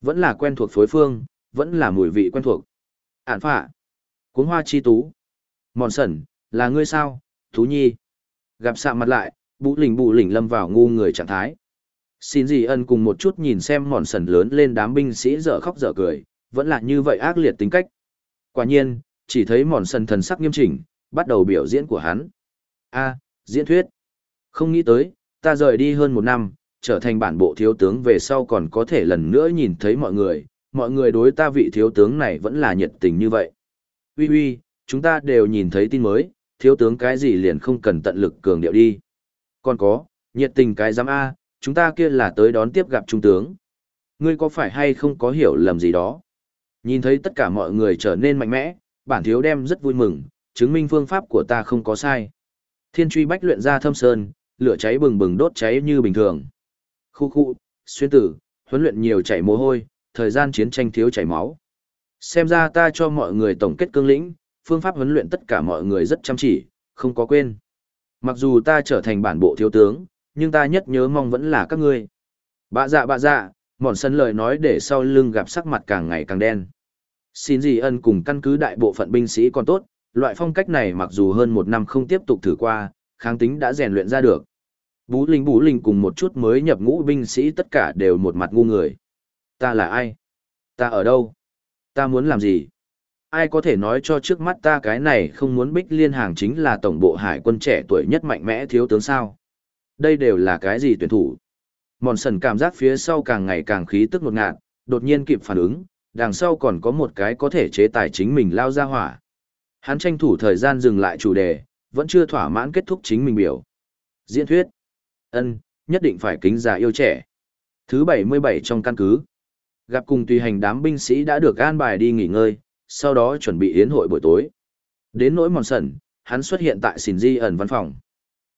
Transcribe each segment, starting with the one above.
Vẫn là quen thuộc phối phương, vẫn là mùi vị quen thuộc. Ản phạ. Cuốn hoa chi tú. Mòn sẩn, là ngươi sao, Thú Nhi. Gặp sạm mặt lại, bụ lỉnh bụ lỉnh lâm vào ngu người trạng thái. Xin gì ân cùng một chút nhìn xem mòn sẩn lớn lên đám binh sĩ dở khóc dở cười, vẫn là như vậy ác liệt tính cách. Quả nhiên, chỉ thấy mòn sẩn thần sắc nghiêm chỉnh, bắt đầu biểu diễn của hắn. A, diễn thuyết. Không nghĩ tới, ta rời đi hơn một năm, trở thành bản bộ thiếu tướng về sau còn có thể lần nữa nhìn thấy mọi người, mọi người đối ta vị thiếu tướng này vẫn là nhiệt tình như vậy. Ui ui, chúng ta đều nhìn thấy tin mới, thiếu tướng cái gì liền không cần tận lực cường điệu đi. Còn có, nhiệt tình cái giám A, chúng ta kia là tới đón tiếp gặp trung tướng. Ngươi có phải hay không có hiểu lầm gì đó? Nhìn thấy tất cả mọi người trở nên mạnh mẽ, bản thiếu đem rất vui mừng, chứng minh phương pháp của ta không có sai. Thiên truy bách luyện ra thâm sơn, lửa cháy bừng bừng đốt cháy như bình thường. Khu khu, xuyên tử, huấn luyện nhiều chảy mồ hôi, thời gian chiến tranh thiếu chảy máu. Xem ra ta cho mọi người tổng kết cương lĩnh, phương pháp huấn luyện tất cả mọi người rất chăm chỉ, không có quên. Mặc dù ta trở thành bản bộ thiếu tướng, nhưng ta nhất nhớ mong vẫn là các ngươi. Bạ dạ bạ dạ, mòn sân lời nói để sau lưng gặp sắc mặt càng ngày càng đen. Xin gì ân cùng căn cứ đại bộ phận binh sĩ còn tốt, loại phong cách này mặc dù hơn một năm không tiếp tục thử qua, kháng tính đã rèn luyện ra được. Bú Linh Bú Linh cùng một chút mới nhập ngũ binh sĩ tất cả đều một mặt ngu người. Ta là ai? Ta ở đâu? Ta muốn làm gì? Ai có thể nói cho trước mắt ta cái này không muốn bích liên hàng chính là tổng bộ hải quân trẻ tuổi nhất mạnh mẽ thiếu tướng sao? Đây đều là cái gì tuyển thủ? Mòn sần cảm giác phía sau càng ngày càng khí tức ngột ngạt, đột nhiên kịp phản ứng, đằng sau còn có một cái có thể chế tài chính mình lao ra hỏa. Hắn tranh thủ thời gian dừng lại chủ đề, vẫn chưa thỏa mãn kết thúc chính mình biểu. Diễn thuyết ân nhất định phải kính già yêu trẻ. Thứ 77 trong căn cứ. Gặp cùng tùy hành đám binh sĩ đã được an bài đi nghỉ ngơi, sau đó chuẩn bị yến hội buổi tối. Đến nỗi mòn sẩn, hắn xuất hiện tại xỉn di ẩn văn phòng.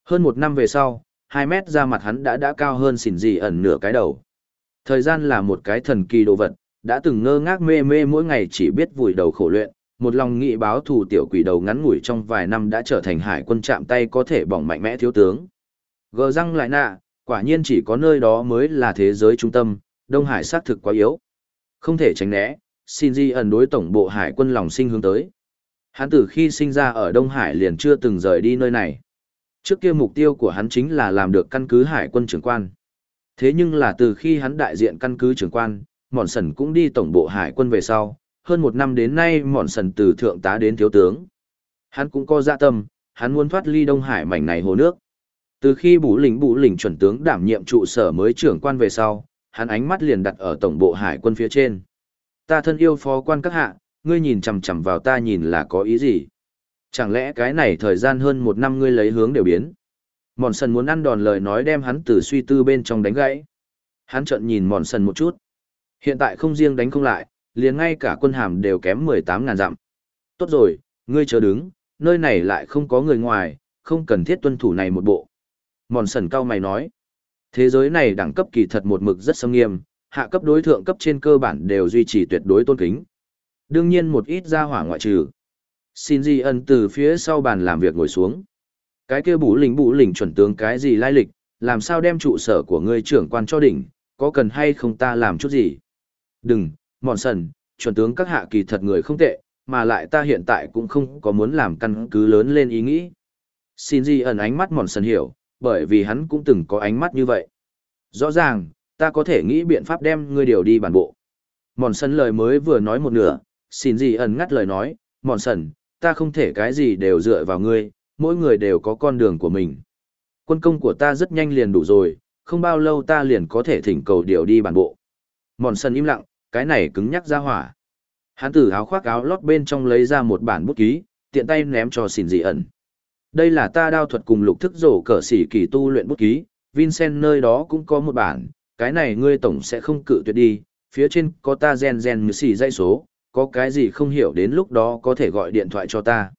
Hơn một năm về sau, 2 mét ra mặt hắn đã đã cao hơn xỉn di ẩn nửa cái đầu. Thời gian là một cái thần kỳ đồ vật, đã từng ngơ ngác mê mê mỗi ngày chỉ biết vùi đầu khổ luyện, một lòng nghị báo thù tiểu quỷ đầu ngắn ngủi trong vài năm đã trở thành hải quân chạm tay có thể bỏng mạnh mẽ thiếu tướng. Gờ răng lại nạ, quả nhiên chỉ có nơi đó mới là thế giới trung tâm, Đông Hải xác thực quá yếu. Không thể tránh né, Shinji ẩn đối tổng bộ hải quân lòng sinh hướng tới. Hắn từ khi sinh ra ở Đông Hải liền chưa từng rời đi nơi này. Trước kia mục tiêu của hắn chính là làm được căn cứ hải quân trưởng quan. Thế nhưng là từ khi hắn đại diện căn cứ trưởng quan, Mòn Sần cũng đi tổng bộ hải quân về sau, hơn một năm đến nay Mòn Sần từ thượng tá đến thiếu tướng. Hắn cũng có dạ tâm, hắn muốn thoát ly Đông Hải mảnh này hồ nước. Từ khi Bú Lĩnh Bú Lĩnh chuẩn tướng đảm nhiệm trụ sở mới trưởng quan về sau, hắn ánh mắt liền đặt ở tổng bộ hải quân phía trên. Ta thân yêu phó quan các hạ, ngươi nhìn chằm chằm vào ta nhìn là có ý gì? Chẳng lẽ cái này thời gian hơn một năm ngươi lấy hướng đều biến? Mòn sần muốn ăn đòn lời nói đem hắn từ suy tư bên trong đánh gãy. Hắn trợn nhìn mòn sần một chút. Hiện tại không riêng đánh không lại, liền ngay cả quân hàm đều kém mười tám ngàn dặm. Tốt rồi, ngươi chờ đứng, nơi này lại không có người ngoài, không cần thiết tuân thủ này một bộ. Mòn sần cao mày nói. Thế giới này đẳng cấp kỳ thật một mực rất sâm nghiêm, hạ cấp đối thượng cấp trên cơ bản đều duy trì tuyệt đối tôn kính. Đương nhiên một ít ra hỏa ngoại trừ. Xin di ân từ phía sau bàn làm việc ngồi xuống. Cái kia bủ lĩnh bủ lĩnh chuẩn tướng cái gì lai lịch, làm sao đem trụ sở của ngươi trưởng quan cho đỉnh, có cần hay không ta làm chút gì? Đừng, mòn sần, chuẩn tướng các hạ kỳ thật người không tệ, mà lại ta hiện tại cũng không có muốn làm căn cứ lớn lên ý nghĩ. Xin di ẩn ánh mắt mòn sần hiểu, bởi vì hắn cũng từng có ánh mắt như vậy. Rõ ràng, ta có thể nghĩ biện pháp đem ngươi điều đi bản bộ. Mòn sân lời mới vừa nói một nửa, xin gì ẩn ngắt lời nói, mòn sần, ta không thể cái gì đều dựa vào ngươi, mỗi người đều có con đường của mình. Quân công của ta rất nhanh liền đủ rồi, không bao lâu ta liền có thể thỉnh cầu điều đi bản bộ. Mòn sân im lặng, cái này cứng nhắc ra hỏa. Hắn từ áo khoác áo lót bên trong lấy ra một bản bút ký, tiện tay ném cho xin dị ẩn. Đây là ta đao thuật cùng lục thức rổ cờ sĩ kỳ tu luyện bút ký, Vincent nơi đó cũng có một bản, cái này ngươi tổng sẽ không cự tuyệt đi, phía trên có ta gen gen như xì dây số, có cái gì không hiểu đến lúc đó có thể gọi điện thoại cho ta.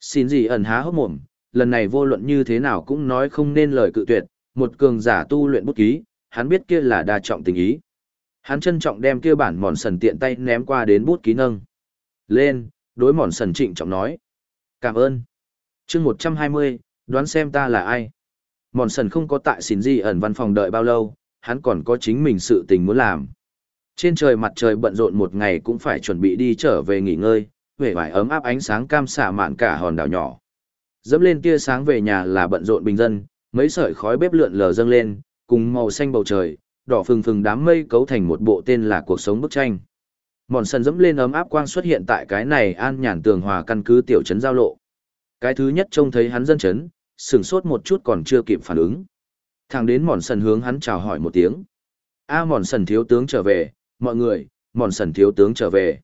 Xin gì ẩn há hốc mồm, lần này vô luận như thế nào cũng nói không nên lời cự tuyệt, một cường giả tu luyện bút ký, hắn biết kia là đa trọng tình ý. Hắn trân trọng đem kia bản mòn sần tiện tay ném qua đến bút ký nâng. Lên, đối mòn sần trịnh trọng nói. Cảm ơn chương một trăm hai mươi đoán xem ta là ai. Mòn sần không có tại xin gì ẩn văn phòng đợi bao lâu, hắn còn có chính mình sự tình muốn làm. Trên trời mặt trời bận rộn một ngày cũng phải chuẩn bị đi trở về nghỉ ngơi, huệ vải ấm áp ánh sáng cam xạ mạn cả hòn đảo nhỏ. Dẫm lên tia sáng về nhà là bận rộn bình dân, mấy sợi khói bếp lượn lờ dâng lên, cùng màu xanh bầu trời, đỏ phừng phừng đám mây cấu thành một bộ tên là cuộc sống bức tranh. Mòn sần dẫm lên ấm áp quang xuất hiện tại cái này an nhàn tường hòa căn cứ tiểu trấn giao lộ. Cái thứ nhất trông thấy hắn dân chấn, sửng sốt một chút còn chưa kịp phản ứng. Thằng đến mòn sần hướng hắn chào hỏi một tiếng. A mòn sần thiếu tướng trở về, mọi người, mòn sần thiếu tướng trở về.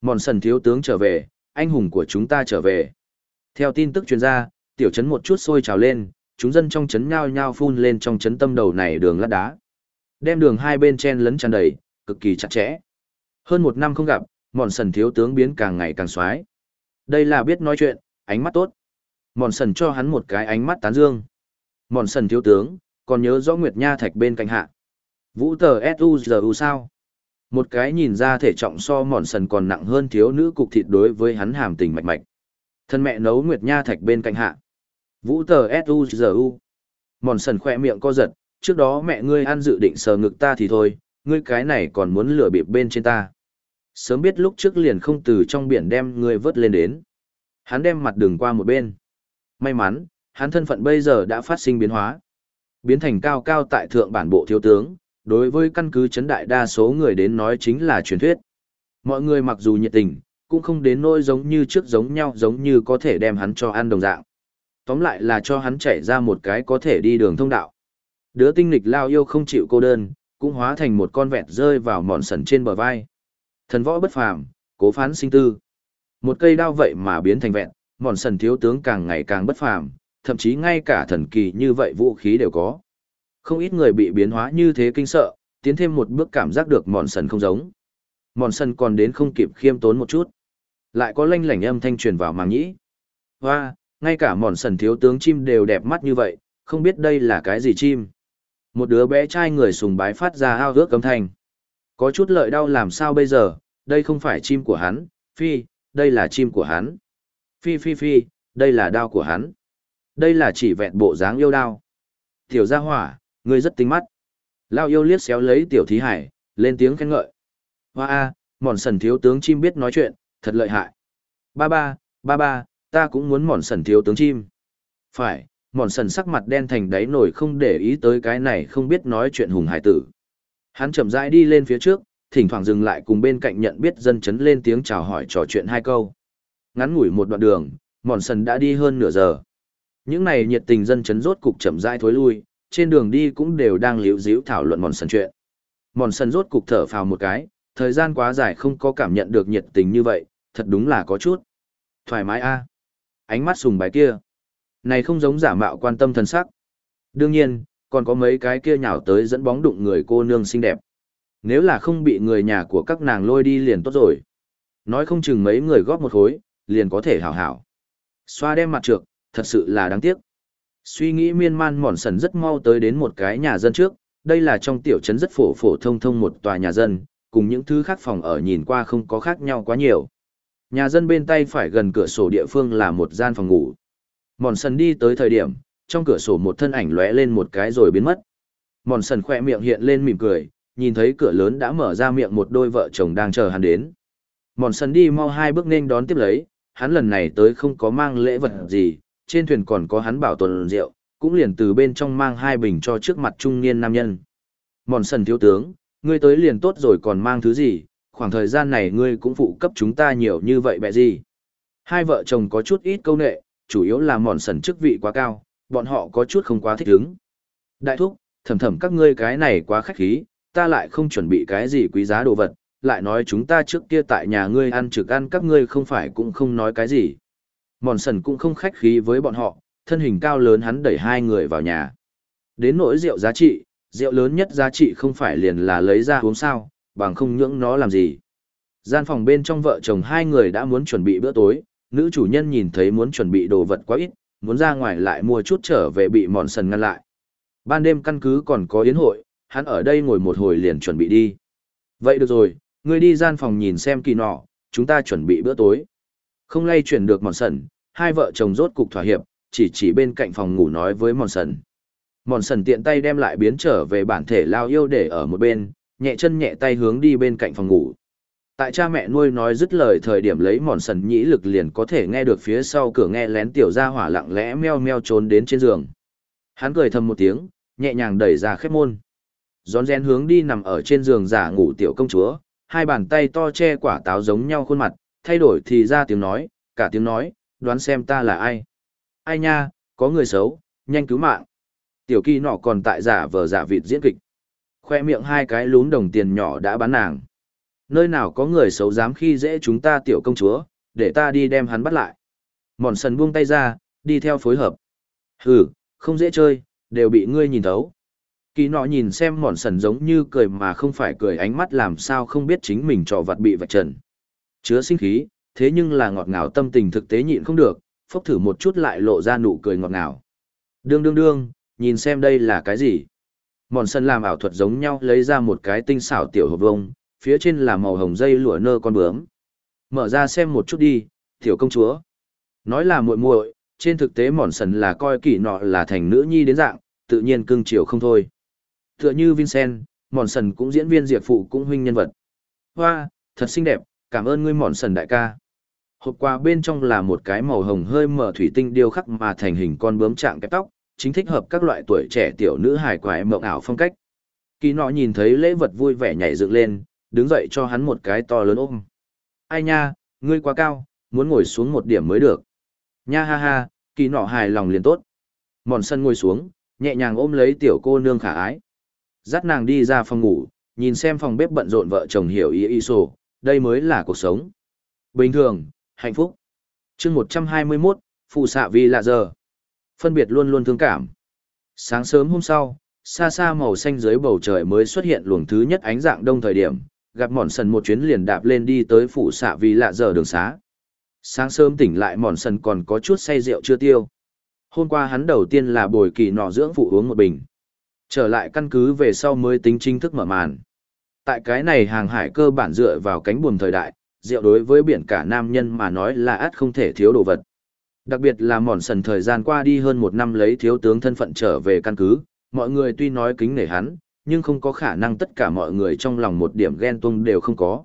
Mòn sần thiếu tướng trở về, anh hùng của chúng ta trở về. Theo tin tức truyền ra, tiểu trấn một chút sôi trào lên, chúng dân trong trấn nhao nhao phun lên trong trấn tâm đầu này đường lát đá. Đem đường hai bên chen lấn tràn đầy, cực kỳ chặt chẽ. Hơn một năm không gặp, mòn sần thiếu tướng biến càng ngày càng xoái. Đây là biết nói chuyện, ánh mắt tốt. Mòn sần cho hắn một cái ánh mắt tán dương. Mòn sần thiếu tướng, còn nhớ rõ Nguyệt Nha Thạch bên cạnh hạ. Vũ tờ S.U.G.U sao? Một cái nhìn ra thể trọng so mòn sần còn nặng hơn thiếu nữ cục thịt đối với hắn hàm tình mạch mạch. Thân mẹ nấu Nguyệt Nha Thạch bên cạnh hạ. Vũ tờ S.U.G.U. Mòn sần khỏe miệng co giật, trước đó mẹ ngươi ăn dự định sờ ngực ta thì thôi, ngươi cái này còn muốn lừa bịp bên trên ta. Sớm biết lúc trước liền không từ trong biển đem ngươi vớt lên đến. Hắn đem mặt đường qua một bên. May mắn, hắn thân phận bây giờ đã phát sinh biến hóa. Biến thành cao cao tại thượng bản bộ thiếu tướng, đối với căn cứ chấn đại đa số người đến nói chính là truyền thuyết. Mọi người mặc dù nhiệt tình, cũng không đến nỗi giống như trước giống nhau giống như có thể đem hắn cho ăn đồng dạng. Tóm lại là cho hắn chạy ra một cái có thể đi đường thông đạo. Đứa tinh lịch lao yêu không chịu cô đơn, cũng hóa thành một con vẹt rơi vào mòn sần trên bờ vai. Thần võ bất phàm, cố phán sinh tư. Một cây đao vậy mà biến thành vẹn, mòn sần thiếu tướng càng ngày càng bất phàm, thậm chí ngay cả thần kỳ như vậy vũ khí đều có. Không ít người bị biến hóa như thế kinh sợ, tiến thêm một bước cảm giác được mòn sần không giống. Mòn sần còn đến không kịp khiêm tốn một chút. Lại có lanh lảnh âm thanh truyền vào màng nhĩ. Hoa, ngay cả mòn sần thiếu tướng chim đều đẹp mắt như vậy, không biết đây là cái gì chim. Một đứa bé trai người sùng bái phát ra ao ước cấm thanh. Có chút lợi đau làm sao bây giờ, đây không phải chim của hắn, phi, đây là chim của hắn. Phi phi phi, đây là đao của hắn. Đây là chỉ vẹn bộ dáng yêu đao. Tiểu gia hỏa, ngươi rất tinh mắt. Lao yêu liếc xéo lấy tiểu thí hải, lên tiếng khen ngợi. Hoa a, mòn sần thiếu tướng chim biết nói chuyện, thật lợi hại. Ba ba, ba ba, ta cũng muốn mòn sần thiếu tướng chim. Phải, mòn sần sắc mặt đen thành đáy nổi không để ý tới cái này không biết nói chuyện hùng hải tử. Hắn chậm rãi đi lên phía trước, thỉnh thoảng dừng lại cùng bên cạnh nhận biết dân chấn lên tiếng chào hỏi trò chuyện hai câu. Ngắn ngủi một đoạn đường, mòn sần đã đi hơn nửa giờ. Những này nhiệt tình dân chấn rốt cục chậm rãi thối lui, trên đường đi cũng đều đang liễu díu thảo luận mòn sần chuyện. Mòn sần rốt cục thở phào một cái, thời gian quá dài không có cảm nhận được nhiệt tình như vậy, thật đúng là có chút. Thoải mái a à. Ánh mắt sùng bái kia. Này không giống giả mạo quan tâm thần sắc. Đương nhiên, còn có mấy cái kia nhào tới dẫn bóng đụng người cô nương xinh đẹp. Nếu là không bị người nhà của các nàng lôi đi liền tốt rồi. Nói không chừng mấy người góp một khối, liền có thể hảo hảo. Xoa đem mặt trược, thật sự là đáng tiếc. Suy nghĩ miên man mòn sần rất mau tới đến một cái nhà dân trước, đây là trong tiểu trấn rất phổ phổ thông thông một tòa nhà dân, cùng những thứ khác phòng ở nhìn qua không có khác nhau quá nhiều. Nhà dân bên tay phải gần cửa sổ địa phương là một gian phòng ngủ. Mòn sần đi tới thời điểm, trong cửa sổ một thân ảnh lóe lên một cái rồi biến mất. Mòn sần khỏe miệng hiện lên mỉm cười, nhìn thấy cửa lớn đã mở ra miệng một đôi vợ chồng đang chờ hắn đến. Mòn sần đi mau hai bước nên đón tiếp lấy, hắn lần này tới không có mang lễ vật gì, trên thuyền còn có hắn bảo tồn rượu, cũng liền từ bên trong mang hai bình cho trước mặt trung niên nam nhân. Mòn sần thiếu tướng, ngươi tới liền tốt rồi còn mang thứ gì, khoảng thời gian này ngươi cũng phụ cấp chúng ta nhiều như vậy bẹ gì. Hai vợ chồng có chút ít câu nệ, chủ yếu là mòn sần chức vị quá cao, bọn họ có chút không quá thích ứng. Đại thúc, thầm thầm các ngươi cái này quá khách khí, ta lại không chuẩn bị cái gì quý giá đồ vật, lại nói chúng ta trước kia tại nhà ngươi ăn trực ăn các ngươi không phải cũng không nói cái gì. Mòn sần cũng không khách khí với bọn họ, thân hình cao lớn hắn đẩy hai người vào nhà. Đến nỗi rượu giá trị, rượu lớn nhất giá trị không phải liền là lấy ra uống sao, bằng không nhưỡng nó làm gì. Gian phòng bên trong vợ chồng hai người đã muốn chuẩn bị bữa tối, nữ chủ nhân nhìn thấy muốn chuẩn bị đồ vật quá ít, muốn ra ngoài lại mua chút trở về bị mòn sần ngăn lại. Ban đêm căn cứ còn có yến hội, hắn ở đây ngồi một hồi liền chuẩn bị đi. Vậy được rồi, ngươi đi gian phòng nhìn xem kỳ nọ, chúng ta chuẩn bị bữa tối. Không lay chuyển được mòn sần, hai vợ chồng rốt cục thỏa hiệp, chỉ chỉ bên cạnh phòng ngủ nói với mòn sần. Mòn sần tiện tay đem lại biến trở về bản thể lao yêu để ở một bên, nhẹ chân nhẹ tay hướng đi bên cạnh phòng ngủ. Tại cha mẹ nuôi nói dứt lời thời điểm lấy mòn sần nhĩ lực liền có thể nghe được phía sau cửa nghe lén tiểu gia hỏa lặng lẽ meo meo trốn đến trên giường. Hắn cười thầm một tiếng, nhẹ nhàng đẩy ra khép môn. Rón rén hướng đi nằm ở trên giường giả ngủ tiểu công chúa, hai bàn tay to che quả táo giống nhau khuôn mặt, thay đổi thì ra tiếng nói, cả tiếng nói, đoán xem ta là ai. Ai nha, có người xấu, nhanh cứu mạng. Tiểu kỳ nọ còn tại giả vờ giả vịt diễn kịch. Khoe miệng hai cái lún đồng tiền nhỏ đã bán nàng. Nơi nào có người xấu dám khi dễ chúng ta tiểu công chúa, để ta đi đem hắn bắt lại. Mòn sần buông tay ra, đi theo phối hợp. Hừ, không dễ chơi, đều bị ngươi nhìn thấu. Kỳ nọ nhìn xem mòn sần giống như cười mà không phải cười ánh mắt làm sao không biết chính mình trò vặt bị vạch trần. Chứa sinh khí, thế nhưng là ngọt ngào tâm tình thực tế nhịn không được, phốc thử một chút lại lộ ra nụ cười ngọt ngào. Đương đương đương, nhìn xem đây là cái gì. Mòn sần làm ảo thuật giống nhau lấy ra một cái tinh xảo tiểu hộp vông, phía trên là màu hồng dây lụa nơ con bướm. Mở ra xem một chút đi, tiểu công chúa. Nói là muội muội, trên thực tế mòn sần là coi kỳ nọ là thành nữ nhi đến dạng, tự nhiên cưng chiều không thôi. Tựa như Vincent, mòn sần cũng diễn viên diệp phụ cũng huynh nhân vật. Hoa, thật xinh đẹp, cảm ơn ngươi mòn sần đại ca. Hộp quà bên trong là một cái màu hồng hơi mở thủy tinh điêu khắc mà thành hình con bướm trạng kẹp tóc, chính thích hợp các loại tuổi trẻ tiểu nữ hài quái mộng ảo phong cách. Kỳ nọ nhìn thấy lễ vật vui vẻ nhảy dựng lên, đứng dậy cho hắn một cái to lớn ôm. Ai nha, ngươi quá cao, muốn ngồi xuống một điểm mới được. Nha ha ha, kỳ nọ hài lòng liền tốt. Mòn sân ngồi xuống, nhẹ nhàng ôm lấy tiểu cô nương khả ái. Dắt nàng đi ra phòng ngủ, nhìn xem phòng bếp bận rộn vợ chồng hiểu ý y sổ, đây mới là cuộc sống. Bình thường, hạnh phúc. chương 121, phụ xạ vì lạ giờ. Phân biệt luôn luôn thương cảm. Sáng sớm hôm sau, xa xa màu xanh dưới bầu trời mới xuất hiện luồng thứ nhất ánh dạng đông thời điểm, gặp mòn sần một chuyến liền đạp lên đi tới phụ xạ vì lạ giờ đường xá. Sáng sớm tỉnh lại mòn sần còn có chút say rượu chưa tiêu. Hôm qua hắn đầu tiên là bồi kỳ nọ dưỡng phụ uống một bình. Trở lại căn cứ về sau mới tính chính thức mở màn. Tại cái này hàng hải cơ bản dựa vào cánh buồm thời đại, rượu đối với biển cả nam nhân mà nói là át không thể thiếu đồ vật. Đặc biệt là mòn sần thời gian qua đi hơn một năm lấy thiếu tướng thân phận trở về căn cứ, mọi người tuy nói kính nể hắn, nhưng không có khả năng tất cả mọi người trong lòng một điểm ghen tuông đều không có.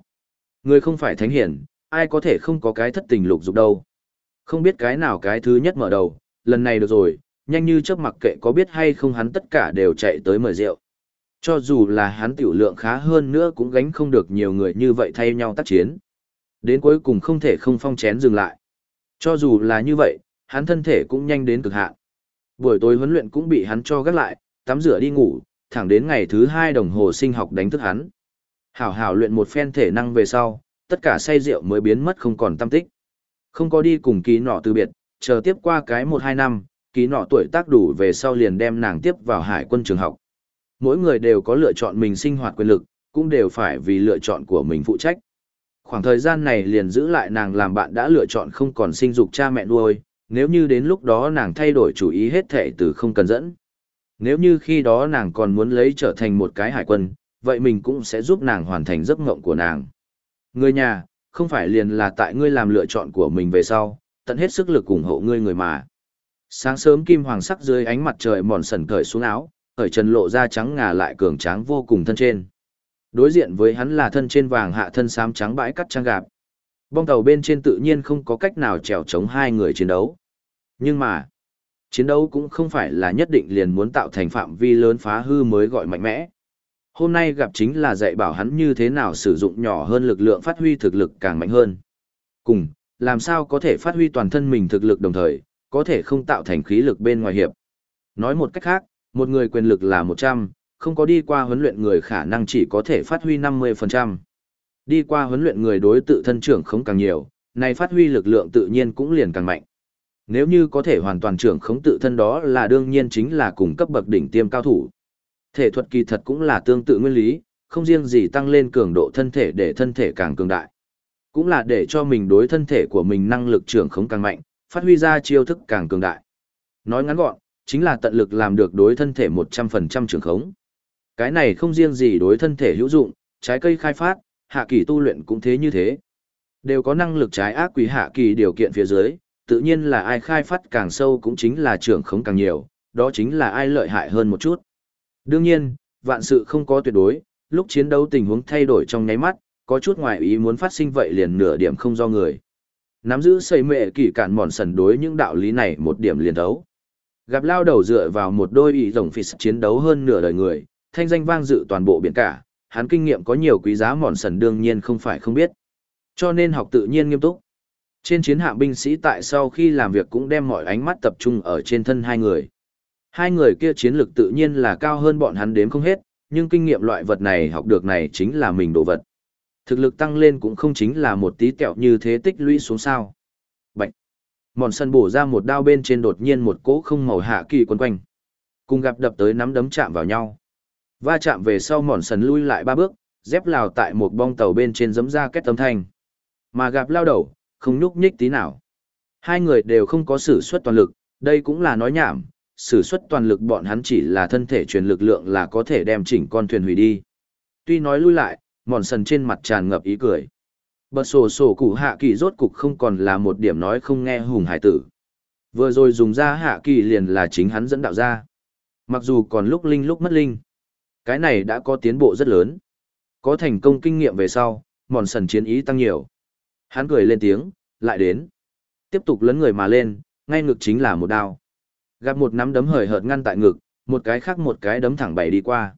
Người không phải thánh hiển, ai có thể không có cái thất tình lục dục đâu. Không biết cái nào cái thứ nhất mở đầu, lần này được rồi, nhanh như chớp mặc kệ có biết hay không hắn tất cả đều chạy tới mời rượu. Cho dù là hắn tiểu lượng khá hơn nữa cũng gánh không được nhiều người như vậy thay nhau tác chiến. Đến cuối cùng không thể không phong chén dừng lại. Cho dù là như vậy, hắn thân thể cũng nhanh đến cực hạn. Buổi tối huấn luyện cũng bị hắn cho gác lại, tắm rửa đi ngủ, thẳng đến ngày thứ hai đồng hồ sinh học đánh thức hắn. Hảo hảo luyện một phen thể năng về sau, tất cả say rượu mới biến mất không còn tâm tích. Không có đi cùng ký nọ từ biệt, chờ tiếp qua cái một hai năm, ký nọ tuổi tác đủ về sau liền đem nàng tiếp vào hải quân trường học. Mỗi người đều có lựa chọn mình sinh hoạt quyền lực, cũng đều phải vì lựa chọn của mình phụ trách. Khoảng thời gian này liền giữ lại nàng làm bạn đã lựa chọn không còn sinh dục cha mẹ nuôi, nếu như đến lúc đó nàng thay đổi chủ ý hết thệ từ không cần dẫn. Nếu như khi đó nàng còn muốn lấy trở thành một cái hải quân, vậy mình cũng sẽ giúp nàng hoàn thành giấc mộng của nàng. Người nhà, không phải liền là tại ngươi làm lựa chọn của mình về sau, tận hết sức lực ủng hộ ngươi người mà. Sáng sớm kim hoàng sắc dưới ánh mặt trời mòn sần cởi xuống áo, cởi trần lộ ra trắng ngà lại cường tráng vô cùng thân trên. Đối diện với hắn là thân trên vàng hạ thân xám trắng bãi cắt trang gạp. Bong tàu bên trên tự nhiên không có cách nào trèo chống hai người chiến đấu. Nhưng mà, chiến đấu cũng không phải là nhất định liền muốn tạo thành phạm vi lớn phá hư mới gọi mạnh mẽ. Hôm nay gặp chính là dạy bảo hắn như thế nào sử dụng nhỏ hơn lực lượng phát huy thực lực càng mạnh hơn. Cùng, làm sao có thể phát huy toàn thân mình thực lực đồng thời, có thể không tạo thành khí lực bên ngoài hiệp. Nói một cách khác, một người quyền lực là 100, không có đi qua huấn luyện người khả năng chỉ có thể phát huy 50%. Đi qua huấn luyện người đối tự thân trưởng không càng nhiều, này phát huy lực lượng tự nhiên cũng liền càng mạnh. Nếu như có thể hoàn toàn trưởng khống tự thân đó là đương nhiên chính là cùng cấp bậc đỉnh tiêm cao thủ. Thể thuật kỳ thật cũng là tương tự nguyên lý, không riêng gì tăng lên cường độ thân thể để thân thể càng cường đại. Cũng là để cho mình đối thân thể của mình năng lực trưởng khống càng mạnh, phát huy ra chiêu thức càng cường đại. Nói ngắn gọn, chính là tận lực làm được đối thân thể 100% trưởng khống. Cái này không riêng gì đối thân thể hữu dụng, trái cây khai phát, hạ kỳ tu luyện cũng thế như thế. Đều có năng lực trái ác quỷ hạ kỳ điều kiện phía dưới, tự nhiên là ai khai phát càng sâu cũng chính là trưởng khống càng nhiều, đó chính là ai lợi hại hơn một chút. Đương nhiên, vạn sự không có tuyệt đối, lúc chiến đấu tình huống thay đổi trong nháy mắt, có chút ngoài ý muốn phát sinh vậy liền nửa điểm không do người. Nắm giữ xây mệ kỳ cản mòn sần đối những đạo lý này một điểm liền đấu. Gặp lao đầu dựa vào một đôi ý rồng phì chiến đấu hơn nửa đời người, thanh danh vang dự toàn bộ biển cả, hắn kinh nghiệm có nhiều quý giá mòn sần đương nhiên không phải không biết. Cho nên học tự nhiên nghiêm túc. Trên chiến hạm binh sĩ tại sau khi làm việc cũng đem mọi ánh mắt tập trung ở trên thân hai người. Hai người kia chiến lược tự nhiên là cao hơn bọn hắn đếm không hết, nhưng kinh nghiệm loại vật này học được này chính là mình đồ vật. Thực lực tăng lên cũng không chính là một tí kẹo như thế tích lũy xuống sao. Bạch! Mòn sân bổ ra một đao bên trên đột nhiên một cỗ không màu hạ kỳ quấn quanh. Cùng gặp đập tới nắm đấm chạm vào nhau. Va chạm về sau mòn sân lui lại ba bước, dép lào tại một bong tàu bên trên giấm ra kết tấm thanh. Mà gặp lao đầu, không nhúc nhích tí nào. Hai người đều không có sử xuất toàn lực, đây cũng là nói nhảm, sử xuất toàn lực bọn hắn chỉ là thân thể truyền lực lượng là có thể đem chỉnh con thuyền hủy đi. Tuy nói lui lại, mòn sần trên mặt tràn ngập ý cười. Bật sổ sổ cụ hạ kỳ rốt cục không còn là một điểm nói không nghe hùng hải tử. Vừa rồi dùng ra hạ kỳ liền là chính hắn dẫn đạo ra. Mặc dù còn lúc linh lúc mất linh. Cái này đã có tiến bộ rất lớn. Có thành công kinh nghiệm về sau, mòn sần chiến ý tăng nhiều. Hắn cười lên tiếng, lại đến. Tiếp tục lấn người mà lên, ngay ngực chính là một đao. Gặp một nắm đấm hời hợt ngăn tại ngực, một cái khác một cái đấm thẳng bày đi qua.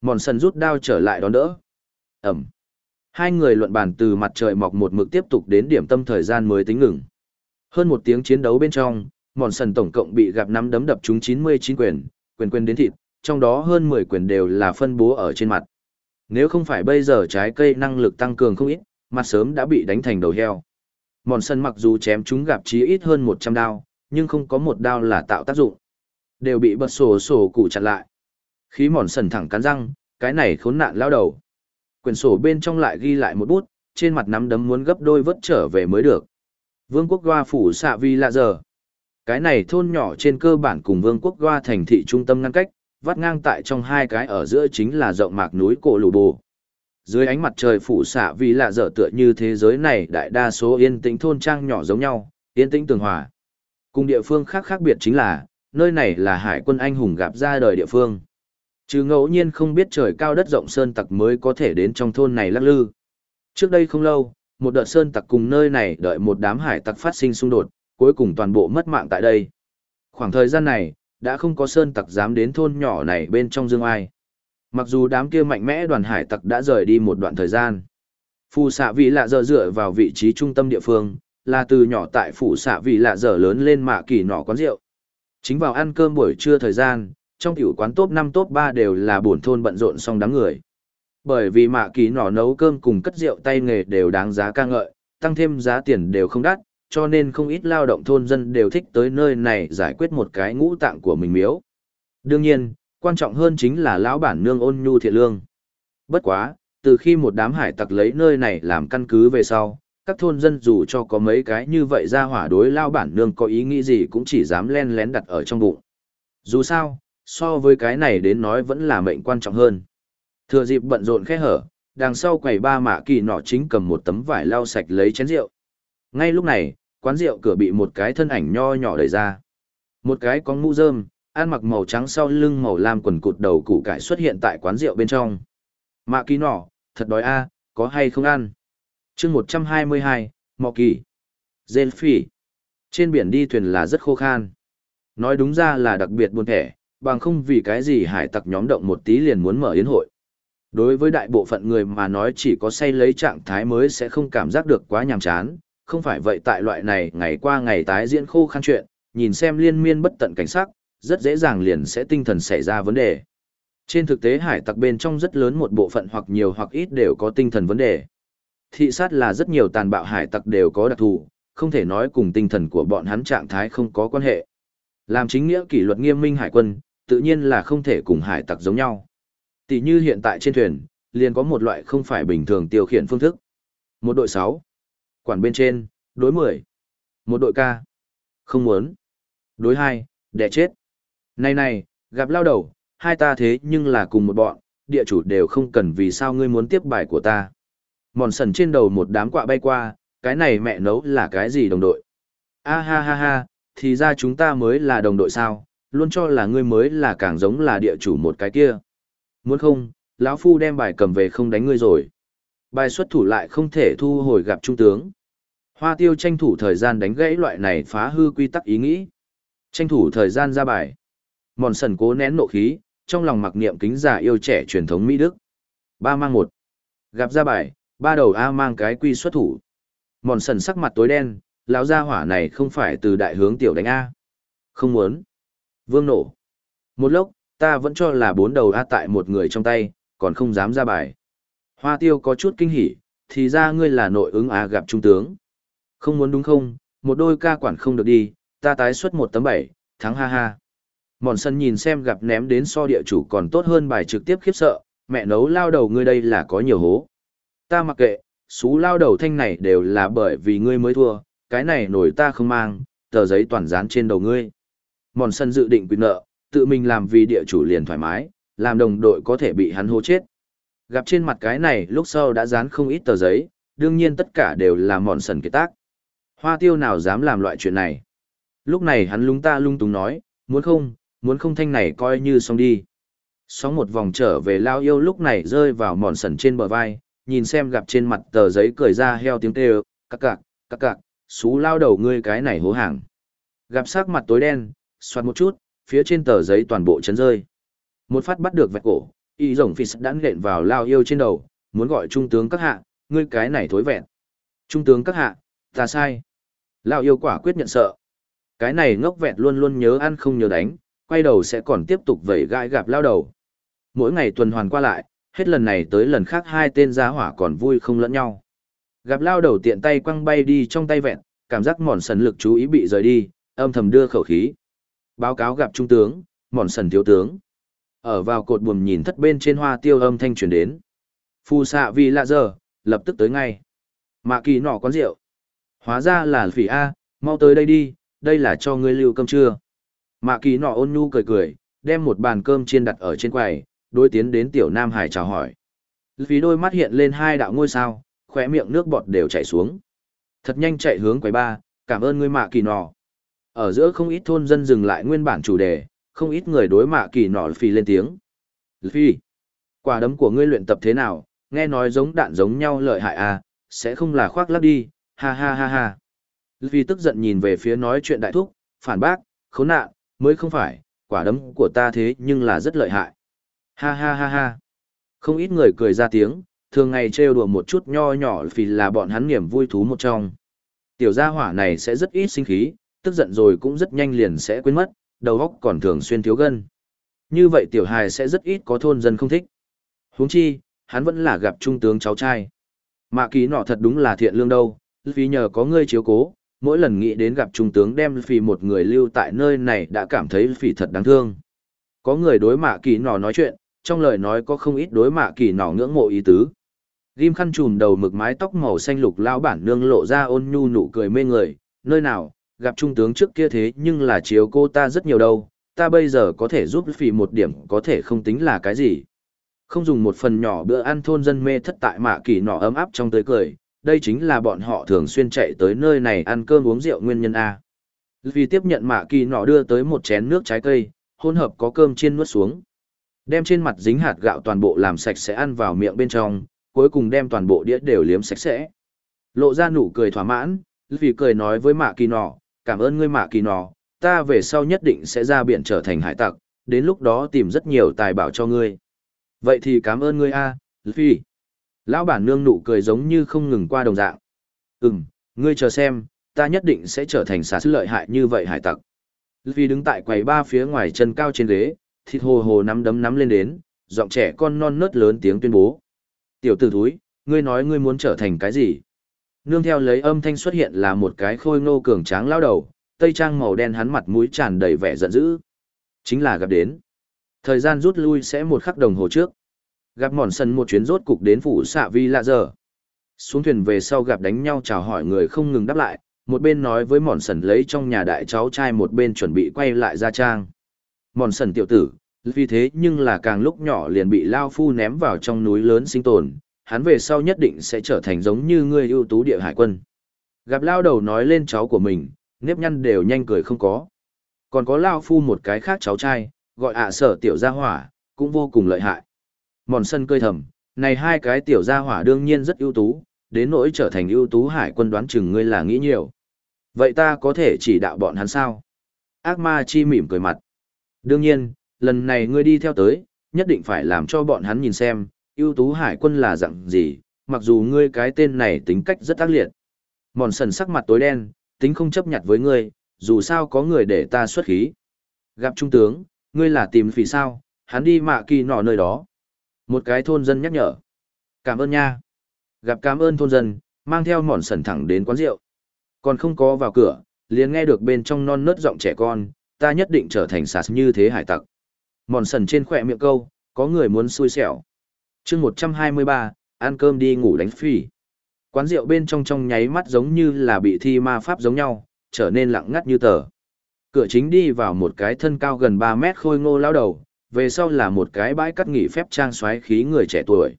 Mòn sần rút đao trở lại đón đỡ. Ẩm. Hai người luận bàn từ mặt trời mọc một mực tiếp tục đến điểm tâm thời gian mới tính ngừng. Hơn một tiếng chiến đấu bên trong, mòn sần tổng cộng bị gặp nắm đấm đập trúng 99 quyền, quyền quyền đến thịt, trong đó hơn 10 quyền đều là phân bố ở trên mặt. Nếu không phải bây giờ trái cây năng lực tăng cường không ít, mặt sớm đã bị đánh thành đầu heo. Mòn sân mặc dù chém chúng gặp chí ít hơn 100 đao, nhưng không có một đao là tạo tác dụng. Đều bị bật sổ sổ cụ chặn lại. Khí mòn sần thẳng cắn răng, cái này khốn nạn lao đầu. Quyển sổ bên trong lại ghi lại một bút, trên mặt nắm đấm muốn gấp đôi vất trở về mới được. Vương quốc Goa phủ xạ vi lạ giờ. Cái này thôn nhỏ trên cơ bản cùng vương quốc Goa thành thị trung tâm ngăn cách, vắt ngang tại trong hai cái ở giữa chính là rộng mạc núi cổ lù bồ. Dưới ánh mặt trời phủ xạ vi lạ dở tựa như thế giới này đại đa số yên tĩnh thôn trang nhỏ giống nhau, yên tĩnh tường hòa. Cùng địa phương khác khác biệt chính là, nơi này là hải quân anh hùng gặp ra đời địa phương. Chứ ngẫu nhiên không biết trời cao đất rộng sơn tặc mới có thể đến trong thôn này lắc lư. Trước đây không lâu, một đợt sơn tặc cùng nơi này đợi một đám hải tặc phát sinh xung đột, cuối cùng toàn bộ mất mạng tại đây. Khoảng thời gian này, đã không có sơn tặc dám đến thôn nhỏ này bên trong dương ai. Mặc dù đám kia mạnh mẽ đoàn hải tặc đã rời đi một đoạn thời gian. Phù xạ vị lạ dở dựa vào vị trí trung tâm địa phương, là từ nhỏ tại phủ xạ vị lạ dở lớn lên mạ kỳ nỏ quán rượu. Chính vào ăn cơm buổi trưa thời gian, trong tiểu quán top 5 top 3 đều là buồn thôn bận rộn xong đám người. Bởi vì mạ kỳ nỏ nấu cơm cùng cất rượu tay nghề đều đáng giá ca ngợi, tăng thêm giá tiền đều không đắt, cho nên không ít lao động thôn dân đều thích tới nơi này giải quyết một cái ngũ tạng của mình miếu. Đương nhiên, quan trọng hơn chính là lão bản nương ôn nhu thiện lương. Bất quá, từ khi một đám hải tặc lấy nơi này làm căn cứ về sau, các thôn dân dù cho có mấy cái như vậy ra hỏa đối lao bản nương có ý nghĩ gì cũng chỉ dám len lén đặt ở trong bụng. Dù sao, so với cái này đến nói vẫn là mệnh quan trọng hơn. Thừa dịp bận rộn khẽ hở, đằng sau quầy ba mạ kỳ nọ chính cầm một tấm vải lau sạch lấy chén rượu. Ngay lúc này, quán rượu cửa bị một cái thân ảnh nho nhỏ đẩy ra. Một cái có mũ rơm, ăn mặc màu trắng sau lưng màu lam quần cụt đầu củ cải xuất hiện tại quán rượu bên trong. Mạ kỳ nọ, thật đói a, có hay không ăn? chương 122, Mọ kỳ. Dên phỉ. Trên biển đi thuyền là rất khô khan. Nói đúng ra là đặc biệt buồn thẻ, bằng không vì cái gì hải tặc nhóm động một tí liền muốn mở yến hội. Đối với đại bộ phận người mà nói chỉ có say lấy trạng thái mới sẽ không cảm giác được quá nhàm chán, không phải vậy tại loại này ngày qua ngày tái diễn khô khan chuyện, nhìn xem liên miên bất tận cảnh sắc, rất dễ dàng liền sẽ tinh thần xảy ra vấn đề. Trên thực tế hải tặc bên trong rất lớn một bộ phận hoặc nhiều hoặc ít đều có tinh thần vấn đề. Thị sát là rất nhiều tàn bạo hải tặc đều có đặc thù, không thể nói cùng tinh thần của bọn hắn trạng thái không có quan hệ. Làm chính nghĩa kỷ luật nghiêm minh hải quân, tự nhiên là không thể cùng hải tặc giống nhau. Tỷ như hiện tại trên thuyền, liền có một loại không phải bình thường tiêu khiển phương thức. Một đội 6. Quản bên trên, đối 10. Một đội ca. Không muốn. Đối 2, đẻ chết. Này này, gặp lao đầu, hai ta thế nhưng là cùng một bọn, địa chủ đều không cần vì sao ngươi muốn tiếp bài của ta. Mòn sần trên đầu một đám quạ bay qua, cái này mẹ nấu là cái gì đồng đội? A ha ha ha, thì ra chúng ta mới là đồng đội sao, luôn cho là ngươi mới là càng giống là địa chủ một cái kia. Muốn không, lão phu đem bài cầm về không đánh ngươi rồi. Bài xuất thủ lại không thể thu hồi gặp trung tướng. Hoa tiêu tranh thủ thời gian đánh gãy loại này phá hư quy tắc ý nghĩ. Tranh thủ thời gian ra bài. Mòn sần cố nén nộ khí, trong lòng mặc niệm kính giả yêu trẻ truyền thống Mỹ Đức. Ba mang một. Gặp ra bài, ba đầu A mang cái quy xuất thủ. Mòn sần sắc mặt tối đen, lão gia hỏa này không phải từ đại hướng tiểu đánh A. Không muốn. Vương nổ. Một lúc, ta vẫn cho là bốn đầu A tại một người trong tay, còn không dám ra bài. Hoa tiêu có chút kinh hỉ, thì ra ngươi là nội ứng A gặp trung tướng. Không muốn đúng không, một đôi ca quản không được đi, ta tái xuất một tấm bảy, thắng ha ha. Mòn sân nhìn xem gặp ném đến so địa chủ còn tốt hơn bài trực tiếp khiếp sợ, mẹ nấu lao đầu ngươi đây là có nhiều hố. Ta mặc kệ, xú lao đầu thanh này đều là bởi vì ngươi mới thua, cái này nổi ta không mang, tờ giấy toàn dán trên đầu ngươi. Mòn sân dự định quyền nợ, tự mình làm vì địa chủ liền thoải mái, làm đồng đội có thể bị hắn hô chết. Gặp trên mặt cái này lúc sau đã dán không ít tờ giấy, đương nhiên tất cả đều là mòn sần kế tác. Hoa tiêu nào dám làm loại chuyện này. Lúc này hắn lúng ta lung túng nói, muốn không, muốn không thanh này coi như xong đi. Sóng một vòng trở về lao yêu lúc này rơi vào mòn sần trên bờ vai, nhìn xem gặp trên mặt tờ giấy cười ra heo tiếng kêu, cắc cạc, cắc cạc, xú lao đầu ngươi cái này hố hàng. Gặp sắc mặt tối đen, xoát một chút, phía trên tờ giấy toàn bộ chấn rơi. Một phát bắt được vẹt cổ, y rồng phi đã nện vào lao yêu trên đầu, muốn gọi trung tướng các hạ, ngươi cái này thối vẹn. Trung tướng các hạ, ta sai. Lao yêu quả quyết nhận sợ. Cái này ngốc vẹn luôn luôn nhớ ăn không nhớ đánh, quay đầu sẽ còn tiếp tục vẩy gãi gặp lao đầu. Mỗi ngày tuần hoàn qua lại, hết lần này tới lần khác hai tên giá hỏa còn vui không lẫn nhau. Gặp lao đầu tiện tay quăng bay đi trong tay vẹn, cảm giác mòn sần lực chú ý bị rời đi, âm thầm đưa khẩu khí. Báo cáo gặp trung tướng, mòn sần thiếu tướng. Ở vào cột buồm nhìn thất bên trên hoa tiêu âm thanh truyền đến. phù xạ vì lạ giờ, lập tức tới ngay. Mạ kỳ nọ quán rượu. Hóa ra là phỉ A, mau tới đây đi, đây là cho ngươi lưu cơm trưa. Mạ kỳ nọ ôn nhu cười cười, đem một bàn cơm chiên đặt ở trên quầy, đối tiến đến tiểu Nam Hải chào hỏi. Phí đôi mắt hiện lên hai đạo ngôi sao, khóe miệng nước bọt đều chảy xuống. Thật nhanh chạy hướng quầy ba, cảm ơn ngươi mạ kỳ nọ. Ở giữa không ít thôn dân dừng lại nguyên bản chủ đề, không ít người đối mạ kỳ nọ phi lên tiếng. Phi, quả đấm của ngươi luyện tập thế nào, nghe nói giống đạn giống nhau lợi hại à, sẽ không là khoác lắp đi, ha ha ha ha. Phi tức giận nhìn về phía nói chuyện đại thúc, phản bác, khốn nạn, mới không phải, quả đấm của ta thế nhưng là rất lợi hại. Ha ha ha ha. Không ít người cười ra tiếng, thường ngày trêu đùa một chút nho nhỏ vì là bọn hắn niềm vui thú một trong. Tiểu gia hỏa này sẽ rất ít sinh khí, tức giận rồi cũng rất nhanh liền sẽ quên mất, đầu óc còn thường xuyên thiếu gân. Như vậy tiểu hài sẽ rất ít có thôn dân không thích. huống chi, hắn vẫn là gặp trung tướng cháu trai. Mạ ký nọ thật đúng là thiện lương đâu, vì nhờ có ngươi chiếu cố, mỗi lần nghĩ đến gặp trung tướng đem phì một người lưu tại nơi này đã cảm thấy phì thật đáng thương. Có người đối mạ kỳ nọ nói chuyện, trong lời nói có không ít đối mạ kỳ nọ ngưỡng mộ ý tứ. Ghim khăn trùm đầu mực mái tóc màu xanh lục lao bản nương lộ ra ôn nhu nụ cười mê người, nơi nào, gặp trung tướng trước kia thế nhưng là chiếu cô ta rất nhiều đâu, ta bây giờ có thể giúp phì một điểm có thể không tính là cái gì. Không dùng một phần nhỏ bữa ăn thôn dân mê thất tại mạ kỳ nọ ấm áp trong tới cười, đây chính là bọn họ thường xuyên chạy tới nơi này ăn cơm uống rượu nguyên nhân A. Vì tiếp nhận mạ kỳ nọ đưa tới một chén nước trái cây, hỗn hợp có cơm chiên nuốt xuống. Đem trên mặt dính hạt gạo toàn bộ làm sạch sẽ ăn vào miệng bên trong, cuối cùng đem toàn bộ đĩa đều liếm sạch sẽ. Lộ ra nụ cười thỏa mãn, vì cười nói với mạ kỳ nọ, cảm ơn ngươi mạ kỳ nọ, ta về sau nhất định sẽ ra biển trở thành hải tặc, đến lúc đó tìm rất nhiều tài bảo cho ngươi. Vậy thì cảm ơn ngươi a, Phi. Lão bản nương nụ cười giống như không ngừng qua đồng dạng. Ừm, ngươi chờ xem, ta nhất định sẽ trở thành xà sứ lợi hại như vậy hải tặc. phi đứng tại quầy ba phía ngoài chân cao trên ghế, thịt hồ hồ nắm đấm nắm lên đến, giọng trẻ con non nớt lớn tiếng tuyên bố. Tiểu tử thúi, ngươi nói ngươi muốn trở thành cái gì? Nương theo lấy âm thanh xuất hiện là một cái khôi ngô cường tráng lao đầu, tây trang màu đen hắn mặt mũi tràn đầy vẻ giận dữ. Chính là gặp đến. Thời gian rút lui sẽ một khắc đồng hồ trước. Gặp mòn sân một chuyến rốt cục đến phủ xạ vi lạ giờ. Xuống thuyền về sau gặp đánh nhau chào hỏi người không ngừng đáp lại, một bên nói với mòn sần lấy trong nhà đại cháu trai một bên chuẩn bị quay lại ra trang. Mòn sần tiểu tử, vì thế nhưng là càng lúc nhỏ liền bị Lao Phu ném vào trong núi lớn sinh tồn, hắn về sau nhất định sẽ trở thành giống như ngươi ưu tú địa hải quân. Gặp Lao đầu nói lên cháu của mình, nếp nhăn đều nhanh cười không có. Còn có Lao Phu một cái khác cháu trai, gọi ạ sở tiểu gia hỏa, cũng vô cùng lợi hại. Mòn sân cơi thầm, này hai cái tiểu gia hỏa đương nhiên rất ưu tú, đến nỗi trở thành ưu tú hải quân đoán chừng ngươi là nghĩ nhiều. Vậy ta có thể chỉ đạo bọn hắn sao? Ác ma chi mỉm cười mặt. Đương nhiên, lần này ngươi đi theo tới, nhất định phải làm cho bọn hắn nhìn xem, ưu tú hải quân là dạng gì, mặc dù ngươi cái tên này tính cách rất ác liệt. Mòn sần sắc mặt tối đen, tính không chấp nhận với ngươi, dù sao có người để ta xuất khí. Gặp trung tướng, ngươi là tìm phỉ sao, hắn đi mạ kỳ nọ nơi đó. Một cái thôn dân nhắc nhở. Cảm ơn nha. Gặp cảm ơn thôn dân, mang theo mòn sần thẳng đến quán rượu. Còn không có vào cửa, liền nghe được bên trong non nớt giọng trẻ con, ta nhất định trở thành sạt như thế hải tặc. Mòn sần trên khỏe miệng câu, có người muốn xui xẻo chương 123, ăn cơm đi ngủ đánh phỉ. Quán rượu bên trong trong nháy mắt giống như là bị thi ma pháp giống nhau, trở nên lặng ngắt như tờ. Cửa chính đi vào một cái thân cao gần ba mét khôi ngô lao đầu, về sau là một cái bãi cắt nghỉ phép trang xoáy khí người trẻ tuổi.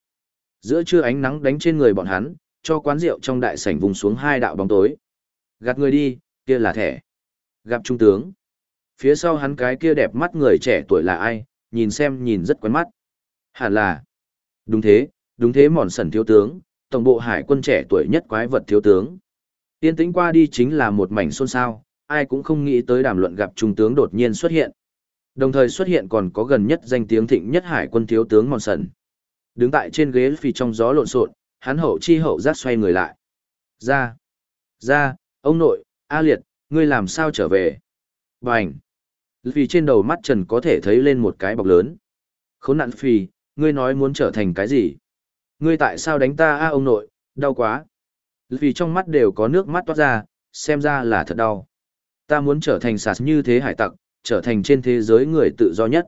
Giữa trưa ánh nắng đánh trên người bọn hắn, cho quán rượu trong đại sảnh vùng xuống hai đạo bóng tối. Gạt người đi, kia là thẻ. Gặp trung tướng. Phía sau hắn cái kia đẹp mắt người trẻ tuổi là ai, nhìn xem nhìn rất quen mắt. Hẳn là. Đúng thế, đúng thế mòn sần thiếu tướng, tổng bộ hải quân trẻ tuổi nhất quái vật thiếu tướng. Yên tĩnh qua đi chính là một mảnh xôn xao, ai cũng không nghĩ tới đàm luận gặp trung tướng đột nhiên xuất hiện. Đồng thời xuất hiện còn có gần nhất danh tiếng thịnh nhất hải quân thiếu tướng mòn sần. Đứng tại trên ghế phi trong gió lộn xộn, hắn hậu chi hậu giác xoay người lại. Ra! Ra, ông nội, A Liệt, ngươi làm sao trở về? Bành! Vì trên đầu mắt Trần có thể thấy lên một cái bọc lớn. Khốn nạn phi, ngươi nói muốn trở thành cái gì? Ngươi tại sao đánh ta a ông nội, đau quá. Vì trong mắt đều có nước mắt toát ra, xem ra là thật đau. Ta muốn trở thành sạt như thế hải tặc, trở thành trên thế giới người tự do nhất.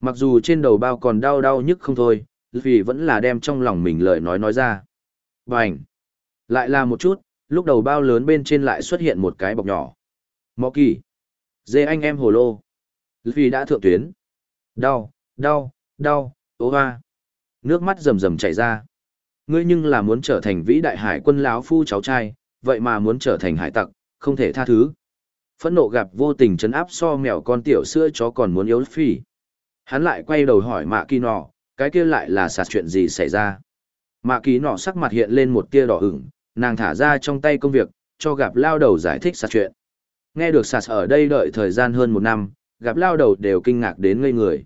Mặc dù trên đầu bao còn đau đau nhức không thôi, vì vẫn là đem trong lòng mình lời nói nói ra. Bành! Lại là một chút, lúc đầu bao lớn bên trên lại xuất hiện một cái bọc nhỏ. Mọ kỳ! Dê anh em hồ lô! Vì đã thượng tuyến. Đau, đau, đau, ố hoa! Nước mắt rầm rầm chảy ra. Ngươi nhưng là muốn trở thành vĩ đại hải quân lão phu cháu trai, vậy mà muốn trở thành hải tặc, không thể tha thứ. Phẫn nộ gặp vô tình chấn áp so mèo con tiểu sữa chó còn muốn yếu phỉ. Hắn lại quay đầu hỏi mạ kỳ nọ, cái kia lại là sạt chuyện gì xảy ra. Mạ kỳ nọ sắc mặt hiện lên một tia đỏ ửng, nàng thả ra trong tay công việc, cho gặp lao đầu giải thích sạt chuyện. Nghe được sạt ở đây đợi thời gian hơn một năm, gặp lao đầu đều kinh ngạc đến ngây người.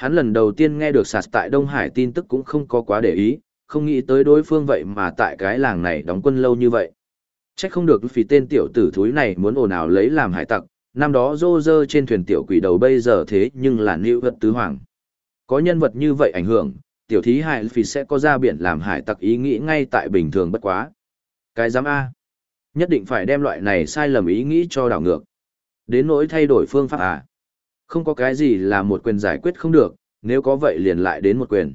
Hắn lần đầu tiên nghe được sạt tại Đông Hải tin tức cũng không có quá để ý, không nghĩ tới đối phương vậy mà tại cái làng này đóng quân lâu như vậy. Chắc không được vì tên tiểu tử thúi này muốn ồn ào lấy làm hải tặc, năm đó rô rơ trên thuyền tiểu quỷ đầu bây giờ thế nhưng là nữ vật tứ hoàng. Có nhân vật như vậy ảnh hưởng, tiểu thí hải phì sẽ có ra biển làm hải tặc ý nghĩ ngay tại bình thường bất quá. Cái giám A. Nhất định phải đem loại này sai lầm ý nghĩ cho đảo ngược. Đến nỗi thay đổi phương pháp à. Không có cái gì là một quyền giải quyết không được, nếu có vậy liền lại đến một quyền.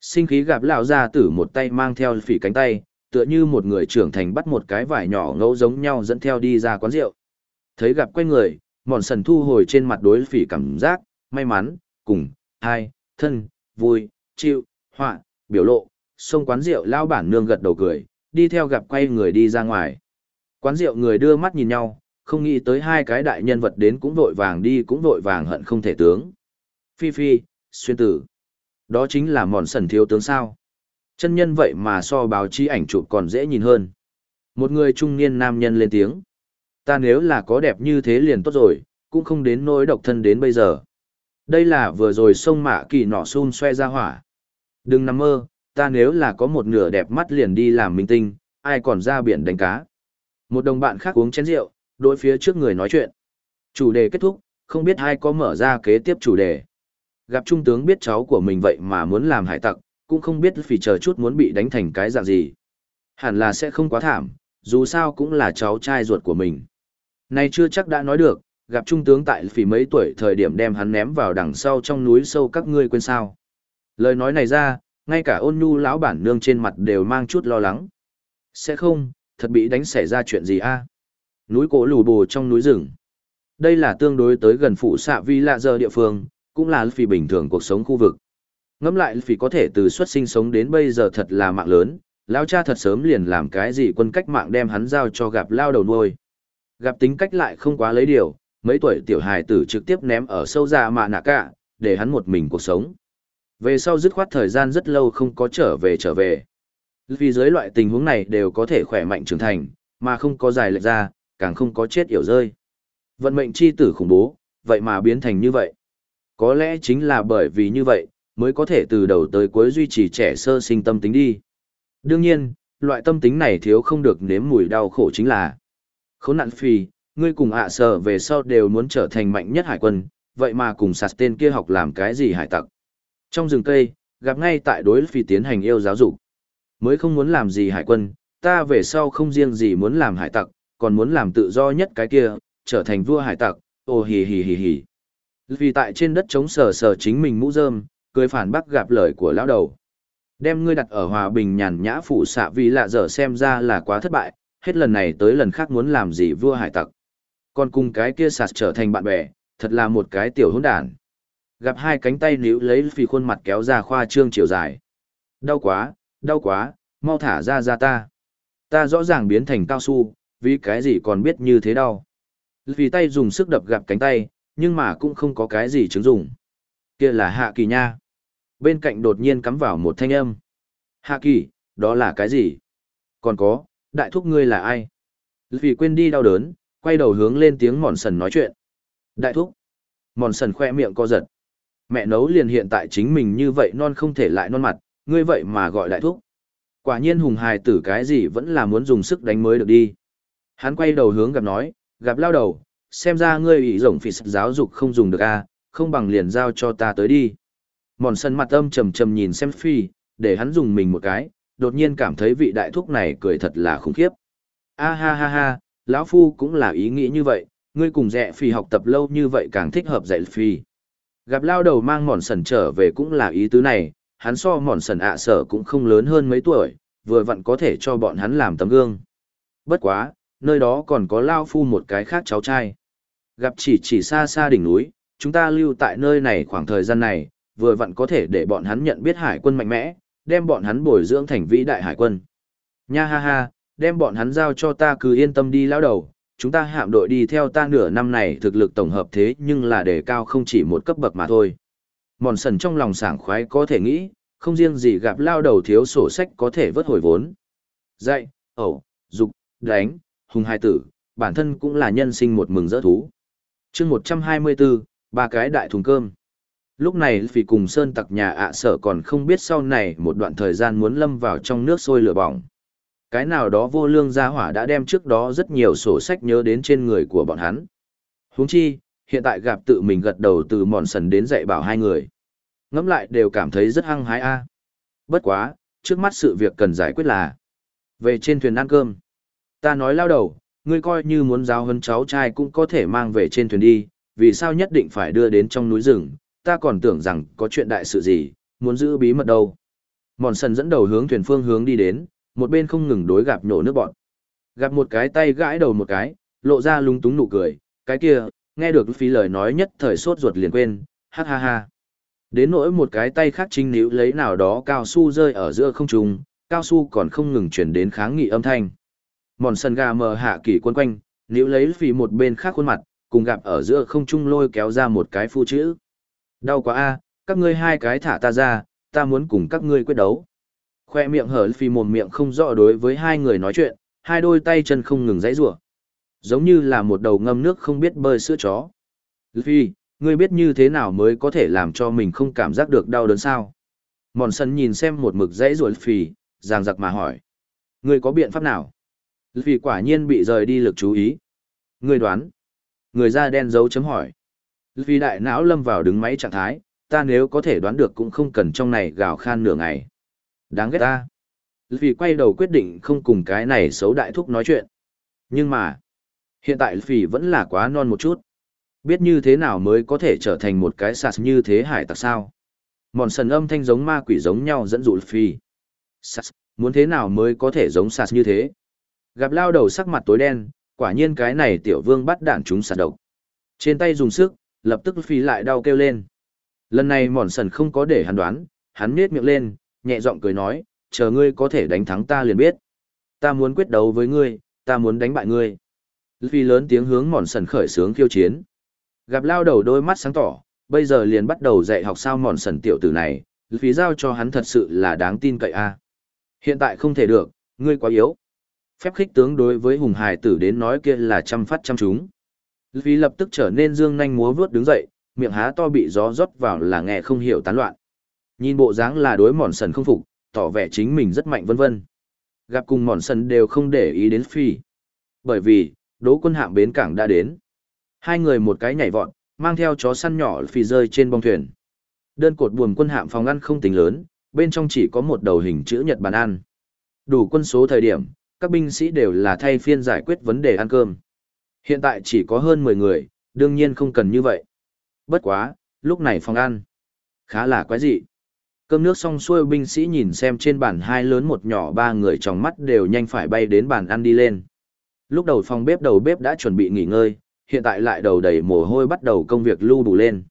Sinh khí gặp lão gia tử một tay mang theo phỉ cánh tay, tựa như một người trưởng thành bắt một cái vải nhỏ ngẫu giống nhau dẫn theo đi ra quán rượu. Thấy gặp quay người, mòn sần thu hồi trên mặt đối phỉ cảm giác, may mắn, cùng, hai, thân, vui, chịu, họa, biểu lộ, xông quán rượu lao bản nương gật đầu cười, đi theo gặp quay người đi ra ngoài. Quán rượu người đưa mắt nhìn nhau, không nghĩ tới hai cái đại nhân vật đến cũng vội vàng đi cũng vội vàng hận không thể tướng. Phi Phi, xuyên tử. Đó chính là mòn sần thiếu tướng sao. Chân nhân vậy mà so báo chí ảnh chụp còn dễ nhìn hơn. Một người trung niên nam nhân lên tiếng. Ta nếu là có đẹp như thế liền tốt rồi, cũng không đến nỗi độc thân đến bây giờ. Đây là vừa rồi sông mạ kỳ nọ xun xoe ra hỏa. Đừng nằm mơ, ta nếu là có một nửa đẹp mắt liền đi làm minh tinh, ai còn ra biển đánh cá. Một đồng bạn khác uống chén rượu, đối phía trước người nói chuyện. Chủ đề kết thúc, không biết ai có mở ra kế tiếp chủ đề. Gặp trung tướng biết cháu của mình vậy mà muốn làm hải tặc, cũng không biết vì chờ chút muốn bị đánh thành cái dạng gì. Hẳn là sẽ không quá thảm, dù sao cũng là cháu trai ruột của mình. Này chưa chắc đã nói được, gặp trung tướng tại phỉ mấy tuổi thời điểm đem hắn ném vào đằng sau trong núi sâu các ngươi quên sao. Lời nói này ra, ngay cả ôn nhu lão bản nương trên mặt đều mang chút lo lắng. Sẽ không, thật bị đánh xảy ra chuyện gì a? Núi cổ lù bù trong núi rừng. Đây là tương đối tới gần phụ xạ vi lạ giờ địa phương, cũng là phi bình thường cuộc sống khu vực. Ngẫm lại phi có thể từ xuất sinh sống đến bây giờ thật là mạng lớn, lao cha thật sớm liền làm cái gì quân cách mạng đem hắn giao cho gặp lao đầu nuôi. Gặp tính cách lại không quá lấy điều, mấy tuổi tiểu hài tử trực tiếp ném ở sâu ra mạ nạ cả, để hắn một mình cuộc sống. Về sau dứt khoát thời gian rất lâu không có trở về trở về. Vì dưới loại tình huống này đều có thể khỏe mạnh trưởng thành, mà không có dài lệch ra, càng không có chết yểu rơi. Vận mệnh chi tử khủng bố, vậy mà biến thành như vậy. Có lẽ chính là bởi vì như vậy, mới có thể từ đầu tới cuối duy trì trẻ sơ sinh tâm tính đi. Đương nhiên, loại tâm tính này thiếu không được nếm mùi đau khổ chính là khốn nạn phi, ngươi cùng ạ sở về sau đều muốn trở thành mạnh nhất hải quân, vậy mà cùng sạt tên kia học làm cái gì hải tặc. Trong rừng cây, gặp ngay tại đối phi tiến hành yêu giáo dục. Mới không muốn làm gì hải quân, ta về sau không riêng gì muốn làm hải tặc, còn muốn làm tự do nhất cái kia, trở thành vua hải tặc, ồ hì hì hì hì. Vì tại trên đất trống sờ sờ chính mình mũ rơm, cười phản bác gặp lời của lão đầu. Đem ngươi đặt ở hòa bình nhàn nhã phủ xạ vì lạ dở xem ra là quá thất bại, hết lần này tới lần khác muốn làm gì vua hải tặc. Còn cùng cái kia sạt trở thành bạn bè, thật là một cái tiểu hỗn đản. Gặp hai cánh tay níu lấy phi khuôn mặt kéo ra khoa trương chiều dài. Đau quá, đau quá, mau thả ra ra ta. Ta rõ ràng biến thành cao su, vì cái gì còn biết như thế đau. Vì tay dùng sức đập gặp cánh tay, nhưng mà cũng không có cái gì chứng dụng. Kia là hạ kỳ nha. Bên cạnh đột nhiên cắm vào một thanh âm. Hạ kỳ, đó là cái gì? Còn có, đại thúc ngươi là ai? Vì quên đi đau đớn, quay đầu hướng lên tiếng mòn sần nói chuyện. Đại thúc. Mòn sần khoe miệng co giật. Mẹ nấu liền hiện tại chính mình như vậy non không thể lại non mặt, ngươi vậy mà gọi đại thúc. Quả nhiên hùng hài tử cái gì vẫn là muốn dùng sức đánh mới được đi. Hắn quay đầu hướng gặp nói, gặp lao đầu, xem ra ngươi ủy rộng phỉ giáo dục không dùng được a à, không bằng liền giao cho ta tới đi. Mòn sân mặt âm trầm trầm nhìn xem phi, để hắn dùng mình một cái, đột nhiên cảm thấy vị đại thúc này cười thật là khủng khiếp. A ha ha ha, lão phu cũng là ý nghĩ như vậy, ngươi cùng rẻ phi học tập lâu như vậy càng thích hợp dạy phi. Gặp lao đầu mang mòn sần trở về cũng là ý tứ này, hắn so mòn sần ạ sở cũng không lớn hơn mấy tuổi, vừa vặn có thể cho bọn hắn làm tấm gương. Bất quá, nơi đó còn có lao phu một cái khác cháu trai. Gặp chỉ chỉ xa xa đỉnh núi, chúng ta lưu tại nơi này khoảng thời gian này, vừa vặn có thể để bọn hắn nhận biết hải quân mạnh mẽ, đem bọn hắn bồi dưỡng thành vĩ đại hải quân. Nha ha ha, đem bọn hắn giao cho ta cứ yên tâm đi lao đầu, chúng ta hạm đội đi theo ta nửa năm này thực lực tổng hợp thế nhưng là đề cao không chỉ một cấp bậc mà thôi. Mòn sần trong lòng sảng khoái có thể nghĩ, không riêng gì gặp lao đầu thiếu sổ sách có thể vớt hồi vốn. Dạy, ẩu, dục, đánh, hùng hai tử, bản thân cũng là nhân sinh một mừng rỡ thú. chương 124, ba cái đại thùng cơm. Lúc này vì cùng Sơn tặc nhà ạ sở còn không biết sau này một đoạn thời gian muốn lâm vào trong nước sôi lửa bỏng. Cái nào đó vô lương gia hỏa đã đem trước đó rất nhiều sổ sách nhớ đến trên người của bọn hắn. huống chi, hiện tại gặp tự mình gật đầu từ mòn sần đến dạy bảo hai người. Ngẫm lại đều cảm thấy rất hăng hái a. Bất quá, trước mắt sự việc cần giải quyết là về trên thuyền ăn cơm. Ta nói lao đầu, ngươi coi như muốn giáo hơn cháu trai cũng có thể mang về trên thuyền đi, vì sao nhất định phải đưa đến trong núi rừng, ta còn tưởng rằng có chuyện đại sự gì, muốn giữ bí mật đâu. Mòn sần dẫn đầu hướng thuyền phương hướng đi đến, một bên không ngừng đối gặp nhổ nước bọn. Gặp một cái tay gãi đầu một cái, lộ ra lúng túng nụ cười, cái kia, nghe được phí lời nói nhất thời sốt ruột liền quên, ha ha ha. Đến nỗi một cái tay khác chính níu lấy nào đó cao su rơi ở giữa không trung, cao su còn không ngừng chuyển đến kháng nghị âm thanh. Mòn sần gà mờ hạ kỳ quân quanh, níu lấy phì một bên khác khuôn mặt, cùng gặp ở giữa không trung lôi kéo ra một cái phu chữ. Đau quá a, các ngươi hai cái thả ta ra, ta muốn cùng các ngươi quyết đấu. Khoe miệng hở phì mồm miệng không rõ đối với hai người nói chuyện, hai đôi tay chân không ngừng dãy rủa Giống như là một đầu ngâm nước không biết bơi sữa chó. Phi, ngươi biết như thế nào mới có thể làm cho mình không cảm giác được đau đớn sao? Mòn sân nhìn xem một mực dãy rủa phì, giang giặc mà hỏi. Ngươi có biện pháp nào? Vì quả nhiên bị rời đi lực chú ý. người đoán. Người da đen dấu chấm hỏi. Vì đại não lâm vào đứng máy trạng thái, ta nếu có thể đoán được cũng không cần trong này gào khan nửa ngày. Đáng ghét ta. Vì quay đầu quyết định không cùng cái này xấu đại thúc nói chuyện. Nhưng mà, hiện tại Vì vẫn là quá non một chút. Biết như thế nào mới có thể trở thành một cái sạt như thế hải tặc sao? Mòn sần âm thanh giống ma quỷ giống nhau dẫn dụ Phi. Sạt, muốn thế nào mới có thể giống sạt như thế? Gặp lao đầu sắc mặt tối đen, quả nhiên cái này tiểu vương bắt đạn chúng sạt độc. Trên tay dùng sức, lập tức Phi lại đau kêu lên. Lần này mòn sần không có để hắn đoán, hắn nết miệng lên, nhẹ giọng cười nói, chờ ngươi có thể đánh thắng ta liền biết. Ta muốn quyết đấu với ngươi, ta muốn đánh bại ngươi. Phi lớn tiếng hướng mòn sần khởi sướng khiêu chiến. Gặp lao đầu đôi mắt sáng tỏ, bây giờ liền bắt đầu dạy học sao mòn sần tiểu tử này, phí giao cho hắn thật sự là đáng tin cậy a. Hiện tại không thể được, ngươi quá yếu. Phép khích tướng đối với hùng hải tử đến nói kia là chăm phát chăm chúng. Vì lập tức trở nên dương nhanh múa vướt đứng dậy, miệng há to bị gió rót vào là nghe không hiểu tán loạn. Nhìn bộ dáng là đối mòn sần không phục, tỏ vẻ chính mình rất mạnh vân vân. Gặp cùng mòn sần đều không để ý đến phi. Bởi vì, đỗ quân hạm bến cảng đã đến. Hai người một cái nhảy vọt, mang theo chó săn nhỏ phi rơi trên bong thuyền. Đơn cột buồm quân hạm phòng ăn không tính lớn, bên trong chỉ có một đầu hình chữ nhật bàn ăn. Đủ quân số thời điểm, các binh sĩ đều là thay phiên giải quyết vấn đề ăn cơm. Hiện tại chỉ có hơn 10 người, đương nhiên không cần như vậy. Bất quá, lúc này phòng ăn. Khá là quái dị. Cơm nước xong xuôi binh sĩ nhìn xem trên bàn hai lớn một nhỏ ba người trong mắt đều nhanh phải bay đến bàn ăn đi lên. Lúc đầu phòng bếp đầu bếp đã chuẩn bị nghỉ ngơi, hiện tại lại đầu đầy mồ hôi bắt đầu công việc lưu đủ lên.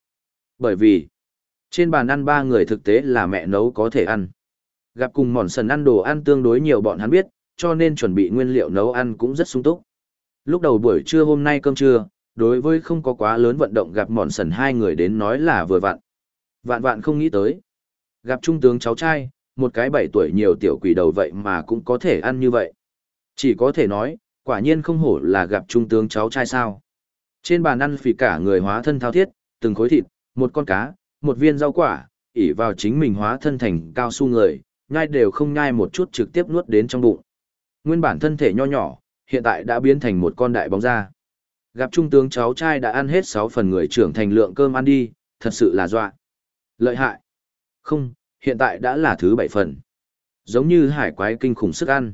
Bởi vì, trên bàn ăn ba người thực tế là mẹ nấu có thể ăn. Gặp cùng mòn sần ăn đồ ăn tương đối nhiều bọn hắn biết, cho nên chuẩn bị nguyên liệu nấu ăn cũng rất sung túc. Lúc đầu buổi trưa hôm nay cơm trưa, đối với không có quá lớn vận động gặp mòn sần hai người đến nói là vừa vặn. Vạn vạn không nghĩ tới. Gặp trung tướng cháu trai, một cái bảy tuổi nhiều tiểu quỷ đầu vậy mà cũng có thể ăn như vậy. Chỉ có thể nói, quả nhiên không hổ là gặp trung tướng cháu trai sao. Trên bàn ăn phì cả người hóa thân thao thiết, từng khối thịt, một con cá, một viên rau quả, ỉ vào chính mình hóa thân thành cao su người, nhai đều không nhai một chút trực tiếp nuốt đến trong bụng. Nguyên bản thân thể nho nhỏ, hiện tại đã biến thành một con đại bóng da. Gặp trung tướng cháu trai đã ăn hết 6 phần người trưởng thành lượng cơm ăn đi, thật sự là dọa. Lợi hại. Không, hiện tại đã là thứ 7 phần. Giống như hải quái kinh khủng sức ăn.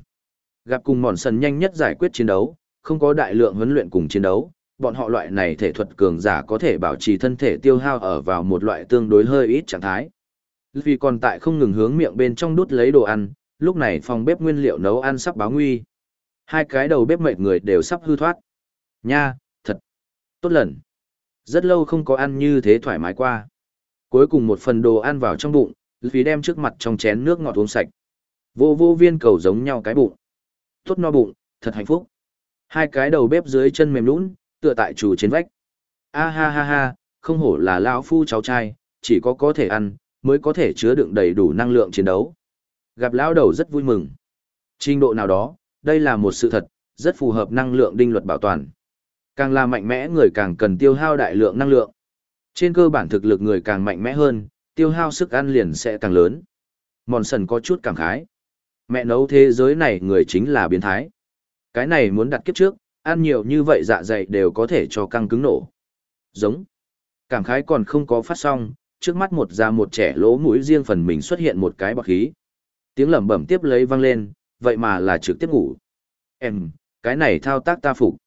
Gặp cùng mòn sần nhanh nhất giải quyết chiến đấu, không có đại lượng huấn luyện cùng chiến đấu, bọn họ loại này thể thuật cường giả có thể bảo trì thân thể tiêu hao ở vào một loại tương đối hơi ít trạng thái. Vì còn tại không ngừng hướng miệng bên trong đút lấy đồ ăn, lúc này phòng bếp nguyên liệu nấu ăn sắp báo nguy. Hai cái đầu bếp mệt người đều sắp hư thoát. Nha, thật. Tốt lần. Rất lâu không có ăn như thế thoải mái qua. Cuối cùng một phần đồ ăn vào trong bụng, vì đem trước mặt trong chén nước ngọt uống sạch. Vô vô viên cầu giống nhau cái bụng. Tốt no bụng, thật hạnh phúc. Hai cái đầu bếp dưới chân mềm lún, tựa tại chủ trên vách. A ha ha ha, không hổ là lão phu cháu trai, chỉ có có thể ăn, mới có thể chứa đựng đầy đủ năng lượng chiến đấu. Gặp lão đầu rất vui mừng. Trình độ nào đó, đây là một sự thật, rất phù hợp năng lượng đinh luật bảo toàn. Càng là mạnh mẽ người càng cần tiêu hao đại lượng năng lượng. Trên cơ bản thực lực người càng mạnh mẽ hơn, tiêu hao sức ăn liền sẽ càng lớn. Mòn sần có chút cảm khái. Mẹ nấu thế giới này người chính là biến thái. Cái này muốn đặt kiếp trước, ăn nhiều như vậy dạ dày đều có thể cho căng cứng nổ. Giống. Cảm khái còn không có phát xong, trước mắt một già một trẻ lỗ mũi riêng phần mình xuất hiện một cái bọc khí. Tiếng lẩm bẩm tiếp lấy vang lên, vậy mà là trực tiếp ngủ. Em, cái này thao tác ta phục.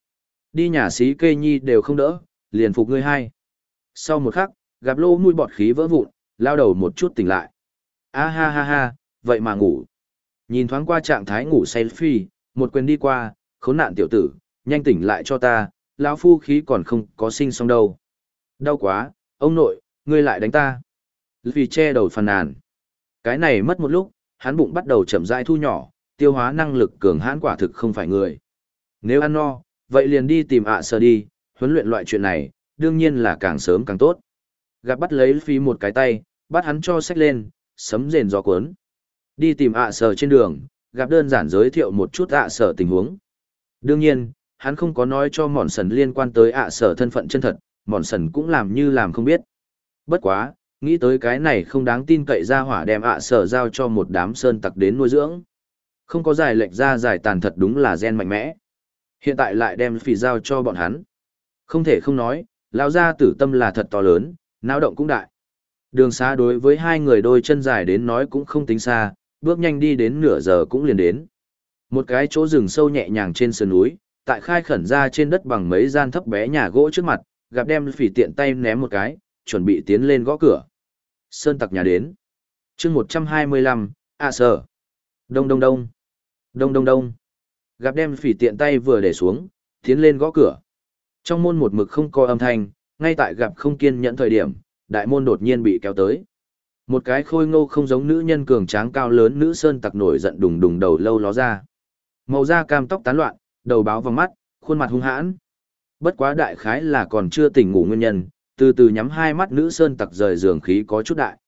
Đi nhà xí kê nhi đều không đỡ, liền phục ngươi hai. Sau một khắc, gặp lô mũi bọt khí vỡ vụn, lao đầu một chút tỉnh lại. A ha ha ha, vậy mà ngủ. Nhìn thoáng qua trạng thái ngủ say phi, một quyền đi qua, khốn nạn tiểu tử, nhanh tỉnh lại cho ta, lão phu khí còn không có sinh xong đâu. Đau quá, ông nội, ngươi lại đánh ta. Vì che đầu phàn nàn. Cái này mất một lúc, hắn bụng bắt đầu chậm rãi thu nhỏ, tiêu hóa năng lực cường hãn quả thực không phải người. Nếu ăn no, vậy liền đi tìm ạ à sơ đi, huấn luyện loại chuyện này, đương nhiên là càng sớm càng tốt. Gặp bắt lấy phi một cái tay, bắt hắn cho sách lên, sấm rền gió cuốn. Đi tìm ạ à trên đường, gặp đơn giản giới thiệu một chút ạ à tình huống. Đương nhiên, hắn không có nói cho mòn sần liên quan tới ạ sơ thân phận chân thật, mòn sần cũng làm như làm không biết. Bất quá, nghĩ tới cái này không đáng tin cậy ra hỏa đem ạ sở giao cho một đám sơn tặc đến nuôi dưỡng. Không có giải lệch ra giải tàn thật đúng là gen mạnh mẽ. Hiện tại lại đem phỉ giao cho bọn hắn. Không thể không nói, lão gia tử tâm là thật to lớn, náo động cũng đại. Đường xa đối với hai người đôi chân dài đến nói cũng không tính xa, bước nhanh đi đến nửa giờ cũng liền đến. Một cái chỗ rừng sâu nhẹ nhàng trên sườn núi, tại khai khẩn ra trên đất bằng mấy gian thấp bé nhà gỗ trước mặt, gặp đem phỉ tiện tay ném một cái, chuẩn bị tiến lên gõ cửa. Sơn tặc nhà đến. chương 125, à sở. Đông đông đông. Đông đông đông. Gặp đem phỉ tiện tay vừa để xuống, tiến lên gõ cửa. Trong môn một mực không có âm thanh, ngay tại gặp không kiên nhẫn thời điểm, đại môn đột nhiên bị kéo tới. Một cái khôi ngô không giống nữ nhân cường tráng cao lớn nữ sơn tặc nổi giận đùng đùng đầu lâu ló ra. Màu da cam tóc tán loạn, đầu báo vào mắt, khuôn mặt hung hãn. Bất quá đại khái là còn chưa tỉnh ngủ nguyên nhân, từ từ nhắm hai mắt nữ sơn tặc rời giường khí có chút đại.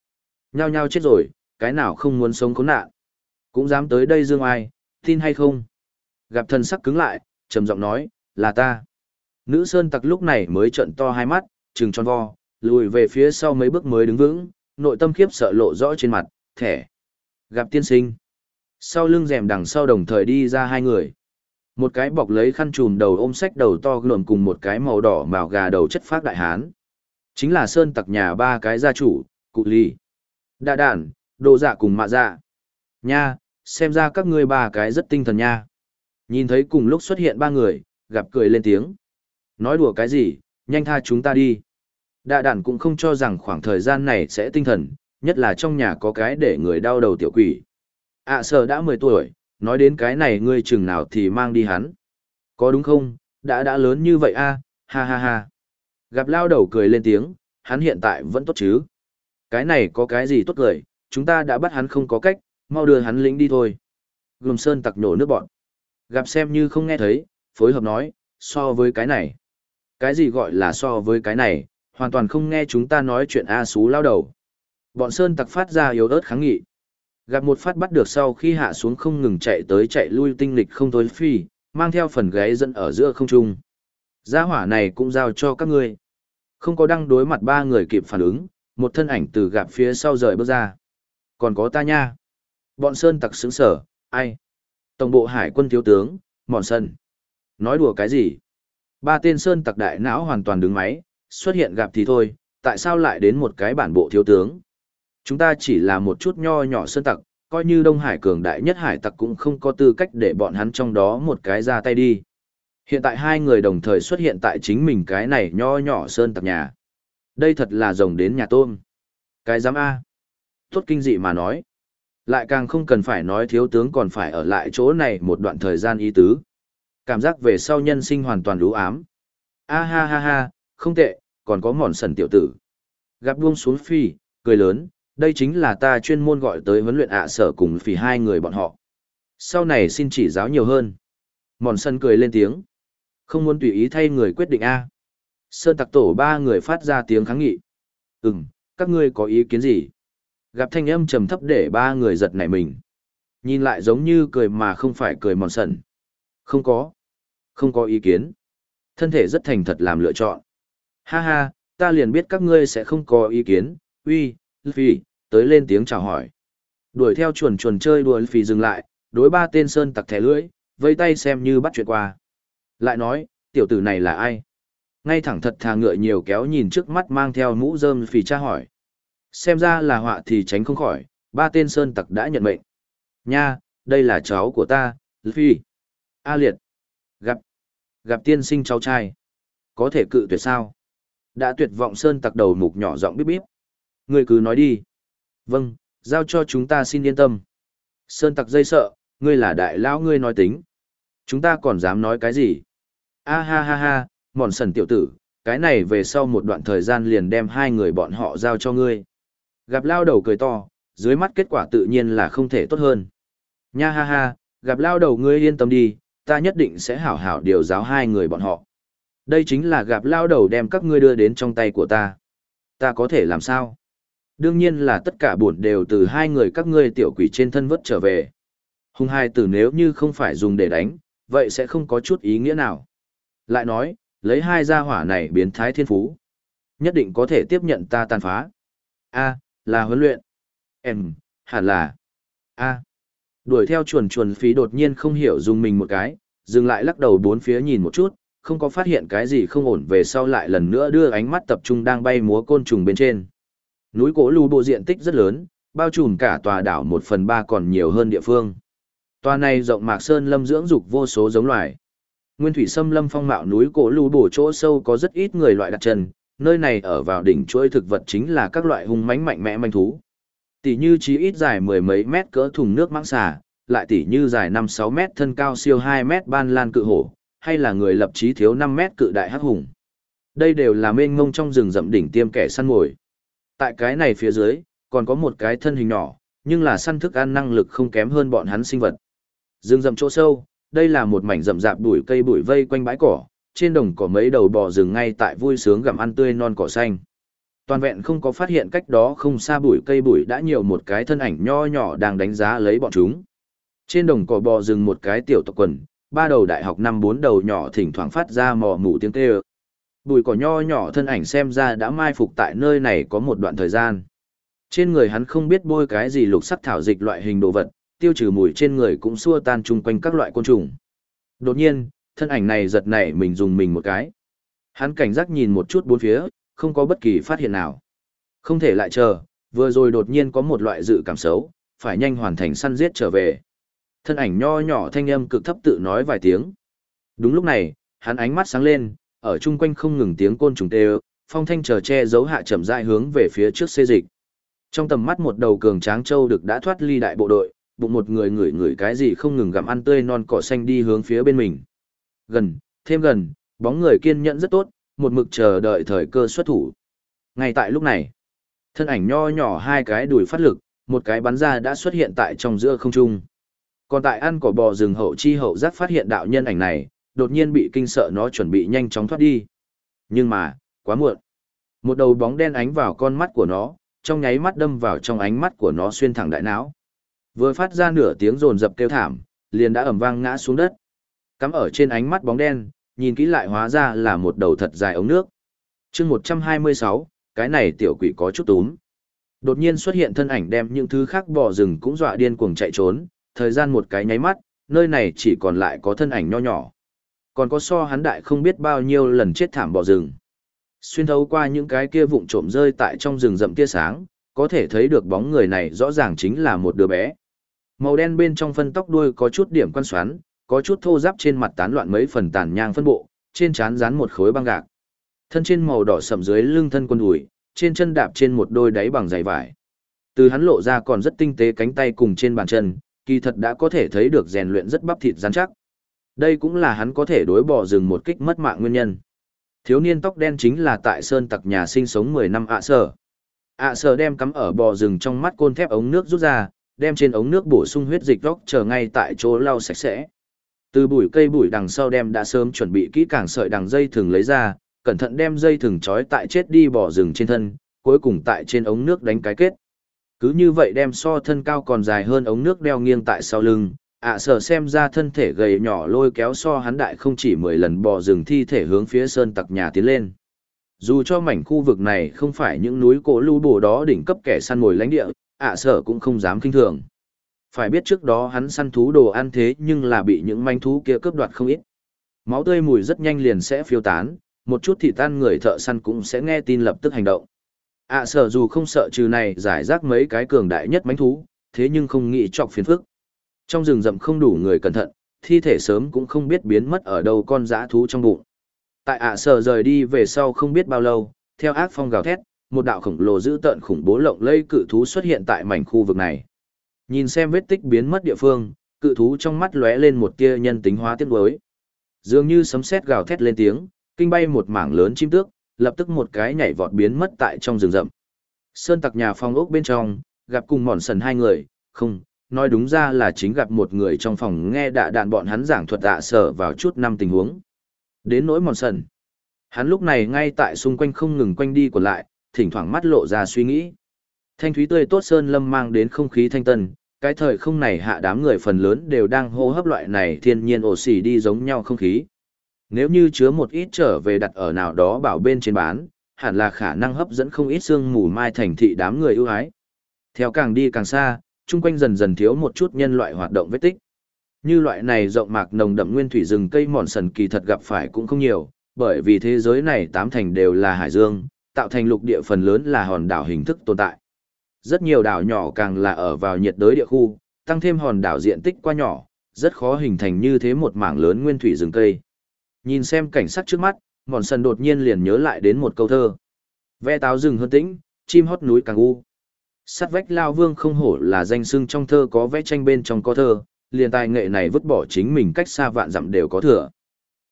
Nhao nhao chết rồi, cái nào không muốn sống khốn nạn. Cũng dám tới đây dương ai, tin hay không? Gặp thần sắc cứng lại, trầm giọng nói, là ta. Nữ sơn tặc lúc này mới trận to hai mắt, trừng tròn vo, lùi về phía sau mấy bước mới đứng vững, nội tâm khiếp sợ lộ rõ trên mặt, thẻ. Gặp tiên sinh. Sau lưng rèm đằng sau đồng thời đi ra hai người. Một cái bọc lấy khăn trùm đầu ôm sách đầu to gồm cùng một cái màu đỏ màu gà đầu chất phát đại hán. Chính là sơn tặc nhà ba cái gia chủ, cụ ly. Đạ đản, đồ dạ cùng mạ dạ. Nha, xem ra các ngươi ba cái rất tinh thần nha. Nhìn thấy cùng lúc xuất hiện ba người, gặp cười lên tiếng. Nói đùa cái gì, nhanh tha chúng ta đi. Đạ đản cũng không cho rằng khoảng thời gian này sẽ tinh thần, nhất là trong nhà có cái để người đau đầu tiểu quỷ. ạ à, sở đã 10 tuổi, nói đến cái này ngươi chừng nào thì mang đi hắn. Có đúng không, đã đã lớn như vậy a ha ha ha. Gặp lao đầu cười lên tiếng, hắn hiện tại vẫn tốt chứ. Cái này có cái gì tốt cười, chúng ta đã bắt hắn không có cách, mau đưa hắn lĩnh đi thôi. Gồm sơn tặc nổ nước bọn. Gặp xem như không nghe thấy, phối hợp nói, so với cái này. Cái gì gọi là so với cái này, hoàn toàn không nghe chúng ta nói chuyện A xú lao đầu. Bọn sơn tặc phát ra yếu ớt kháng nghị. Gặp một phát bắt được sau khi hạ xuống không ngừng chạy tới chạy lui tinh lịch không thôi phi, mang theo phần gáy dẫn ở giữa không trung. Gia hỏa này cũng giao cho các ngươi. Không có đăng đối mặt ba người kịp phản ứng, một thân ảnh từ gạp phía sau rời bước ra. Còn có ta nha. Bọn sơn tặc sững sở, ai? Tổng bộ hải quân thiếu tướng, mòn sân. Nói đùa cái gì? Ba tên sơn tặc đại não hoàn toàn đứng máy, xuất hiện gặp thì thôi, tại sao lại đến một cái bản bộ thiếu tướng? Chúng ta chỉ là một chút nho nhỏ sơn tặc, coi như Đông Hải cường đại nhất hải tặc cũng không có tư cách để bọn hắn trong đó một cái ra tay đi. Hiện tại hai người đồng thời xuất hiện tại chính mình cái này nho nhỏ sơn tặc nhà. Đây thật là rồng đến nhà tôm. Cái giám A. Tốt kinh dị mà nói. Lại càng không cần phải nói thiếu tướng còn phải ở lại chỗ này một đoạn thời gian y tứ. Cảm giác về sau nhân sinh hoàn toàn lũ ám. A ha ha ha, không tệ, còn có mòn sần tiểu tử. Gặp buông xuống phi, cười lớn, đây chính là ta chuyên môn gọi tới huấn luyện ạ sở cùng phỉ hai người bọn họ. Sau này xin chỉ giáo nhiều hơn. Mòn sân cười lên tiếng. Không muốn tùy ý thay người quyết định A. Sơn tặc tổ ba người phát ra tiếng kháng nghị. Ừm, các ngươi có ý kiến gì? Gặp thanh âm trầm thấp để ba người giật nảy mình. Nhìn lại giống như cười mà không phải cười mòn sần. Không có. Không có ý kiến. Thân thể rất thành thật làm lựa chọn. Ha ha, ta liền biết các ngươi sẽ không có ý kiến. Uy, Luffy, tới lên tiếng chào hỏi. Đuổi theo chuồn chuồn chơi đùa Luffy dừng lại, đối ba tên sơn tặc thẻ lưỡi, vây tay xem như bắt chuyện qua. Lại nói, tiểu tử này là ai? Ngay thẳng thật thà ngựa nhiều kéo nhìn trước mắt mang theo mũ rơm phì cha hỏi. Xem ra là họa thì tránh không khỏi, ba tên sơn tặc đã nhận mệnh. Nha, đây là cháu của ta, Phi. A liệt. Gặp. Gặp tiên sinh cháu trai. Có thể cự tuyệt sao? Đã tuyệt vọng sơn tặc đầu mục nhỏ giọng bíp bíp. Người cứ nói đi. Vâng, giao cho chúng ta xin yên tâm. Sơn tặc dây sợ, ngươi là đại lão ngươi nói tính. Chúng ta còn dám nói cái gì? A ha ha ha, mòn sần tiểu tử, cái này về sau một đoạn thời gian liền đem hai người bọn họ giao cho ngươi. Gặp lao đầu cười to, dưới mắt kết quả tự nhiên là không thể tốt hơn. Nha ha ha, gặp lao đầu ngươi yên tâm đi, ta nhất định sẽ hảo hảo điều giáo hai người bọn họ. Đây chính là gặp lao đầu đem các ngươi đưa đến trong tay của ta. Ta có thể làm sao? Đương nhiên là tất cả buồn đều từ hai người các ngươi tiểu quỷ trên thân vất trở về. Hùng hai tử nếu như không phải dùng để đánh, vậy sẽ không có chút ý nghĩa nào. Lại nói, lấy hai gia hỏa này biến thái thiên phú. Nhất định có thể tiếp nhận ta tàn phá. A, là huấn luyện. Em, hẳn là. A. Đuổi theo chuồn chuồn phí đột nhiên không hiểu dùng mình một cái, dừng lại lắc đầu bốn phía nhìn một chút, không có phát hiện cái gì không ổn về sau lại lần nữa đưa ánh mắt tập trung đang bay múa côn trùng bên trên. Núi cổ lù bộ diện tích rất lớn, bao trùm cả tòa đảo một phần ba còn nhiều hơn địa phương. Tòa này rộng mạc sơn lâm dưỡng dục vô số giống loài. Nguyên thủy xâm lâm phong mạo núi cổ lù bổ chỗ sâu có rất ít người loại đặt chân, nơi này ở vào đỉnh chuỗi thực vật chính là các loại hung mãnh mạnh mẽ manh thú. Tỷ như chí ít dài mười mấy mét cỡ thùng nước mãng xà, lại tỷ như dài năm sáu mét thân cao siêu hai mét ban lan cự hổ, hay là người lập chí thiếu năm mét cự đại hắc hùng. Đây đều là mênh ngông trong rừng rậm đỉnh tiêm kẻ săn mồi. Tại cái này phía dưới, còn có một cái thân hình nhỏ, nhưng là săn thức ăn năng lực không kém hơn bọn hắn sinh vật. Rừng rậm chỗ sâu, đây là một mảnh rậm rạp bụi cây bụi vây quanh bãi cỏ, trên đồng có mấy đầu bò rừng ngay tại vui sướng gặm ăn tươi non cỏ xanh. Toàn vẹn không có phát hiện cách đó không xa bụi cây bụi đã nhiều một cái thân ảnh nho nhỏ đang đánh giá lấy bọn chúng. Trên đồng cỏ bò rừng một cái tiểu tộc quần, ba đầu đại học năm bốn đầu nhỏ thỉnh thoảng phát ra mò mù tiếng kêu. Bụi cỏ nho nhỏ thân ảnh xem ra đã mai phục tại nơi này có một đoạn thời gian. Trên người hắn không biết bôi cái gì lục sắc thảo dịch loại hình đồ vật, tiêu trừ mùi trên người cũng xua tan chung quanh các loại côn trùng. Đột nhiên, thân ảnh này giật nảy mình dùng mình một cái. Hắn cảnh giác nhìn một chút bốn phía, không có bất kỳ phát hiện nào. Không thể lại chờ, vừa rồi đột nhiên có một loại dự cảm xấu, phải nhanh hoàn thành săn giết trở về. Thân ảnh nho nhỏ thanh âm cực thấp tự nói vài tiếng. Đúng lúc này, hắn ánh mắt sáng lên, ở chung quanh không ngừng tiếng côn trùng tê phong thanh chờ che giấu hạ chậm rãi hướng về phía trước xê dịch. Trong tầm mắt một đầu cường tráng châu được đã thoát ly đại bộ đội, bụng một người ngửi ngửi cái gì không ngừng gặm ăn tươi non cỏ xanh đi hướng phía bên mình. Gần, thêm gần, bóng người kiên nhẫn rất tốt, một mực chờ đợi thời cơ xuất thủ. Ngay tại lúc này, thân ảnh nho nhỏ hai cái đùi phát lực, một cái bắn ra đã xuất hiện tại trong giữa không trung. Còn tại ăn cỏ bò rừng hậu chi hậu giác phát hiện đạo nhân ảnh này, đột nhiên bị kinh sợ nó chuẩn bị nhanh chóng thoát đi. Nhưng mà, quá muộn. Một đầu bóng đen ánh vào con mắt của nó, trong nháy mắt đâm vào trong ánh mắt của nó xuyên thẳng đại não. Vừa phát ra nửa tiếng rồn rập kêu thảm, liền đã ầm vang ngã xuống đất. Cắm ở trên ánh mắt bóng đen, nhìn kỹ lại hóa ra là một đầu thật dài ống nước. chương 126, cái này tiểu quỷ có chút túm. Đột nhiên xuất hiện thân ảnh đem những thứ khác bỏ rừng cũng dọa điên cuồng chạy trốn, thời gian một cái nháy mắt, nơi này chỉ còn lại có thân ảnh nho nhỏ. Còn có so hắn đại không biết bao nhiêu lần chết thảm bỏ rừng. Xuyên thấu qua những cái kia vụn trộm rơi tại trong rừng rậm tia sáng, có thể thấy được bóng người này rõ ràng chính là một đứa bé. Màu đen bên trong phân tóc đuôi có chút điểm quan xoắn, có chút thô ráp trên mặt tán loạn mấy phần tàn nhang phân bộ, trên trán dán một khối băng gạc. Thân trên màu đỏ sẫm dưới lưng thân quân đùi, trên chân đạp trên một đôi đáy bằng giày vải. Từ hắn lộ ra còn rất tinh tế cánh tay cùng trên bàn chân, kỳ thật đã có thể thấy được rèn luyện rất bắp thịt rắn chắc. Đây cũng là hắn có thể đối bỏ rừng một kích mất mạng nguyên nhân. Thiếu niên tóc đen chính là tại sơn tặc nhà sinh sống 10 năm ạ sở. ạ sở đem cắm ở bò rừng trong mắt côn thép ống nước rút ra, đem trên ống nước bổ sung huyết dịch góc chờ ngay tại chỗ lau sạch sẽ. Từ bụi cây bụi đằng sau đem đã sớm chuẩn bị kỹ càng sợi đằng dây thường lấy ra, cẩn thận đem dây thừng trói tại chết đi bỏ rừng trên thân, cuối cùng tại trên ống nước đánh cái kết. Cứ như vậy đem so thân cao còn dài hơn ống nước đeo nghiêng tại sau lưng, ạ sở xem ra thân thể gầy nhỏ lôi kéo so hắn đại không chỉ 10 lần bỏ rừng thi thể hướng phía sơn tặc nhà tiến lên. Dù cho mảnh khu vực này không phải những núi cổ lưu bổ đó đỉnh cấp kẻ săn mồi lãnh địa, ạ sở cũng không dám kinh thường. Phải biết trước đó hắn săn thú đồ ăn thế nhưng là bị những manh thú kia cướp đoạt không ít. Máu tươi mùi rất nhanh liền sẽ phiêu tán, một chút thì tan người thợ săn cũng sẽ nghe tin lập tức hành động. ạ sở dù không sợ trừ này giải rác mấy cái cường đại nhất manh thú, thế nhưng không nghĩ chọc phiền phức. Trong rừng rậm không đủ người cẩn thận, thi thể sớm cũng không biết biến mất ở đâu con dã thú trong bụng. Tại ạ sở rời đi về sau không biết bao lâu, theo ác phong gào thét, một đạo khổng lồ dữ tợn khủng bố lộng lây cự thú xuất hiện tại mảnh khu vực này. Nhìn xem vết tích biến mất địa phương, cự thú trong mắt lóe lên một tia nhân tính hóa tiếc đối. Dường như sấm sét gào thét lên tiếng, kinh bay một mảng lớn chim tước, lập tức một cái nhảy vọt biến mất tại trong rừng rậm. Sơn tặc nhà phong ốc bên trong, gặp cùng mòn sần hai người, không, nói đúng ra là chính gặp một người trong phòng nghe đạ đạn bọn hắn giảng thuật tạ sở vào chút năm tình huống. Đến nỗi mòn sần. Hắn lúc này ngay tại xung quanh không ngừng quanh đi còn lại, thỉnh thoảng mắt lộ ra suy nghĩ. Thanh thúy tươi tốt sơn lâm mang đến không khí thanh tân, cái thời không này hạ đám người phần lớn đều đang hô hấp loại này thiên nhiên ổ xỉ đi giống nhau không khí. Nếu như chứa một ít trở về đặt ở nào đó bảo bên trên bán, hẳn là khả năng hấp dẫn không ít xương mù mai thành thị đám người ưu ái. Theo càng đi càng xa, chung quanh dần dần thiếu một chút nhân loại hoạt động vết tích. Như loại này rộng mạc nồng đậm nguyên thủy rừng cây mòn sần kỳ thật gặp phải cũng không nhiều, bởi vì thế giới này tám thành đều là hải dương, tạo thành lục địa phần lớn là hòn đảo hình thức tồn tại. Rất nhiều đảo nhỏ càng là ở vào nhiệt đới địa khu, tăng thêm hòn đảo diện tích quá nhỏ, rất khó hình thành như thế một mảng lớn nguyên thủy rừng cây. Nhìn xem cảnh sắc trước mắt, mòn sần đột nhiên liền nhớ lại đến một câu thơ. Ve táo rừng hơn tĩnh, chim hót núi càng u. Sắt vách lao vương không hổ là danh sưng trong thơ có vẽ tranh bên trong có thơ, liền tài nghệ này vứt bỏ chính mình cách xa vạn dặm đều có thừa.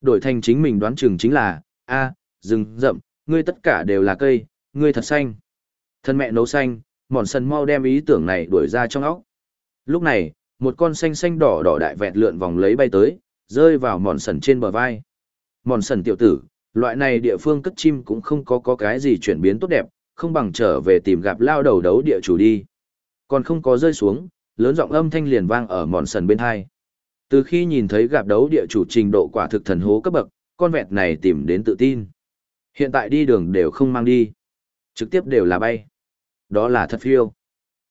Đổi thành chính mình đoán chừng chính là, a rừng rậm, ngươi tất cả đều là cây, ngươi thật xanh. Thân mẹ nấu xanh, mòn sần mau đem ý tưởng này đuổi ra trong óc. Lúc này, một con xanh xanh đỏ đỏ đại vẹt lượn vòng lấy bay tới, rơi vào mòn sần trên bờ vai. Mòn sần tiểu tử, loại này địa phương cất chim cũng không có có cái gì chuyển biến tốt đẹp, không bằng trở về tìm gặp lao đầu đấu địa chủ đi. Còn không có rơi xuống, lớn giọng âm thanh liền vang ở mòn sần bên hai. Từ khi nhìn thấy gặp đấu địa chủ trình độ quả thực thần hố cấp bậc, con vẹt này tìm đến tự tin. Hiện tại đi đường đều không mang đi. Trực tiếp đều là bay. Đó là thật phiêu.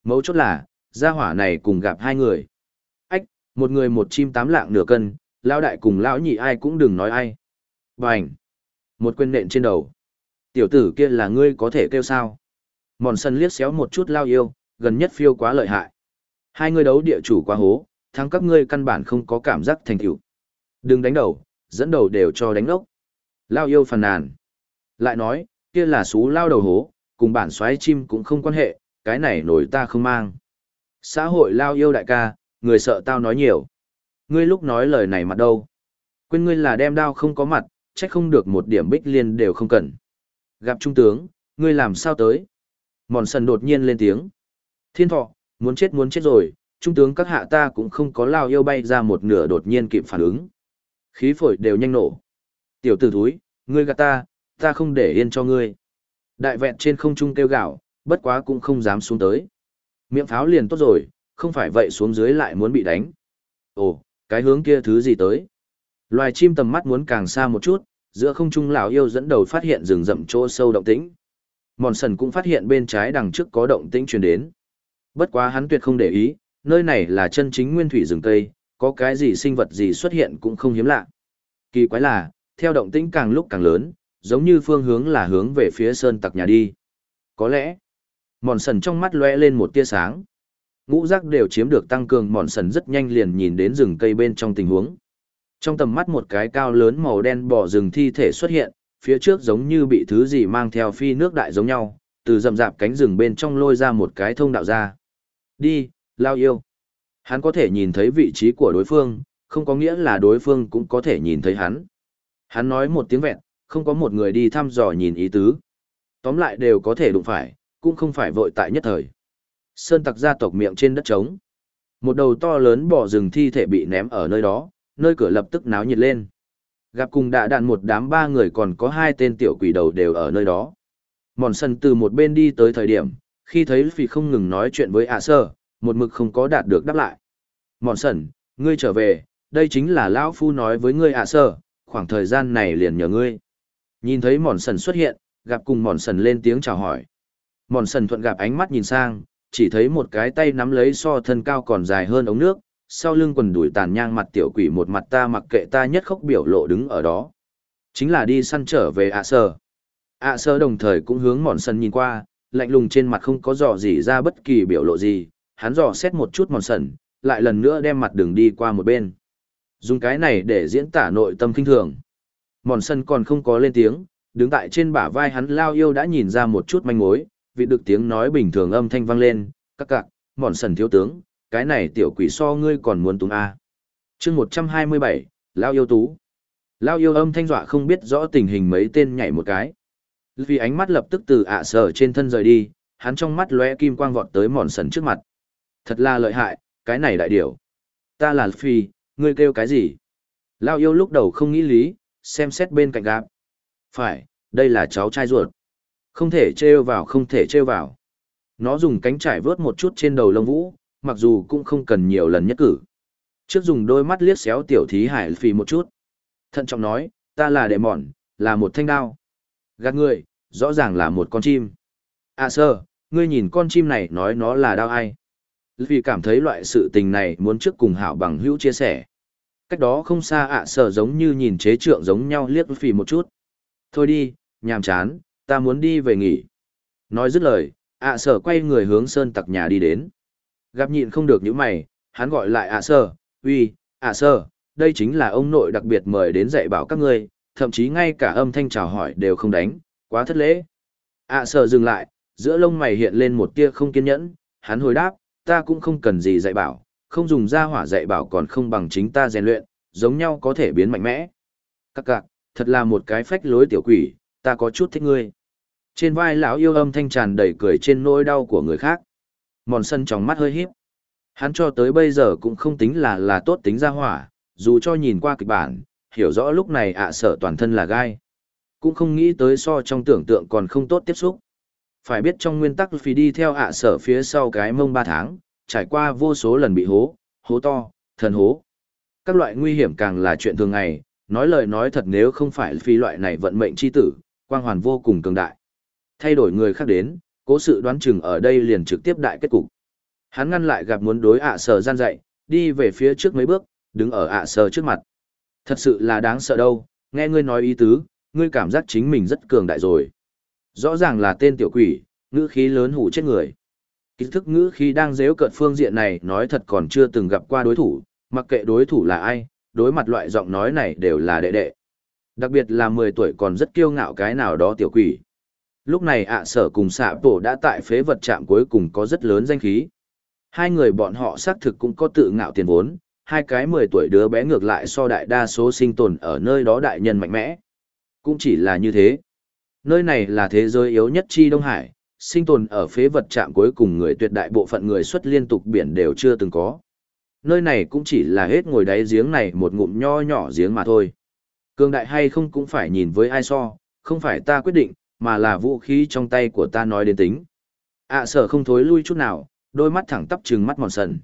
Mấu chốt là, gia hỏa này cùng gặp hai người. Ách, một người một chim tám lạng nửa cân, lao đại cùng lão nhị ai cũng đừng nói ai. Bành. Một quên nện trên đầu. Tiểu tử kia là ngươi có thể kêu sao. Mòn sân liếc xéo một chút lao yêu, gần nhất phiêu quá lợi hại. Hai người đấu địa chủ quá hố, thắng các ngươi căn bản không có cảm giác thành tựu. Đừng đánh đầu, dẫn đầu đều cho đánh ốc. Lao yêu phàn nàn. Lại nói, kia là xú lao đầu hố, cùng bản xoáy chim cũng không quan hệ, cái này nổi ta không mang. Xã hội lao yêu đại ca, người sợ tao nói nhiều. Ngươi lúc nói lời này mặt đâu? Quên ngươi là đem đao không có mặt, trách không được một điểm bích liên đều không cần. Gặp trung tướng, ngươi làm sao tới? Mòn sần đột nhiên lên tiếng. Thiên thọ, muốn chết muốn chết rồi, trung tướng các hạ ta cũng không có lao yêu bay ra một nửa đột nhiên kịp phản ứng. Khí phổi đều nhanh nổ. Tiểu tử thúi, ngươi gạt ta, ta không để yên cho ngươi. Đại vẹn trên không trung kêu gạo, bất quá cũng không dám xuống tới. Miệng pháo liền tốt rồi, không phải vậy xuống dưới lại muốn bị đánh. Ồ, cái hướng kia thứ gì tới? Loài chim tầm mắt muốn càng xa một chút, giữa không trung lão yêu dẫn đầu phát hiện rừng rậm chỗ sâu động tĩnh. Mòn sần cũng phát hiện bên trái đằng trước có động tĩnh truyền đến. Bất quá hắn tuyệt không để ý, nơi này là chân chính nguyên thủy rừng tây, có cái gì sinh vật gì xuất hiện cũng không hiếm lạ. Kỳ quái là, theo động tĩnh càng lúc càng lớn, giống như phương hướng là hướng về phía sơn tặc nhà đi. Có lẽ, mòn sần trong mắt lóe lên một tia sáng. Ngũ giác đều chiếm được tăng cường mòn sần rất nhanh liền nhìn đến rừng cây bên trong tình huống. Trong tầm mắt một cái cao lớn màu đen bò rừng thi thể xuất hiện, phía trước giống như bị thứ gì mang theo phi nước đại giống nhau, từ rậm rạp cánh rừng bên trong lôi ra một cái thông đạo ra. Đi, lao yêu. Hắn có thể nhìn thấy vị trí của đối phương, không có nghĩa là đối phương cũng có thể nhìn thấy hắn. Hắn nói một tiếng vẹn, không có một người đi thăm dò nhìn ý tứ. Tóm lại đều có thể đụng phải, cũng không phải vội tại nhất thời. Sơn tặc gia tộc miệng trên đất trống. Một đầu to lớn bỏ rừng thi thể bị ném ở nơi đó, nơi cửa lập tức náo nhiệt lên. Gặp cùng đạ đạn một đám ba người còn có hai tên tiểu quỷ đầu đều ở nơi đó. Mòn sân từ một bên đi tới thời điểm, khi thấy phi không ngừng nói chuyện với ạ sơ, một mực không có đạt được đáp lại. Mòn sân, ngươi trở về, đây chính là lão phu nói với ngươi ạ sơ, khoảng thời gian này liền nhờ ngươi. Nhìn thấy mòn sần xuất hiện, gặp cùng mòn sần lên tiếng chào hỏi. Mòn sần thuận gặp ánh mắt nhìn sang, chỉ thấy một cái tay nắm lấy so thân cao còn dài hơn ống nước, sau lưng quần đùi tàn nhang mặt tiểu quỷ một mặt ta mặc kệ ta nhất khóc biểu lộ đứng ở đó. Chính là đi săn trở về ạ sơ. ạ sơ đồng thời cũng hướng mòn sần nhìn qua, lạnh lùng trên mặt không có dò gì ra bất kỳ biểu lộ gì, hắn dò xét một chút mòn sần, lại lần nữa đem mặt đường đi qua một bên. Dùng cái này để diễn tả nội tâm kinh thường. Mòn sân còn không có lên tiếng, đứng tại trên bả vai hắn lao yêu đã nhìn ra một chút manh mối, vì được tiếng nói bình thường âm thanh vang lên, các cạc, mòn sần thiếu tướng, cái này tiểu quỷ so ngươi còn muốn túng A. chương 127, lao yêu tú. Lao yêu âm thanh dọa không biết rõ tình hình mấy tên nhảy một cái. Vì ánh mắt lập tức từ ạ sở trên thân rời đi, hắn trong mắt lóe kim quang vọt tới mòn sần trước mặt. Thật là lợi hại, cái này đại điều, Ta là Phi, ngươi kêu cái gì? Lao yêu lúc đầu không nghĩ lý, xem xét bên cạnh gạp. Phải, đây là cháu trai ruột. Không thể trêu vào không thể trêu vào. Nó dùng cánh trải vớt một chút trên đầu lông vũ, mặc dù cũng không cần nhiều lần nhất cử. Trước dùng đôi mắt liếc xéo tiểu thí hải phì một chút. Thận trọng nói, ta là đệ mòn, là một thanh đao. Gạt người, rõ ràng là một con chim. À sơ, ngươi nhìn con chim này nói nó là đao ai. Vì cảm thấy loại sự tình này muốn trước cùng hảo bằng hữu chia sẻ. Cách đó không xa ạ sở giống như nhìn chế trượng giống nhau liếc phì một chút. Thôi đi, nhàm chán, ta muốn đi về nghỉ. Nói dứt lời, ạ sở quay người hướng sơn tặc nhà đi đến. Gặp nhịn không được những mày, hắn gọi lại ạ sở, uy, ạ sở, đây chính là ông nội đặc biệt mời đến dạy bảo các ngươi, thậm chí ngay cả âm thanh chào hỏi đều không đánh, quá thất lễ. ạ sở dừng lại, giữa lông mày hiện lên một tia không kiên nhẫn, hắn hồi đáp, ta cũng không cần gì dạy bảo, không dùng ra hỏa dạy bảo còn không bằng chính ta rèn luyện, giống nhau có thể biến mạnh mẽ. Các cạc, thật là một cái phách lối tiểu quỷ, ta có chút thích ngươi. Trên vai lão yêu âm thanh tràn đầy cười trên nỗi đau của người khác. Mòn sân trong mắt hơi híp. Hắn cho tới bây giờ cũng không tính là là tốt tính ra hỏa, dù cho nhìn qua kịch bản, hiểu rõ lúc này ạ sợ toàn thân là gai. Cũng không nghĩ tới so trong tưởng tượng còn không tốt tiếp xúc. Phải biết trong nguyên tắc phi đi theo ạ sở phía sau cái mông 3 tháng, trải qua vô số lần bị hố, hố to, thần hố. Các loại nguy hiểm càng là chuyện thường ngày, nói lời nói thật nếu không phải phi loại này vận mệnh chi tử, quang hoàn vô cùng cường đại. Thay đổi người khác đến, cố sự đoán chừng ở đây liền trực tiếp đại kết cục. Hắn ngăn lại gặp muốn đối ạ sở gian dạy, đi về phía trước mấy bước, đứng ở ạ sở trước mặt. Thật sự là đáng sợ đâu, nghe ngươi nói ý tứ, ngươi cảm giác chính mình rất cường đại rồi. Rõ ràng là tên tiểu quỷ, ngữ khí lớn hủ chết người. Kỹ thức ngữ khi đang dễu cợt phương diện này nói thật còn chưa từng gặp qua đối thủ, mặc kệ đối thủ là ai, đối mặt loại giọng nói này đều là đệ đệ. Đặc biệt là 10 tuổi còn rất kiêu ngạo cái nào đó tiểu quỷ. Lúc này ạ sở cùng xạ tổ đã tại phế vật trạm cuối cùng có rất lớn danh khí. Hai người bọn họ xác thực cũng có tự ngạo tiền vốn, hai cái 10 tuổi đứa bé ngược lại so đại đa số sinh tồn ở nơi đó đại nhân mạnh mẽ. Cũng chỉ là như thế. Nơi này là thế giới yếu nhất chi Đông Hải, sinh tồn ở phế vật trạm cuối cùng người tuyệt đại bộ phận người xuất liên tục biển đều chưa từng có. Nơi này cũng chỉ là hết ngồi đáy giếng này một ngụm nho nhỏ giếng mà thôi. Cường đại hay không cũng phải nhìn với ai so, không phải ta quyết định, mà là vũ khí trong tay của ta nói đến tính. À, ạ sở không thối lui chút nào, đôi mắt thẳng tắp trừng mắt mòn sần.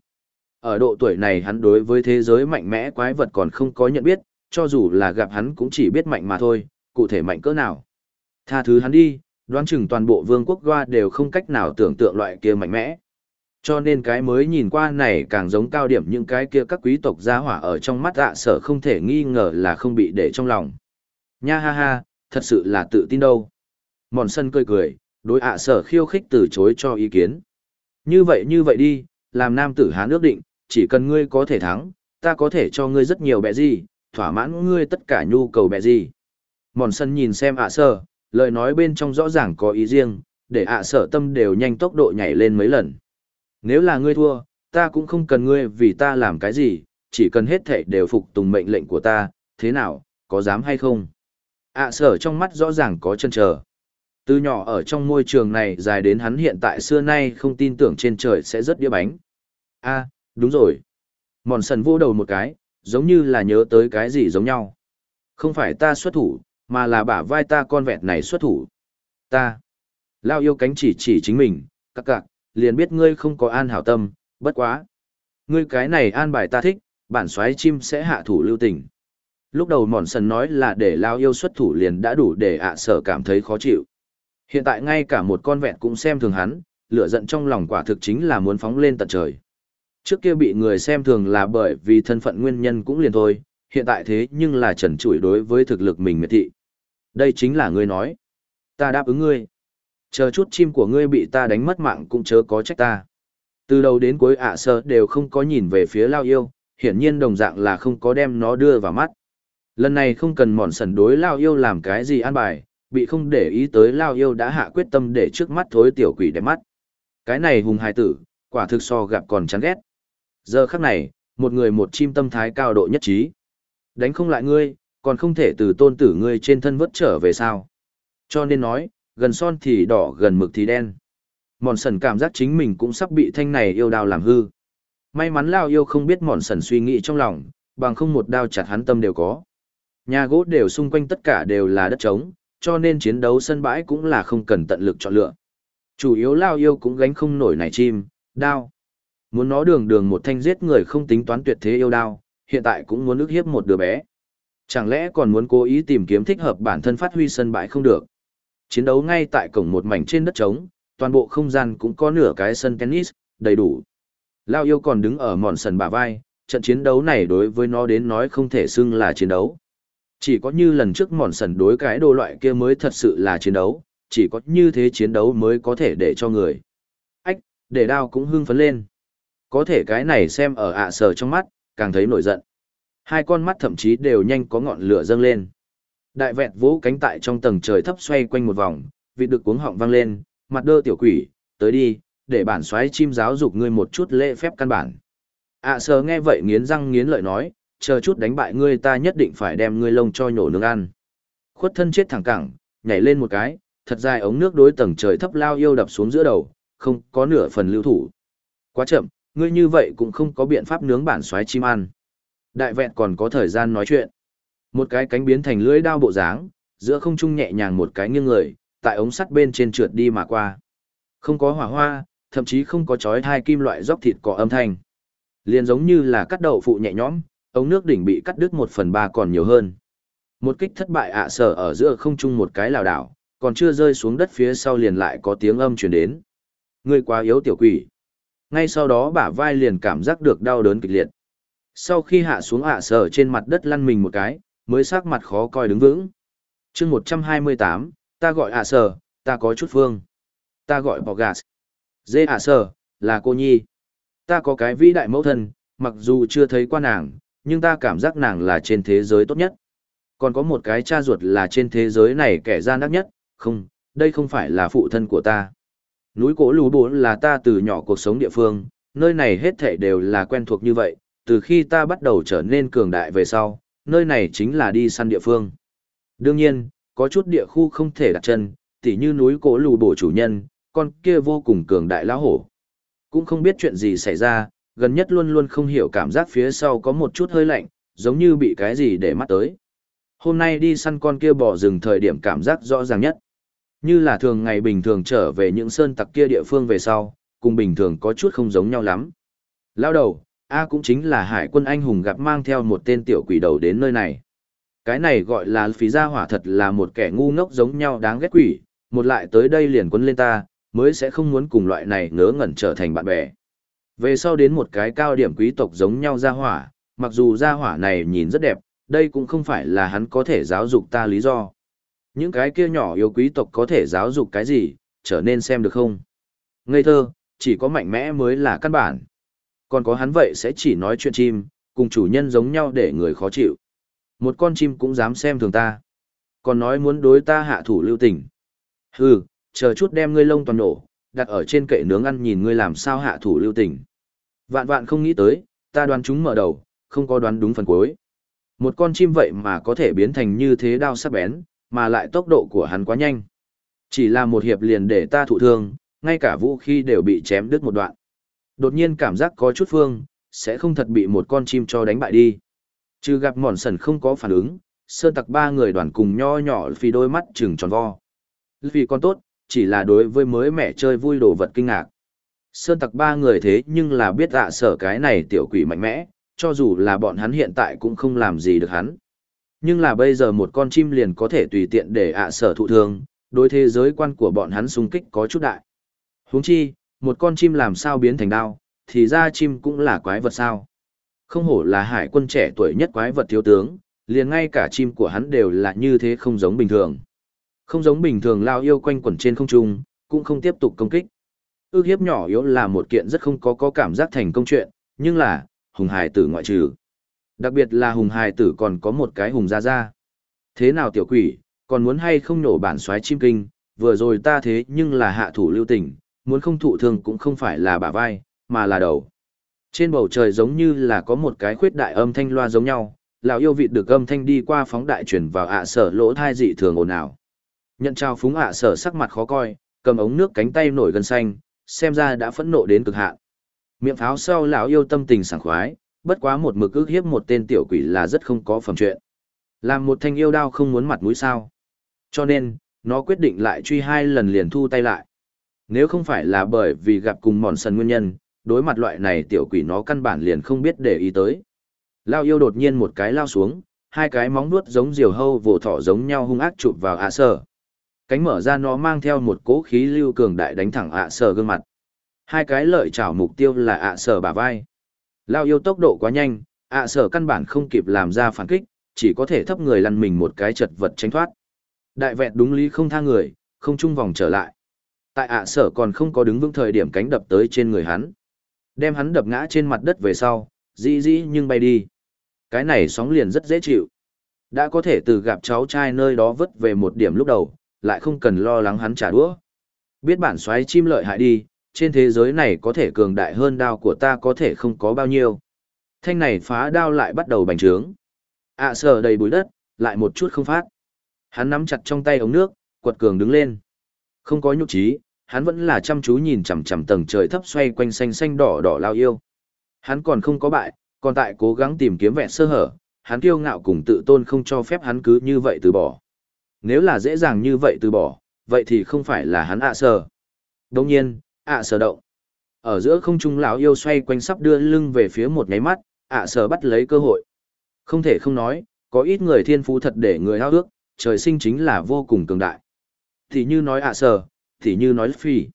Ở độ tuổi này hắn đối với thế giới mạnh mẽ quái vật còn không có nhận biết, cho dù là gặp hắn cũng chỉ biết mạnh mà thôi, cụ thể mạnh cỡ nào. Tha thứ hắn đi, đoán chừng toàn bộ vương quốc Goa đều không cách nào tưởng tượng loại kia mạnh mẽ. Cho nên cái mới nhìn qua này càng giống cao điểm những cái kia các quý tộc gia hỏa ở trong mắt ạ sở không thể nghi ngờ là không bị để trong lòng. Nha ha ha, thật sự là tự tin đâu. Mòn sân cười cười, đối ạ sở khiêu khích từ chối cho ý kiến. Như vậy như vậy đi, làm nam tử hán ước định, chỉ cần ngươi có thể thắng, ta có thể cho ngươi rất nhiều bẹ gì, thỏa mãn ngươi tất cả nhu cầu bẹ gì. Mòn sân nhìn xem ạ sở, lời nói bên trong rõ ràng có ý riêng, để ạ sở tâm đều nhanh tốc độ nhảy lên mấy lần. Nếu là ngươi thua, ta cũng không cần ngươi vì ta làm cái gì, chỉ cần hết thảy đều phục tùng mệnh lệnh của ta, thế nào, có dám hay không? ạ sở trong mắt rõ ràng có chân chờ. Từ nhỏ ở trong môi trường này dài đến hắn hiện tại xưa nay không tin tưởng trên trời sẽ rất đĩa bánh. a đúng rồi. Mòn sần vô đầu một cái, giống như là nhớ tới cái gì giống nhau. Không phải ta xuất thủ, mà là bả vai ta con vẹt này xuất thủ. Ta. Lao yêu cánh chỉ chỉ chính mình, các cạc, liền biết ngươi không có an hảo tâm, bất quá. Ngươi cái này an bài ta thích, bản xoáy chim sẽ hạ thủ lưu tình. Lúc đầu mòn sần nói là để Lao yêu xuất thủ liền đã đủ để ạ sở cảm thấy khó chịu. Hiện tại ngay cả một con vẹt cũng xem thường hắn, lửa giận trong lòng quả thực chính là muốn phóng lên tận trời. Trước kia bị người xem thường là bởi vì thân phận nguyên nhân cũng liền thôi, hiện tại thế nhưng là trần trụi đối với thực lực mình miệt thị. Đây chính là ngươi nói. Ta đáp ứng ngươi. Chờ chút chim của ngươi bị ta đánh mất mạng cũng chớ có trách ta. Từ đầu đến cuối ạ sơ đều không có nhìn về phía lao yêu, hiển nhiên đồng dạng là không có đem nó đưa vào mắt. Lần này không cần mòn sần đối lao yêu làm cái gì an bài, bị không để ý tới lao yêu đã hạ quyết tâm để trước mắt thối tiểu quỷ đẹp mắt. Cái này hùng hài tử, quả thực so gặp còn chán ghét. Giờ khắc này, một người một chim tâm thái cao độ nhất trí. Đánh không lại ngươi, còn không thể từ tôn tử ngươi trên thân vớt trở về sao. Cho nên nói, gần son thì đỏ gần mực thì đen. Mòn sần cảm giác chính mình cũng sắp bị thanh này yêu đào làm hư. May mắn lao yêu không biết mòn sần suy nghĩ trong lòng, bằng không một đao chặt hắn tâm đều có. Nhà gỗ đều xung quanh tất cả đều là đất trống, cho nên chiến đấu sân bãi cũng là không cần tận lực chọn lựa. Chủ yếu lao yêu cũng gánh không nổi này chim, đao. Muốn nó đường đường một thanh giết người không tính toán tuyệt thế yêu đao, hiện tại cũng muốn ức hiếp một đứa bé. Chẳng lẽ còn muốn cố ý tìm kiếm thích hợp bản thân phát huy sân bãi không được. Chiến đấu ngay tại cổng một mảnh trên đất trống, toàn bộ không gian cũng có nửa cái sân tennis, đầy đủ. Lao yêu còn đứng ở mòn sần bả vai, trận chiến đấu này đối với nó đến nói không thể xưng là chiến đấu. Chỉ có như lần trước mòn sần đối cái đồ loại kia mới thật sự là chiến đấu, chỉ có như thế chiến đấu mới có thể để cho người. Ách, để đao cũng hưng phấn lên. Có thể cái này xem ở ạ sờ trong mắt, càng thấy nổi giận. Hai con mắt thậm chí đều nhanh có ngọn lửa dâng lên. Đại vẹt vỗ cánh tại trong tầng trời thấp xoay quanh một vòng, vị được cuống họng vang lên, mặt đơ tiểu quỷ, tới đi, để bản xoáy chim giáo dục ngươi một chút lễ phép căn bản. ạ sờ nghe vậy nghiến răng nghiến lợi nói, chờ chút đánh bại ngươi ta nhất định phải đem ngươi lông cho nhổ nướng ăn. Khuất thân chết thẳng cẳng, nhảy lên một cái, thật dài ống nước đối tầng trời thấp lao yêu đập xuống giữa đầu, không có nửa phần lưu thủ. Quá chậm, ngươi như vậy cũng không có biện pháp nướng bản xoáy chim ăn. Đại vẹn còn có thời gian nói chuyện. Một cái cánh biến thành lưỡi đao bộ dáng, giữa không trung nhẹ nhàng một cái nghiêng người, tại ống sắt bên trên trượt đi mà qua. Không có hỏa hoa, thậm chí không có chói hai kim loại róc thịt cỏ âm thanh. Liền giống như là cắt đậu phụ nhẹ nhõm, ống nước đỉnh bị cắt đứt một phần ba còn nhiều hơn. Một kích thất bại ạ sở ở giữa không trung một cái lảo đảo, còn chưa rơi xuống đất phía sau liền lại có tiếng âm truyền đến. Ngươi quá yếu tiểu quỷ. Ngay sau đó bả vai liền cảm giác được đau đớn kịch liệt. Sau khi hạ xuống ạ sở trên mặt đất lăn mình một cái, mới sắc mặt khó coi đứng vững. chương 128, ta gọi ạ sở, ta có chút phương. Ta gọi bò gạt. Dê ạ sở, là cô nhi. Ta có cái vĩ đại mẫu thân, mặc dù chưa thấy qua nàng, nhưng ta cảm giác nàng là trên thế giới tốt nhất. Còn có một cái cha ruột là trên thế giới này kẻ gian ác nhất, không, đây không phải là phụ thân của ta. Núi cổ lù bốn là ta từ nhỏ cuộc sống địa phương, nơi này hết thảy đều là quen thuộc như vậy, từ khi ta bắt đầu trở nên cường đại về sau, nơi này chính là đi săn địa phương. Đương nhiên, có chút địa khu không thể đặt chân, tỉ như núi cổ lù bổ chủ nhân, con kia vô cùng cường đại lão hổ. Cũng không biết chuyện gì xảy ra, gần nhất luôn luôn không hiểu cảm giác phía sau có một chút hơi lạnh, giống như bị cái gì để mắt tới. Hôm nay đi săn con kia bò rừng thời điểm cảm giác rõ ràng nhất. Như là thường ngày bình thường trở về những sơn tặc kia địa phương về sau, cùng bình thường có chút không giống nhau lắm. Lao đầu, A cũng chính là hải quân anh hùng gặp mang theo một tên tiểu quỷ đầu đến nơi này. Cái này gọi là phí gia hỏa thật là một kẻ ngu ngốc giống nhau đáng ghét quỷ, một lại tới đây liền quấn lên ta, mới sẽ không muốn cùng loại này ngớ ngẩn trở thành bạn bè. Về sau đến một cái cao điểm quý tộc giống nhau gia hỏa, mặc dù gia hỏa này nhìn rất đẹp, đây cũng không phải là hắn có thể giáo dục ta lý do. Những cái kia nhỏ yếu quý tộc có thể giáo dục cái gì, trở nên xem được không? Ngây thơ, chỉ có mạnh mẽ mới là căn bản. Còn có hắn vậy sẽ chỉ nói chuyện chim, cùng chủ nhân giống nhau để người khó chịu. Một con chim cũng dám xem thường ta. Còn nói muốn đối ta hạ thủ lưu tình. Hừ, chờ chút đem ngươi lông toàn nổ, đặt ở trên kệ nướng ăn nhìn ngươi làm sao hạ thủ lưu tình. Vạn vạn không nghĩ tới, ta đoán chúng mở đầu, không có đoán đúng phần cuối. Một con chim vậy mà có thể biến thành như thế đao sắc bén, mà lại tốc độ của hắn quá nhanh. Chỉ là một hiệp liền để ta thụ thương, ngay cả vũ khí đều bị chém đứt một đoạn. Đột nhiên cảm giác có chút phương, sẽ không thật bị một con chim cho đánh bại đi. Trừ gặp mòn sần không có phản ứng, sơn tặc ba người đoàn cùng nho nhỏ vì đôi mắt trừng tròn vo. Vì con tốt, chỉ là đối với mới mẹ chơi vui đồ vật kinh ngạc. Sơn tặc ba người thế nhưng là biết ạ sở cái này tiểu quỷ mạnh mẽ, cho dù là bọn hắn hiện tại cũng không làm gì được hắn. Nhưng là bây giờ một con chim liền có thể tùy tiện để ạ sở thụ thương, đối thế giới quan của bọn hắn xung kích có chút đại. huống chi, một con chim làm sao biến thành đao, thì ra chim cũng là quái vật sao. Không hổ là hải quân trẻ tuổi nhất quái vật thiếu tướng, liền ngay cả chim của hắn đều là như thế không giống bình thường. Không giống bình thường lao yêu quanh quẩn trên không trung, cũng không tiếp tục công kích. Ước hiếp nhỏ yếu là một kiện rất không có có cảm giác thành công chuyện, nhưng là, hùng hải tử ngoại trừ. Đặc biệt là hùng hải tử còn có một cái hùng ra ra. Thế nào tiểu quỷ, còn muốn hay không nổ bản xoáy chim kinh, vừa rồi ta thế nhưng là hạ thủ lưu tình, muốn không thụ thương cũng không phải là bả vai, mà là đầu. Trên bầu trời giống như là có một cái khuyết đại âm thanh loa giống nhau, lão yêu vịt được âm thanh đi qua phóng đại truyền vào ạ sở lỗ thai dị thường ồn ào. Nhận trao phúng ạ sở sắc mặt khó coi, cầm ống nước cánh tay nổi gần xanh, xem ra đã phẫn nộ đến cực hạn. Miệng pháo sau lão yêu tâm tình sảng khoái, bất quá một mực ước hiếp một tên tiểu quỷ là rất không có phẩm chuyện. Làm một thanh yêu đao không muốn mặt mũi sao. Cho nên, nó quyết định lại truy hai lần liền thu tay lại. Nếu không phải là bởi vì gặp cùng mòn sần nguyên nhân, đối mặt loại này tiểu quỷ nó căn bản liền không biết để ý tới. Lao yêu đột nhiên một cái lao xuống, hai cái móng nuốt giống diều hâu vồ thỏ giống nhau hung ác chụp vào ạ sở. Cánh mở ra nó mang theo một cỗ khí lưu cường đại đánh thẳng ạ sở gương mặt. Hai cái lợi chảo mục tiêu là ạ sở bả vai. Lao yêu tốc độ quá nhanh, ạ sở căn bản không kịp làm ra phản kích, chỉ có thể thấp người lăn mình một cái chật vật tránh thoát. Đại vẹn đúng lý không tha người, không chung vòng trở lại. Tại ạ sở còn không có đứng vững thời điểm cánh đập tới trên người hắn. Đem hắn đập ngã trên mặt đất về sau, dĩ dĩ nhưng bay đi. Cái này sóng liền rất dễ chịu. Đã có thể từ gặp cháu trai nơi đó vứt về một điểm lúc đầu, lại không cần lo lắng hắn trả đũa. Biết bản xoáy chim lợi hại đi, trên thế giới này có thể cường đại hơn đao của ta có thể không có bao nhiêu. Thanh này phá đao lại bắt đầu bành trướng. ạ à, sờ đầy bụi đất, lại một chút không phát. Hắn nắm chặt trong tay ống nước, quật cường đứng lên. Không có nhục trí, hắn vẫn là chăm chú nhìn chằm chằm tầng trời thấp xoay quanh xanh xanh đỏ đỏ lao yêu. Hắn còn không có bại, còn tại cố gắng tìm kiếm vẹn sơ hở, hắn kiêu ngạo cùng tự tôn không cho phép hắn cứ như vậy từ bỏ. Nếu là dễ dàng như vậy từ bỏ, vậy thì không phải là hắn ạ à sơ. Đồng nhiên, ạ sở động. Ở giữa không trung lão yêu xoay quanh sắp đưa lưng về phía một nháy mắt, ạ sở bắt lấy cơ hội. Không thể không nói, có ít người thiên phú thật để người hao ước, trời sinh chính là vô cùng cường đại. Thì như nói ạ sở, thì như nói phi.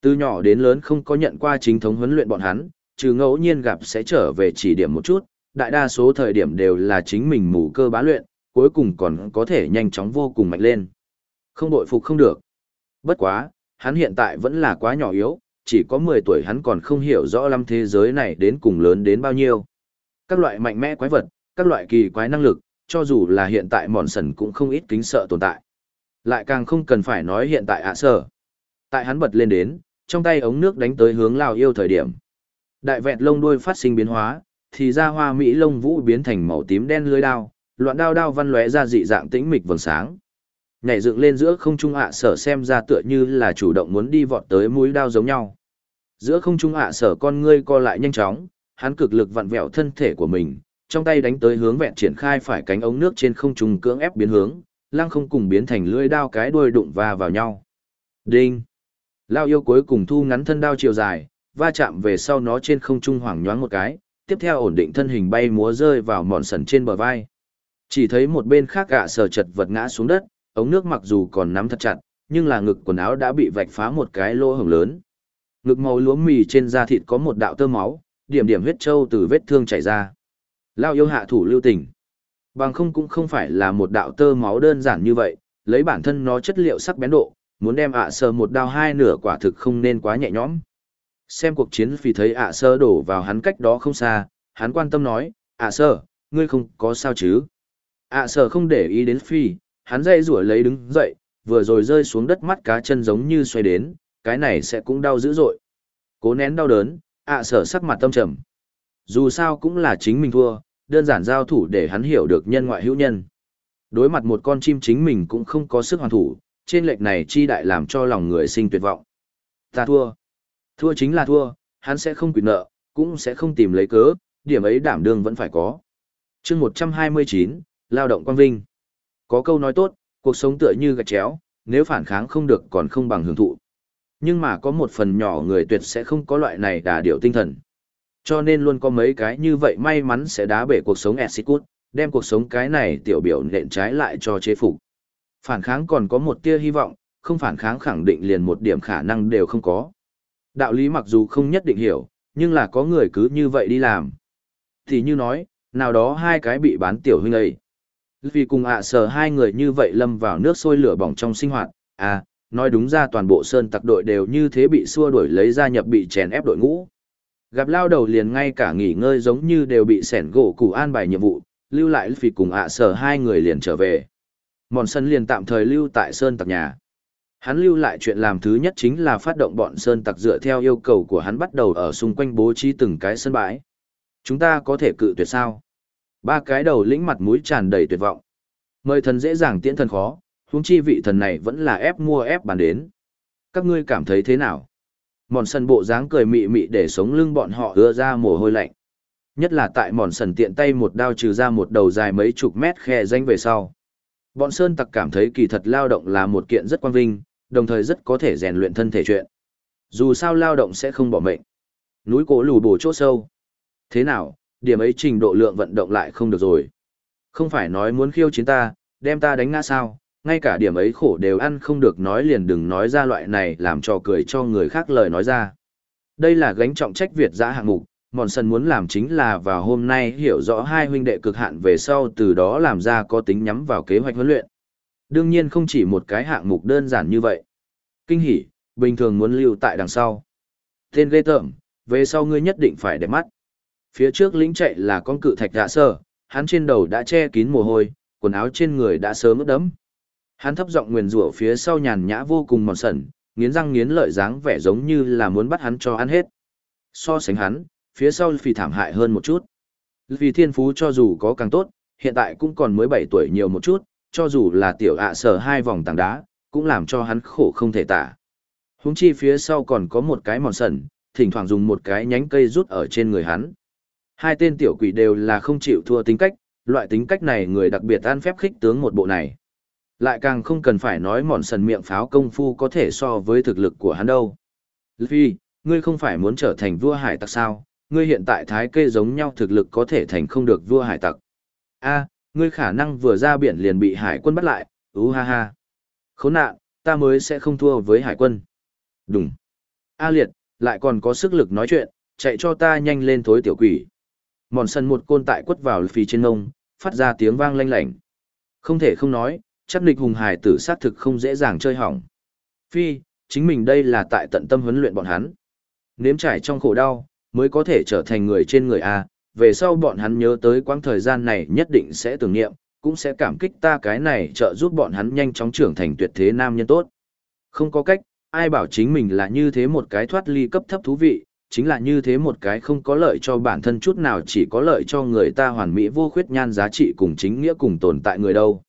Từ nhỏ đến lớn không có nhận qua chính thống huấn luyện bọn hắn, trừ ngẫu nhiên gặp sẽ trở về chỉ điểm một chút, đại đa số thời điểm đều là chính mình mù cơ bá luyện, cuối cùng còn có thể nhanh chóng vô cùng mạnh lên. Không bội phục không được. Bất quá, hắn hiện tại vẫn là quá nhỏ yếu, chỉ có 10 tuổi hắn còn không hiểu rõ lắm thế giới này đến cùng lớn đến bao nhiêu. Các loại mạnh mẽ quái vật, các loại kỳ quái năng lực, cho dù là hiện tại mòn sần cũng không ít kính sợ tồn tại. Lại càng không cần phải nói hiện tại ạ sở. Tại hắn bật lên đến, trong tay ống nước đánh tới hướng Lào yêu thời điểm. Đại vẹn lông đuôi phát sinh biến hóa, thì ra hoa mỹ lông vũ biến thành màu tím đen lưới đao, loạn đao đao văn lóe ra dị dạng tĩnh mịch vầng sáng. Nhảy dựng lên giữa không trung ạ sở xem ra tựa như là chủ động muốn đi vọt tới mũi đao giống nhau. Giữa không trung ạ sở con ngươi co lại nhanh chóng, hắn cực lực vặn vẹo thân thể của mình, trong tay đánh tới hướng vẹn triển khai phải cánh ống nước trên không trung cưỡng ép biến hướng, lăng không cùng biến thành lưỡi đao cái đuôi đụng va vào nhau. Đinh! Lao yêu cuối cùng thu ngắn thân đao chiều dài, va chạm về sau nó trên không trung hoảng nhoáng một cái, tiếp theo ổn định thân hình bay múa rơi vào mòn sần trên bờ vai. Chỉ thấy một bên khác gạ sờ chật vật ngã xuống đất, ống nước mặc dù còn nắm thật chặt, nhưng là ngực quần áo đã bị vạch phá một cái lỗ hổng lớn. Ngực màu lúa mì trên da thịt có một đạo tơ máu, điểm điểm huyết trâu từ vết thương chảy ra. Lao yêu hạ thủ lưu tình. Bằng không cũng không phải là một đạo tơ máu đơn giản như vậy, lấy bản thân nó chất liệu sắc bén độ, muốn đem ạ sơ một đao hai nửa quả thực không nên quá nhẹ nhõm. Xem cuộc chiến vì thấy ạ sơ đổ vào hắn cách đó không xa, hắn quan tâm nói, ạ sơ, ngươi không có sao chứ. ạ sơ không để ý đến phi, hắn dây rủa lấy đứng dậy, vừa rồi rơi xuống đất mắt cá chân giống như xoay đến, cái này sẽ cũng đau dữ dội. Cố nén đau đớn, ạ sơ sắc mặt tâm trầm. Dù sao cũng là chính mình thua, đơn giản giao thủ để hắn hiểu được nhân ngoại hữu nhân. Đối mặt một con chim chính mình cũng không có sức hoàn thủ, trên lệch này chi đại làm cho lòng người sinh tuyệt vọng. Ta thua. Thua chính là thua, hắn sẽ không quyền nợ, cũng sẽ không tìm lấy cớ, điểm ấy đảm đương vẫn phải có. chương 129, Lao động quang vinh. Có câu nói tốt, cuộc sống tựa như gạch chéo, nếu phản kháng không được còn không bằng hưởng thụ. Nhưng mà có một phần nhỏ người tuyệt sẽ không có loại này đà điệu tinh thần. Cho nên luôn có mấy cái như vậy may mắn sẽ đá bể cuộc sống Execute, đem cuộc sống cái này tiểu biểu nện trái lại cho chế phục. Phản kháng còn có một tia hy vọng, không phản kháng khẳng định liền một điểm khả năng đều không có. Đạo lý mặc dù không nhất định hiểu, nhưng là có người cứ như vậy đi làm. Thì như nói, nào đó hai cái bị bán tiểu huynh ấy. Vì cùng ạ à sở hai người như vậy lâm vào nước sôi lửa bỏng trong sinh hoạt, à, nói đúng ra toàn bộ sơn tặc đội đều như thế bị xua đuổi lấy gia nhập bị chèn ép đội ngũ. Gặp lao đầu liền ngay cả nghỉ ngơi giống như đều bị sẻn gỗ củ an bài nhiệm vụ, lưu lại vì cùng ạ à sở hai người liền trở về. Mòn sân liền tạm thời lưu tại sơn tặc nhà. Hắn lưu lại chuyện làm thứ nhất chính là phát động bọn sơn tặc dựa theo yêu cầu của hắn bắt đầu ở xung quanh bố trí từng cái sân bãi. Chúng ta có thể cự tuyệt sao? Ba cái đầu lĩnh mặt mũi tràn đầy tuyệt vọng. Mời thần dễ dàng tiễn thần khó, huống chi vị thần này vẫn là ép mua ép bàn đến. Các ngươi cảm thấy thế nào? Mòn sần bộ dáng cười mị mị để sống lưng bọn họ đưa ra mồ hôi lạnh. Nhất là tại mòn sần tiện tay một đao trừ ra một đầu dài mấy chục mét khe danh về sau. Bọn sơn tặc cảm thấy kỳ thật lao động là một kiện rất quan vinh, đồng thời rất có thể rèn luyện thân thể chuyện. Dù sao lao động sẽ không bỏ mệnh. Núi cổ lù bổ chỗ sâu. Thế nào, điểm ấy trình độ lượng vận động lại không được rồi. Không phải nói muốn khiêu chiến ta, đem ta đánh ngã sao, ngay cả điểm ấy khổ đều ăn không được nói liền đừng nói ra loại này làm trò cười cho người khác lời nói ra. Đây là gánh trọng trách Việt giã hạng mục, Mòn Sân muốn làm chính là vào hôm nay hiểu rõ hai huynh đệ cực hạn về sau từ đó làm ra có tính nhắm vào kế hoạch huấn luyện. Đương nhiên không chỉ một cái hạng mục đơn giản như vậy. Kinh hỉ, bình thường muốn lưu tại đằng sau. Tên ghê tởm, về sau ngươi nhất định phải để mắt. Phía trước lính chạy là con cự thạch dạ sơ, hắn trên đầu đã che kín mồ hôi, quần áo trên người đã sớm ướt đẫm. Hắn thấp giọng nguyền rủa phía sau nhàn nhã vô cùng mòn sẩn, nghiến răng nghiến lợi dáng vẻ giống như là muốn bắt hắn cho ăn hết. So sánh hắn, phía sau phì thảm hại hơn một chút. Vì thiên phú cho dù có càng tốt, hiện tại cũng còn mới 7 tuổi nhiều một chút, cho dù là tiểu ạ sở hai vòng tảng đá, cũng làm cho hắn khổ không thể tả. Húng chi phía sau còn có một cái mòn sẩn, thỉnh thoảng dùng một cái nhánh cây rút ở trên người hắn. Hai tên tiểu quỷ đều là không chịu thua tính cách, loại tính cách này người đặc biệt ăn phép khích tướng một bộ này. Lại càng không cần phải nói mòn sần miệng pháo công phu có thể so với thực lực của hắn đâu. Luffy, ngươi không phải muốn trở thành vua hải tặc sao, ngươi hiện tại thái kê giống nhau thực lực có thể thành không được vua hải tặc. a ngươi khả năng vừa ra biển liền bị hải quân bắt lại, ú ha ha. Khốn nạn, ta mới sẽ không thua với hải quân. Đúng. A liệt, lại còn có sức lực nói chuyện, chạy cho ta nhanh lên thối tiểu quỷ. Mòn sân một côn tại quất vào phi trên ngông, phát ra tiếng vang lanh lảnh. Không thể không nói, chắc nịch hùng hải tử sát thực không dễ dàng chơi hỏng. Phi, chính mình đây là tại tận tâm huấn luyện bọn hắn. Nếm trải trong khổ đau, mới có thể trở thành người trên người A, về sau bọn hắn nhớ tới quãng thời gian này nhất định sẽ tưởng niệm, cũng sẽ cảm kích ta cái này trợ giúp bọn hắn nhanh chóng trưởng thành tuyệt thế nam nhân tốt. Không có cách, ai bảo chính mình là như thế một cái thoát ly cấp thấp thú vị, chính là như thế một cái không có lợi cho bản thân chút nào chỉ có lợi cho người ta hoàn mỹ vô khuyết nhan giá trị cùng chính nghĩa cùng tồn tại người đâu.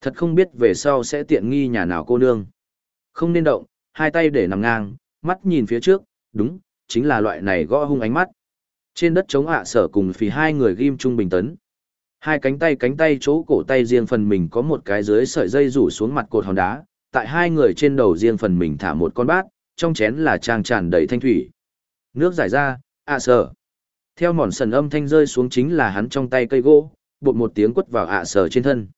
Thật không biết về sau sẽ tiện nghi nhà nào cô nương. Không nên động, hai tay để nằm ngang, mắt nhìn phía trước, đúng, chính là loại này gõ hung ánh mắt. Trên đất chống ạ sở cùng phì hai người ghim trung bình tấn. Hai cánh tay cánh tay chỗ cổ tay riêng phần mình có một cái dưới sợi dây rủ xuống mặt cột hòn đá, tại hai người trên đầu riêng phần mình thả một con bát, trong chén là trang tràn đầy thanh thủy. Nước giải ra, ạ sở. Theo mòn sần âm thanh rơi xuống chính là hắn trong tay cây gỗ, bột một tiếng quất vào ạ sở trên thân.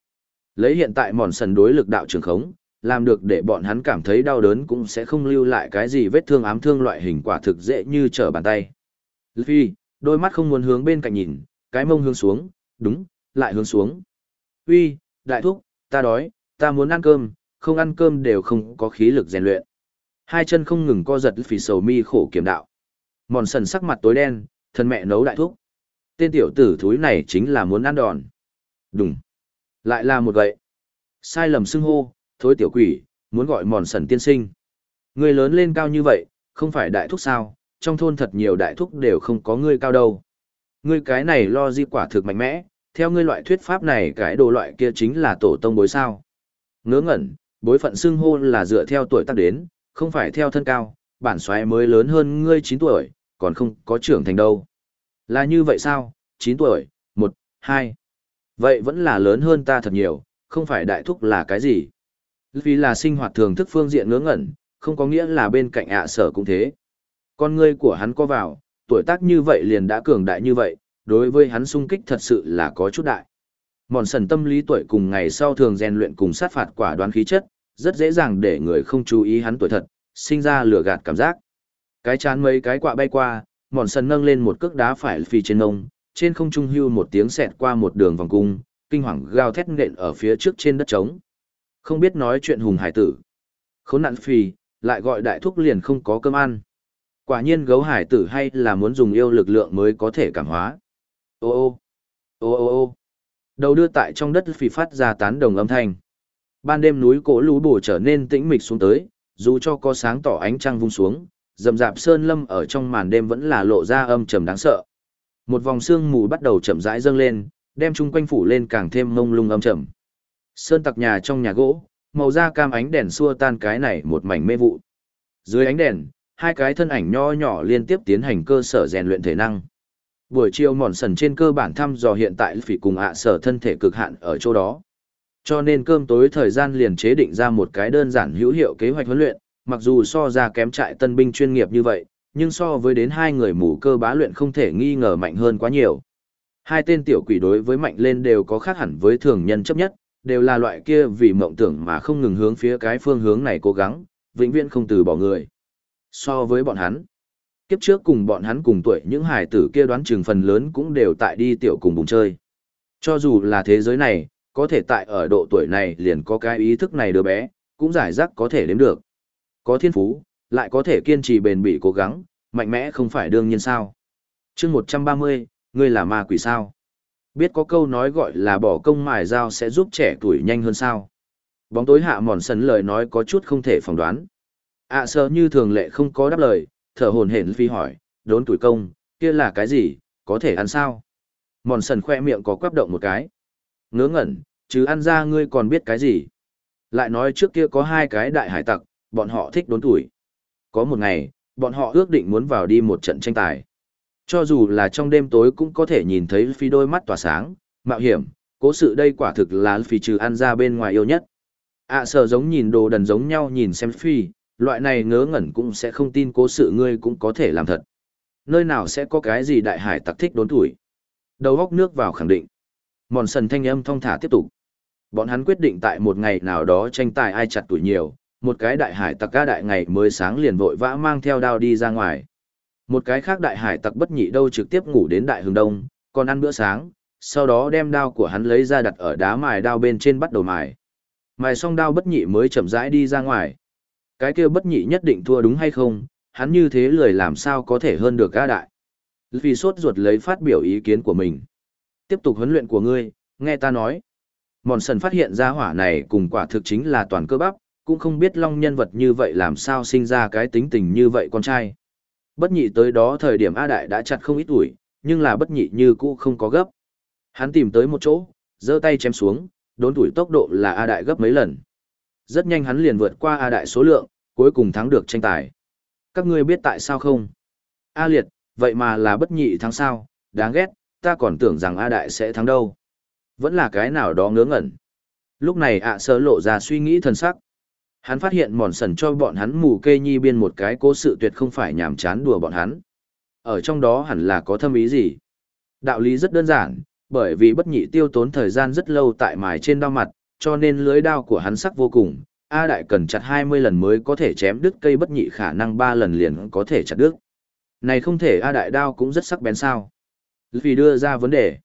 Lấy hiện tại mòn sần đối lực đạo trường khống, làm được để bọn hắn cảm thấy đau đớn cũng sẽ không lưu lại cái gì vết thương ám thương loại hình quả thực dễ như trở bàn tay. Luffy, đôi mắt không muốn hướng bên cạnh nhìn, cái mông hướng xuống, đúng, lại hướng xuống. Uy, đại thúc, ta đói, ta muốn ăn cơm, không ăn cơm đều không có khí lực rèn luyện. Hai chân không ngừng co giật phì sầu mi khổ kiểm đạo. Mòn sần sắc mặt tối đen, thân mẹ nấu đại thúc. Tên tiểu tử thúi này chính là muốn ăn đòn. Đúng. Lại là một gậy. Sai lầm xưng hô, thối tiểu quỷ, muốn gọi mòn sần tiên sinh. Người lớn lên cao như vậy, không phải đại thúc sao, trong thôn thật nhiều đại thúc đều không có ngươi cao đâu. Ngươi cái này lo di quả thực mạnh mẽ, theo ngươi loại thuyết pháp này cái đồ loại kia chính là tổ tông bối sao. Ngớ ngẩn, bối phận xưng hô là dựa theo tuổi tác đến, không phải theo thân cao, bản xoáy mới lớn hơn ngươi 9 tuổi, còn không có trưởng thành đâu. Là như vậy sao, 9 tuổi, 1, 2. Vậy vẫn là lớn hơn ta thật nhiều, không phải đại thúc là cái gì. Vì là sinh hoạt thường thức phương diện ngớ ngẩn, không có nghĩa là bên cạnh ạ sở cũng thế. Con ngươi của hắn có vào, tuổi tác như vậy liền đã cường đại như vậy, đối với hắn sung kích thật sự là có chút đại. Mòn sần tâm lý tuổi cùng ngày sau thường rèn luyện cùng sát phạt quả đoán khí chất, rất dễ dàng để người không chú ý hắn tuổi thật, sinh ra lửa gạt cảm giác. Cái chán mấy cái quạ bay qua, mòn sần nâng lên một cước đá phải phi trên ngông, trên không trung hưu một tiếng xẹt qua một đường vòng cung, kinh hoàng gào thét nện ở phía trước trên đất trống. Không biết nói chuyện hùng hải tử. Khốn nạn phi, lại gọi đại thúc liền không có cơm ăn. Quả nhiên gấu hải tử hay là muốn dùng yêu lực lượng mới có thể cảm hóa. Ô ô, ô ô ô. Đầu đưa tại trong đất phì phát ra tán đồng âm thanh. Ban đêm núi cổ lũ bổ trở nên tĩnh mịch xuống tới, dù cho có sáng tỏ ánh trăng vung xuống, rầm rạp sơn lâm ở trong màn đêm vẫn là lộ ra âm trầm đáng sợ. Một vòng sương mù bắt đầu chậm rãi dâng lên, đem chung quanh phủ lên càng thêm mông lung âm trầm. Sơn tặc nhà trong nhà gỗ, màu da cam ánh đèn xua tan cái này một mảnh mê vụ. Dưới ánh đèn, hai cái thân ảnh nho nhỏ liên tiếp tiến hành cơ sở rèn luyện thể năng. Buổi chiều mòn sần trên cơ bản thăm dò hiện tại phỉ cùng ạ sở thân thể cực hạn ở chỗ đó. Cho nên cơm tối thời gian liền chế định ra một cái đơn giản hữu hiệu kế hoạch huấn luyện, mặc dù so ra kém trại tân binh chuyên nghiệp như vậy, nhưng so với đến hai người mù cơ bá luyện không thể nghi ngờ mạnh hơn quá nhiều. Hai tên tiểu quỷ đối với mạnh lên đều có khác hẳn với thường nhân chấp nhất, đều là loại kia vì mộng tưởng mà không ngừng hướng phía cái phương hướng này cố gắng, vĩnh viễn không từ bỏ người. So với bọn hắn, kiếp trước cùng bọn hắn cùng tuổi những hải tử kia đoán chừng phần lớn cũng đều tại đi tiểu cùng bùng chơi. Cho dù là thế giới này, có thể tại ở độ tuổi này liền có cái ý thức này đứa bé, cũng giải rác có thể đếm được. Có thiên phú, lại có thể kiên trì bền bỉ cố gắng, mạnh mẽ không phải đương nhiên sao. chương 130, ngươi là ma quỷ sao? Biết có câu nói gọi là bỏ công mài dao sẽ giúp trẻ tuổi nhanh hơn sao? Bóng tối hạ mòn sấn lời nói có chút không thể phỏng đoán. ạ à, sơ như thường lệ không có đáp lời, thở hồn hển phi hỏi, đốn tuổi công, kia là cái gì, có thể ăn sao? Mòn sần khoe miệng có quắp động một cái. Ngớ ngẩn, chứ ăn ra ngươi còn biết cái gì? Lại nói trước kia có hai cái đại hải tặc, bọn họ thích đốn tuổi. Có một ngày, bọn họ ước định muốn vào đi một trận tranh tài. Cho dù là trong đêm tối cũng có thể nhìn thấy phi đôi mắt tỏa sáng, mạo hiểm, cố sự đây quả thực là phi trừ ăn ra bên ngoài yêu nhất. ạ à, sợ giống nhìn đồ đần giống nhau nhìn xem phi, loại này ngớ ngẩn cũng sẽ không tin cố sự ngươi cũng có thể làm thật. Nơi nào sẽ có cái gì đại hải tặc thích đốn tuổi. Đầu góc nước vào khẳng định. Mòn sần thanh âm thong thả tiếp tục. Bọn hắn quyết định tại một ngày nào đó tranh tài ai chặt tuổi nhiều, một cái đại hải tặc ca đại ngày mới sáng liền vội vã mang theo đao đi ra ngoài. Một cái khác đại hải tặc bất nhị đâu trực tiếp ngủ đến đại hướng đông, còn ăn bữa sáng, sau đó đem đao của hắn lấy ra đặt ở đá mài đao bên trên bắt đầu mài. Mài xong đao bất nhị mới chậm rãi đi ra ngoài. Cái kia bất nhị nhất định thua đúng hay không, hắn như thế lười làm sao có thể hơn được ca đại. Vì sốt ruột lấy phát biểu ý kiến của mình. Tiếp tục huấn luyện của ngươi, nghe ta nói. Mòn sần phát hiện ra hỏa này cùng quả thực chính là toàn cơ bắp, cũng không biết long nhân vật như vậy làm sao sinh ra cái tính tình như vậy con trai. Bất nhị tới đó thời điểm A Đại đã chặt không ít tuổi, nhưng là bất nhị như cũ không có gấp. Hắn tìm tới một chỗ, giơ tay chém xuống, đốn tuổi tốc độ là A Đại gấp mấy lần. Rất nhanh hắn liền vượt qua A Đại số lượng, cuối cùng thắng được tranh tài. Các ngươi biết tại sao không? A Liệt, vậy mà là bất nhị thắng sao, đáng ghét, ta còn tưởng rằng A Đại sẽ thắng đâu. Vẫn là cái nào đó ngớ ngẩn. Lúc này ạ sơ lộ ra suy nghĩ thần sắc. Hắn phát hiện mòn sần cho bọn hắn mù kê nhi biên một cái cố sự tuyệt không phải nhàm chán đùa bọn hắn. Ở trong đó hẳn là có thâm ý gì? Đạo lý rất đơn giản, bởi vì bất nhị tiêu tốn thời gian rất lâu tại mài trên đao mặt, cho nên lưới đao của hắn sắc vô cùng. A đại cần chặt 20 lần mới có thể chém đứt cây bất nhị khả năng 3 lần liền có thể chặt đứt. Này không thể A đại đao cũng rất sắc bén sao. Vì đưa ra vấn đề.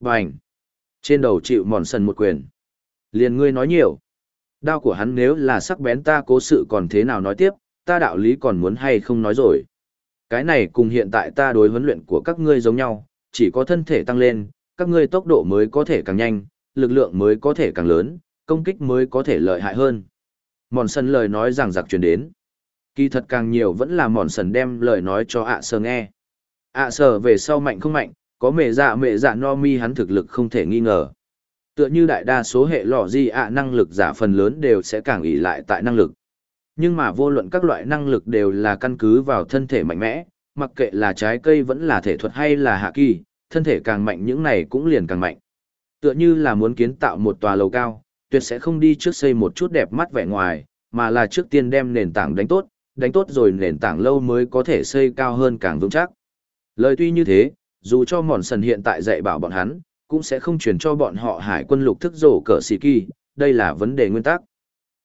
Bành. Trên đầu chịu mòn sần một quyền. Liền ngươi nói nhiều. Đao của hắn nếu là sắc bén ta cố sự còn thế nào nói tiếp, ta đạo lý còn muốn hay không nói rồi. Cái này cùng hiện tại ta đối huấn luyện của các ngươi giống nhau, chỉ có thân thể tăng lên, các ngươi tốc độ mới có thể càng nhanh, lực lượng mới có thể càng lớn, công kích mới có thể lợi hại hơn. Mòn sần lời nói rằng giặc truyền đến. Kỳ thật càng nhiều vẫn là mòn sần đem lời nói cho ạ sờ nghe. ạ sờ về sau mạnh không mạnh, có mẹ dạ mẹ dạ no mi hắn thực lực không thể nghi ngờ. Tựa như đại đa số hệ lò di ạ năng lực giả phần lớn đều sẽ càng ỷ lại tại năng lực. Nhưng mà vô luận các loại năng lực đều là căn cứ vào thân thể mạnh mẽ, mặc kệ là trái cây vẫn là thể thuật hay là hạ kỳ, thân thể càng mạnh những này cũng liền càng mạnh. Tựa như là muốn kiến tạo một tòa lầu cao, tuyệt sẽ không đi trước xây một chút đẹp mắt vẻ ngoài, mà là trước tiên đem nền tảng đánh tốt, đánh tốt rồi nền tảng lâu mới có thể xây cao hơn càng vững chắc. Lời tuy như thế, dù cho mòn sần hiện tại dạy bảo bọn hắn, cũng sẽ không truyền cho bọn họ hải quân lục thức rổ cờ xì kỳ, đây là vấn đề nguyên tắc.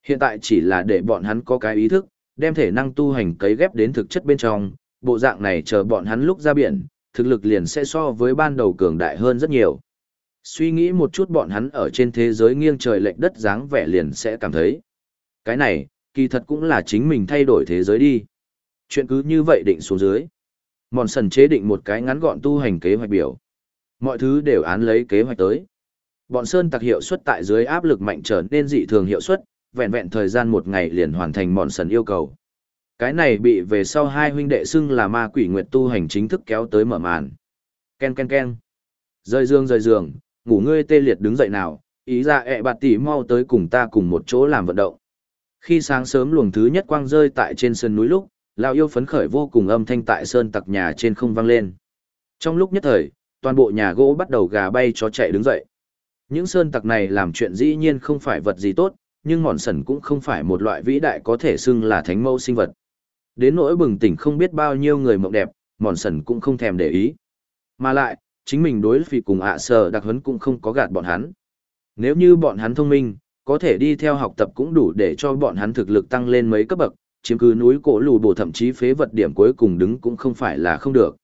Hiện tại chỉ là để bọn hắn có cái ý thức, đem thể năng tu hành cấy ghép đến thực chất bên trong, bộ dạng này chờ bọn hắn lúc ra biển, thực lực liền sẽ so với ban đầu cường đại hơn rất nhiều. Suy nghĩ một chút bọn hắn ở trên thế giới nghiêng trời lệch đất dáng vẻ liền sẽ cảm thấy. Cái này, kỳ thật cũng là chính mình thay đổi thế giới đi. Chuyện cứ như vậy định xuống dưới. Mòn sần chế định một cái ngắn gọn tu hành kế hoạch biểu. Mọi thứ đều án lấy kế hoạch tới. Bọn Sơn tặc hiệu suất tại dưới áp lực mạnh trở nên dị thường hiệu suất, vẹn vẹn thời gian một ngày liền hoàn thành bọn sần yêu cầu. Cái này bị về sau hai huynh đệ xưng là ma quỷ nguyệt tu hành chính thức kéo tới mở màn. Ken ken ken. Rơi giường rơi giường, ngủ ngươi tê liệt đứng dậy nào, ý ra ẹ bạt tỉ mau tới cùng ta cùng một chỗ làm vận động. Khi sáng sớm luồng thứ nhất quang rơi tại trên sân núi lúc, lão yêu phấn khởi vô cùng âm thanh tại sơn tặc nhà trên không vang lên. Trong lúc nhất thời, toàn bộ nhà gỗ bắt đầu gà bay cho chạy đứng dậy. Những sơn tặc này làm chuyện dĩ nhiên không phải vật gì tốt, nhưng mòn sần cũng không phải một loại vĩ đại có thể xưng là thánh mẫu sinh vật. Đến nỗi bừng tỉnh không biết bao nhiêu người mộng đẹp, mòn sần cũng không thèm để ý. Mà lại, chính mình đối vì cùng ạ à sở đặc huấn cũng không có gạt bọn hắn. Nếu như bọn hắn thông minh, có thể đi theo học tập cũng đủ để cho bọn hắn thực lực tăng lên mấy cấp bậc, chiếm cứ núi cổ lù bổ thậm chí phế vật điểm cuối cùng đứng cũng không phải là không được.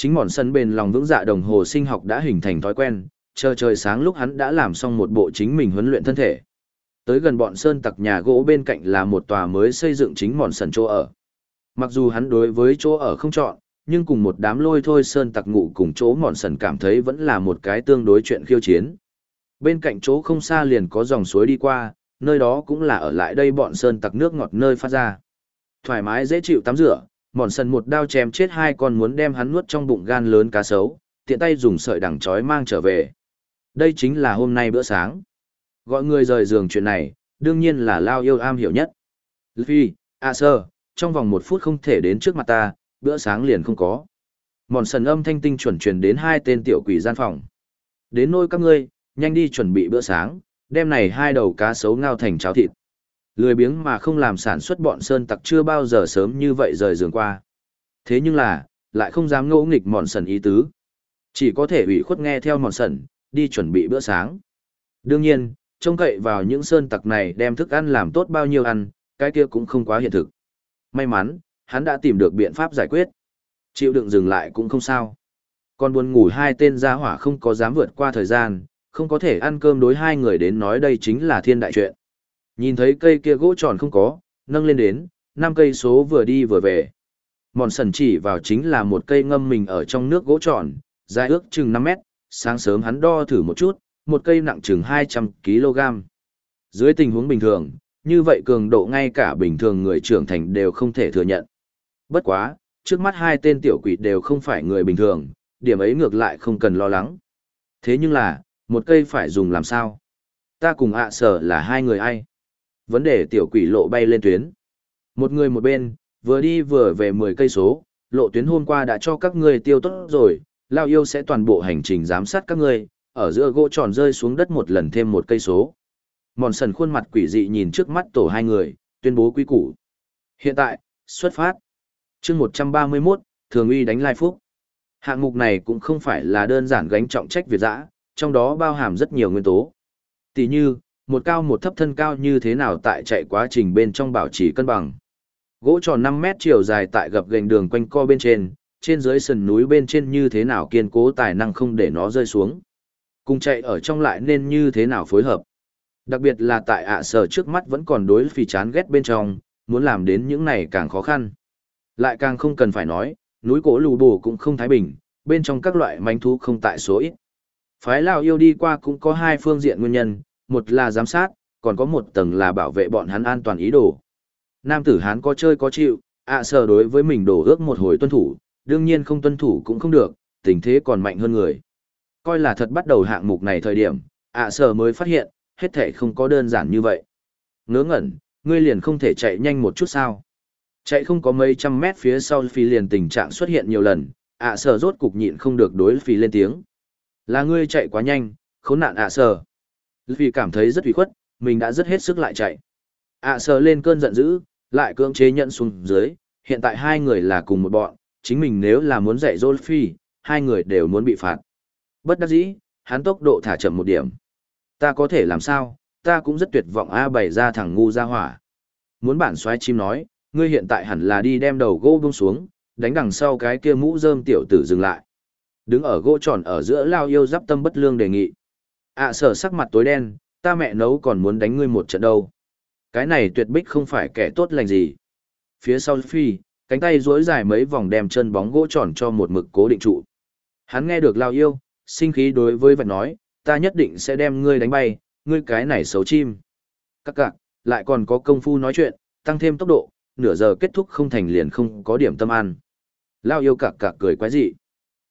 Chính mòn sân bền lòng vững dạ đồng hồ sinh học đã hình thành thói quen, chờ trời sáng lúc hắn đã làm xong một bộ chính mình huấn luyện thân thể. Tới gần bọn sơn tặc nhà gỗ bên cạnh là một tòa mới xây dựng chính mòn sân chỗ ở. Mặc dù hắn đối với chỗ ở không chọn, nhưng cùng một đám lôi thôi sơn tặc ngủ cùng chỗ mòn sần cảm thấy vẫn là một cái tương đối chuyện khiêu chiến. Bên cạnh chỗ không xa liền có dòng suối đi qua, nơi đó cũng là ở lại đây bọn sơn tặc nước ngọt nơi phát ra. Thoải mái dễ chịu tắm rửa, mòn sần một đao chém chết hai con muốn đem hắn nuốt trong bụng gan lớn cá sấu, tiện tay dùng sợi đằng chói mang trở về. Đây chính là hôm nay bữa sáng. Gọi người rời giường chuyện này, đương nhiên là Lao yêu am hiểu nhất. Luffy, à sơ, trong vòng một phút không thể đến trước mặt ta, bữa sáng liền không có. Mòn sần âm thanh tinh chuẩn truyền đến hai tên tiểu quỷ gian phòng. Đến nôi các ngươi, nhanh đi chuẩn bị bữa sáng, đem này hai đầu cá sấu ngao thành cháo thịt. Lười biếng mà không làm sản xuất bọn sơn tặc chưa bao giờ sớm như vậy rời giường qua. Thế nhưng là, lại không dám ngỗ nghịch mòn sần ý tứ. Chỉ có thể ủy khuất nghe theo mòn sần, đi chuẩn bị bữa sáng. Đương nhiên, trông cậy vào những sơn tặc này đem thức ăn làm tốt bao nhiêu ăn, cái kia cũng không quá hiện thực. May mắn, hắn đã tìm được biện pháp giải quyết. Chịu đựng dừng lại cũng không sao. Còn buồn ngủ hai tên gia hỏa không có dám vượt qua thời gian, không có thể ăn cơm đối hai người đến nói đây chính là thiên đại chuyện. Nhìn thấy cây kia gỗ tròn không có, nâng lên đến, năm cây số vừa đi vừa về. Mòn sần chỉ vào chính là một cây ngâm mình ở trong nước gỗ tròn, dài ước chừng 5 mét, sáng sớm hắn đo thử một chút, một cây nặng chừng 200 kg. Dưới tình huống bình thường, như vậy cường độ ngay cả bình thường người trưởng thành đều không thể thừa nhận. Bất quá, trước mắt hai tên tiểu quỷ đều không phải người bình thường, điểm ấy ngược lại không cần lo lắng. Thế nhưng là, một cây phải dùng làm sao? Ta cùng ạ sở là hai người ai? Vấn đề tiểu quỷ lộ bay lên tuyến. Một người một bên, vừa đi vừa về 10 cây số, lộ tuyến hôm qua đã cho các ngươi tiêu tốt rồi, Lao yêu sẽ toàn bộ hành trình giám sát các ngươi, ở giữa gỗ tròn rơi xuống đất một lần thêm một cây số. Mòn sần khuôn mặt quỷ dị nhìn trước mắt tổ hai người, tuyên bố quý củ. Hiện tại, xuất phát. chương 131, thường uy đánh lai phúc. Hạng mục này cũng không phải là đơn giản gánh trọng trách Việt dã, trong đó bao hàm rất nhiều nguyên tố. Tỷ như, một cao một thấp thân cao như thế nào tại chạy quá trình bên trong bảo trì cân bằng. Gỗ tròn 5 mét chiều dài tại gập gành đường quanh co bên trên, trên dưới sườn núi bên trên như thế nào kiên cố tài năng không để nó rơi xuống. Cùng chạy ở trong lại nên như thế nào phối hợp. Đặc biệt là tại ạ sở trước mắt vẫn còn đối phi chán ghét bên trong, muốn làm đến những này càng khó khăn. Lại càng không cần phải nói, núi cổ lù bù cũng không thái bình, bên trong các loại manh thú không tại số ít. Phái Lào yêu đi qua cũng có hai phương diện nguyên nhân, một là giám sát, còn có một tầng là bảo vệ bọn hắn an toàn ý đồ. Nam tử Hán có chơi có chịu, ạ sở đối với mình đổ ước một hồi tuân thủ, đương nhiên không tuân thủ cũng không được, tình thế còn mạnh hơn người. Coi là thật bắt đầu hạng mục này thời điểm, ạ sở mới phát hiện, hết thể không có đơn giản như vậy. Ngớ ngẩn, ngươi liền không thể chạy nhanh một chút sao. Chạy không có mấy trăm mét phía sau phi liền tình trạng xuất hiện nhiều lần, ạ sở rốt cục nhịn không được đối phi lên tiếng. Là ngươi chạy quá nhanh, khốn nạn ạ sở. Vì cảm thấy rất ủy khuất, mình đã rất hết sức lại chạy. ạ sờ lên cơn giận dữ, lại cưỡng chế nhận xuống dưới, hiện tại hai người là cùng một bọn, chính mình nếu là muốn dạy dỗ phi, hai người đều muốn bị phạt. Bất đắc dĩ, hắn tốc độ thả chậm một điểm. Ta có thể làm sao, ta cũng rất tuyệt vọng A bày ra thằng ngu ra hỏa. Muốn bản xoáy chim nói, ngươi hiện tại hẳn là đi đem đầu gỗ buông xuống, đánh đằng sau cái kia mũ rơm tiểu tử dừng lại. Đứng ở gỗ tròn ở giữa lao yêu giáp tâm bất lương đề nghị ạ à, sở sắc mặt tối đen, ta mẹ nấu còn muốn đánh ngươi một trận đâu. Cái này tuyệt bích không phải kẻ tốt lành gì. Phía sau phi, cánh tay duỗi dài mấy vòng đem chân bóng gỗ tròn cho một mực cố định trụ. Hắn nghe được lao yêu, sinh khí đối với vật nói, ta nhất định sẽ đem ngươi đánh bay, ngươi cái này xấu chim. Các cạc, lại còn có công phu nói chuyện, tăng thêm tốc độ, nửa giờ kết thúc không thành liền không có điểm tâm ăn. Lao yêu cạc cạc cười quái dị.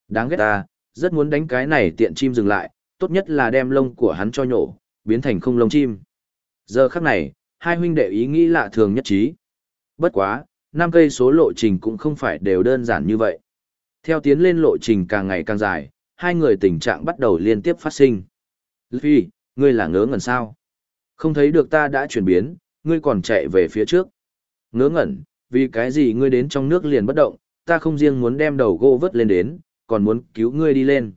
Đáng ghét ta, rất muốn đánh cái này tiện chim dừng lại, tốt nhất là đem lông của hắn cho nhổ, biến thành không lông chim. Giờ khắc này, hai huynh đệ ý nghĩ lạ thường nhất trí. Bất quá, năm cây số lộ trình cũng không phải đều đơn giản như vậy. Theo tiến lên lộ trình càng ngày càng dài, hai người tình trạng bắt đầu liên tiếp phát sinh. Phi, ngươi là ngớ ngẩn sao? Không thấy được ta đã chuyển biến, ngươi còn chạy về phía trước. Ngớ ngẩn, vì cái gì ngươi đến trong nước liền bất động, ta không riêng muốn đem đầu gỗ vớt lên đến, còn muốn cứu ngươi đi lên.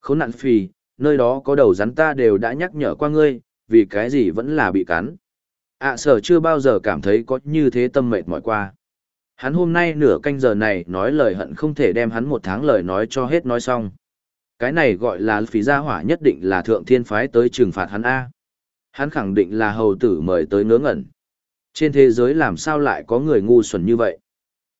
Khốn nạn phi, nơi đó có đầu rắn ta đều đã nhắc nhở qua ngươi, vì cái gì vẫn là bị cắn. ạ sở chưa bao giờ cảm thấy có như thế tâm mệt mỏi qua. Hắn hôm nay nửa canh giờ này nói lời hận không thể đem hắn một tháng lời nói cho hết nói xong. Cái này gọi là phí gia hỏa nhất định là thượng thiên phái tới trừng phạt hắn A. Hắn khẳng định là hầu tử mời tới ngớ ngẩn. Trên thế giới làm sao lại có người ngu xuẩn như vậy?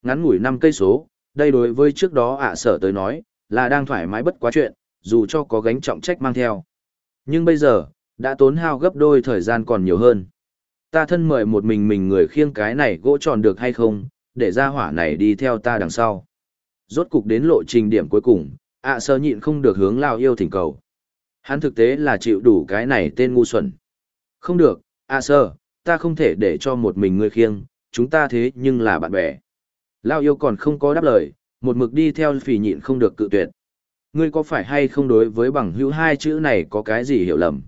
Ngắn ngủi năm cây số, đây đối với trước đó ạ sở tới nói, là đang thoải mái bất quá chuyện, dù cho có gánh trọng trách mang theo. Nhưng bây giờ, đã tốn hao gấp đôi thời gian còn nhiều hơn. Ta thân mời một mình mình người khiêng cái này gỗ tròn được hay không, để ra hỏa này đi theo ta đằng sau. Rốt cục đến lộ trình điểm cuối cùng, ạ sơ nhịn không được hướng lao yêu thỉnh cầu. Hắn thực tế là chịu đủ cái này tên ngu xuẩn. Không được, ạ sơ, ta không thể để cho một mình ngươi khiêng, chúng ta thế nhưng là bạn bè. Lao yêu còn không có đáp lời, một mực đi theo phì nhịn không được cự tuyệt. Ngươi có phải hay không đối với bằng hữu hai chữ này có cái gì hiểu lầm?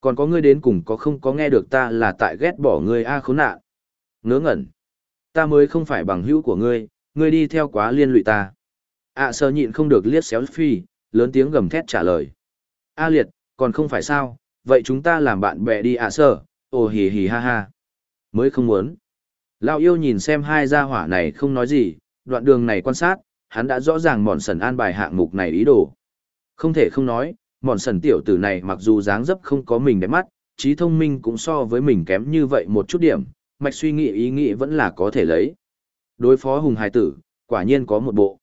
Còn có ngươi đến cùng có không có nghe được ta là tại ghét bỏ ngươi a khốn nạn. Ngớ ngẩn. Ta mới không phải bằng hữu của ngươi, ngươi đi theo quá liên lụy ta. ạ sơ nhịn không được liếc xéo phi, lớn tiếng gầm thét trả lời. A liệt, còn không phải sao, vậy chúng ta làm bạn bè đi ạ sơ, ồ hì hì ha ha. Mới không muốn. Lao yêu nhìn xem hai gia hỏa này không nói gì, đoạn đường này quan sát, hắn đã rõ ràng mòn sần an bài hạng mục này ý đồ. Không thể không nói, mòn sần tiểu tử này mặc dù dáng dấp không có mình đẹp mắt, trí thông minh cũng so với mình kém như vậy một chút điểm, mạch suy nghĩ ý nghĩ vẫn là có thể lấy. Đối phó hùng hài tử, quả nhiên có một bộ.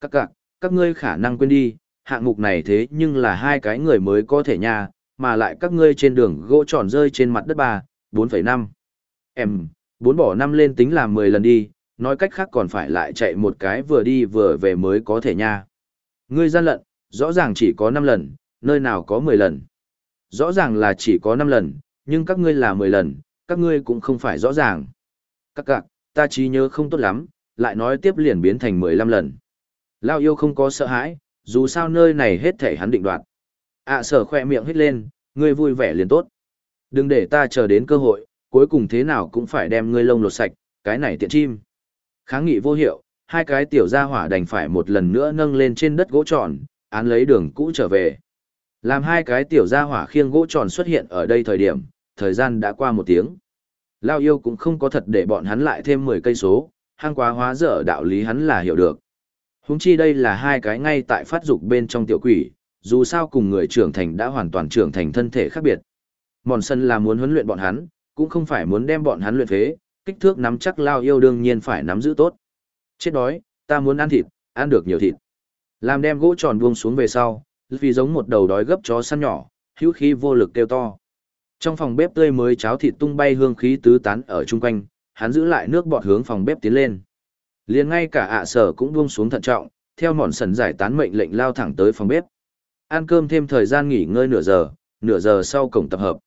Các cạc, các ngươi khả năng quên đi, hạng mục này thế nhưng là hai cái người mới có thể nha, mà lại các ngươi trên đường gỗ tròn rơi trên mặt đất ba, 4,5. Em, bốn bỏ năm lên tính là 10 lần đi, nói cách khác còn phải lại chạy một cái vừa đi vừa về mới có thể nha. Ngươi gian lận, rõ ràng chỉ có 5 lần, nơi nào có 10 lần. Rõ ràng là chỉ có 5 lần, nhưng các ngươi là 10 lần, các ngươi cũng không phải rõ ràng. Các cạc, ta trí nhớ không tốt lắm, lại nói tiếp liền biến thành 15 lần. Lao yêu không có sợ hãi, dù sao nơi này hết thể hắn định đoạt. ạ sở khoe miệng hết lên, ngươi vui vẻ liền tốt. Đừng để ta chờ đến cơ hội, cuối cùng thế nào cũng phải đem ngươi lông lột sạch, cái này tiện chim. Kháng nghị vô hiệu, hai cái tiểu gia hỏa đành phải một lần nữa nâng lên trên đất gỗ tròn, án lấy đường cũ trở về. Làm hai cái tiểu gia hỏa khiêng gỗ tròn xuất hiện ở đây thời điểm, thời gian đã qua một tiếng. Lao yêu cũng không có thật để bọn hắn lại thêm 10 cây số, hang quá hóa dở đạo lý hắn là hiểu được. Húng chi đây là hai cái ngay tại phát dục bên trong tiểu quỷ, dù sao cùng người trưởng thành đã hoàn toàn trưởng thành thân thể khác biệt. Mòn sân là muốn huấn luyện bọn hắn, cũng không phải muốn đem bọn hắn luyện phế, kích thước nắm chắc lao yêu đương nhiên phải nắm giữ tốt. Chết đói, ta muốn ăn thịt, ăn được nhiều thịt. Làm đem gỗ tròn buông xuống về sau, vì giống một đầu đói gấp chó săn nhỏ, hữu khí vô lực kêu to. Trong phòng bếp tươi mới cháo thịt tung bay hương khí tứ tán ở chung quanh, hắn giữ lại nước bọt hướng phòng bếp tiến lên. Liền ngay cả ạ sở cũng buông xuống thận trọng, theo mòn sần giải tán mệnh lệnh lao thẳng tới phòng bếp. Ăn cơm thêm thời gian nghỉ ngơi nửa giờ, nửa giờ sau cổng tập hợp.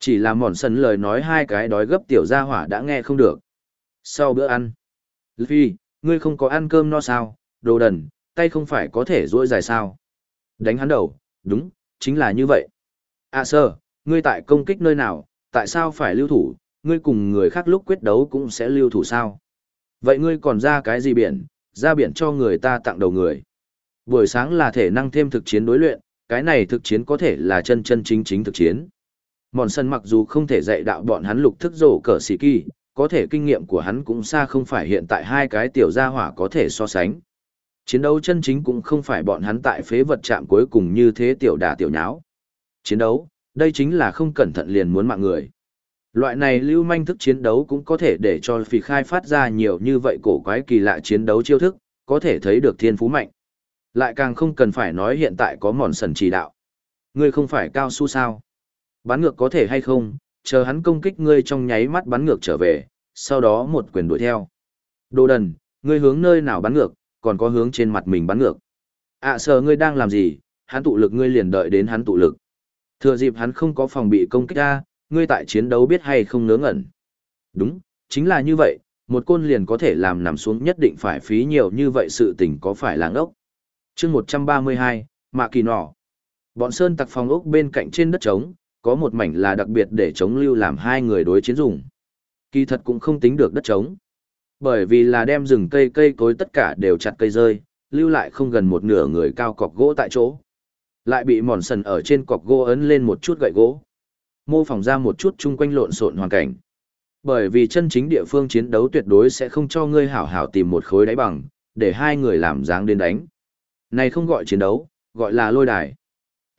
Chỉ là mòn sần lời nói hai cái đói gấp tiểu gia hỏa đã nghe không được. Sau bữa ăn. Phi, ngươi không có ăn cơm no sao, đồ đần, tay không phải có thể dỗi dài sao. Đánh hắn đầu, đúng, chính là như vậy. À sơ, ngươi tại công kích nơi nào, tại sao phải lưu thủ, ngươi cùng người khác lúc quyết đấu cũng sẽ lưu thủ sao? Vậy ngươi còn ra cái gì biển, ra biển cho người ta tặng đầu người. Buổi sáng là thể năng thêm thực chiến đối luyện, cái này thực chiến có thể là chân chân chính chính thực chiến. Mòn sân mặc dù không thể dạy đạo bọn hắn lục thức rổ cờ xì kỳ, có thể kinh nghiệm của hắn cũng xa không phải hiện tại hai cái tiểu gia hỏa có thể so sánh. Chiến đấu chân chính cũng không phải bọn hắn tại phế vật chạm cuối cùng như thế tiểu đà tiểu nháo. Chiến đấu, đây chính là không cẩn thận liền muốn mạng người. Loại này lưu manh thức chiến đấu cũng có thể để cho phì khai phát ra nhiều như vậy cổ quái kỳ lạ chiến đấu chiêu thức, có thể thấy được thiên phú mạnh. Lại càng không cần phải nói hiện tại có mòn sần chỉ đạo. Ngươi không phải cao su sao? Bắn ngược có thể hay không, chờ hắn công kích ngươi trong nháy mắt bắn ngược trở về, sau đó một quyền đuổi theo. Đồ đần, ngươi hướng nơi nào bắn ngược, còn có hướng trên mặt mình bắn ngược. ạ à, sờ ngươi đang làm gì, hắn tụ lực ngươi liền đợi đến hắn tụ lực. Thừa dịp hắn không có phòng bị công kích ra, ngươi tại chiến đấu biết hay không ngớ ngẩn. Đúng, chính là như vậy, một côn liền có thể làm nằm xuống nhất định phải phí nhiều như vậy sự tình có phải là ốc. chương 132, Mạ Kỳ Nỏ. Bọn Sơn tặc phòng ốc bên cạnh trên đất trống, có một mảnh là đặc biệt để chống lưu làm hai người đối chiến dùng. Kỳ thật cũng không tính được đất trống. Bởi vì là đem rừng cây cây cối tất cả đều chặt cây rơi, lưu lại không gần một nửa người cao cọc gỗ tại chỗ. Lại bị mòn sần ở trên cọc gỗ ấn lên một chút gậy gỗ. Mô phỏng ra một chút chung quanh lộn xộn hoàn cảnh. Bởi vì chân chính địa phương chiến đấu tuyệt đối sẽ không cho ngươi hảo hảo tìm một khối đáy bằng, để hai người làm dáng đến đánh. Này không gọi chiến đấu, gọi là lôi đài.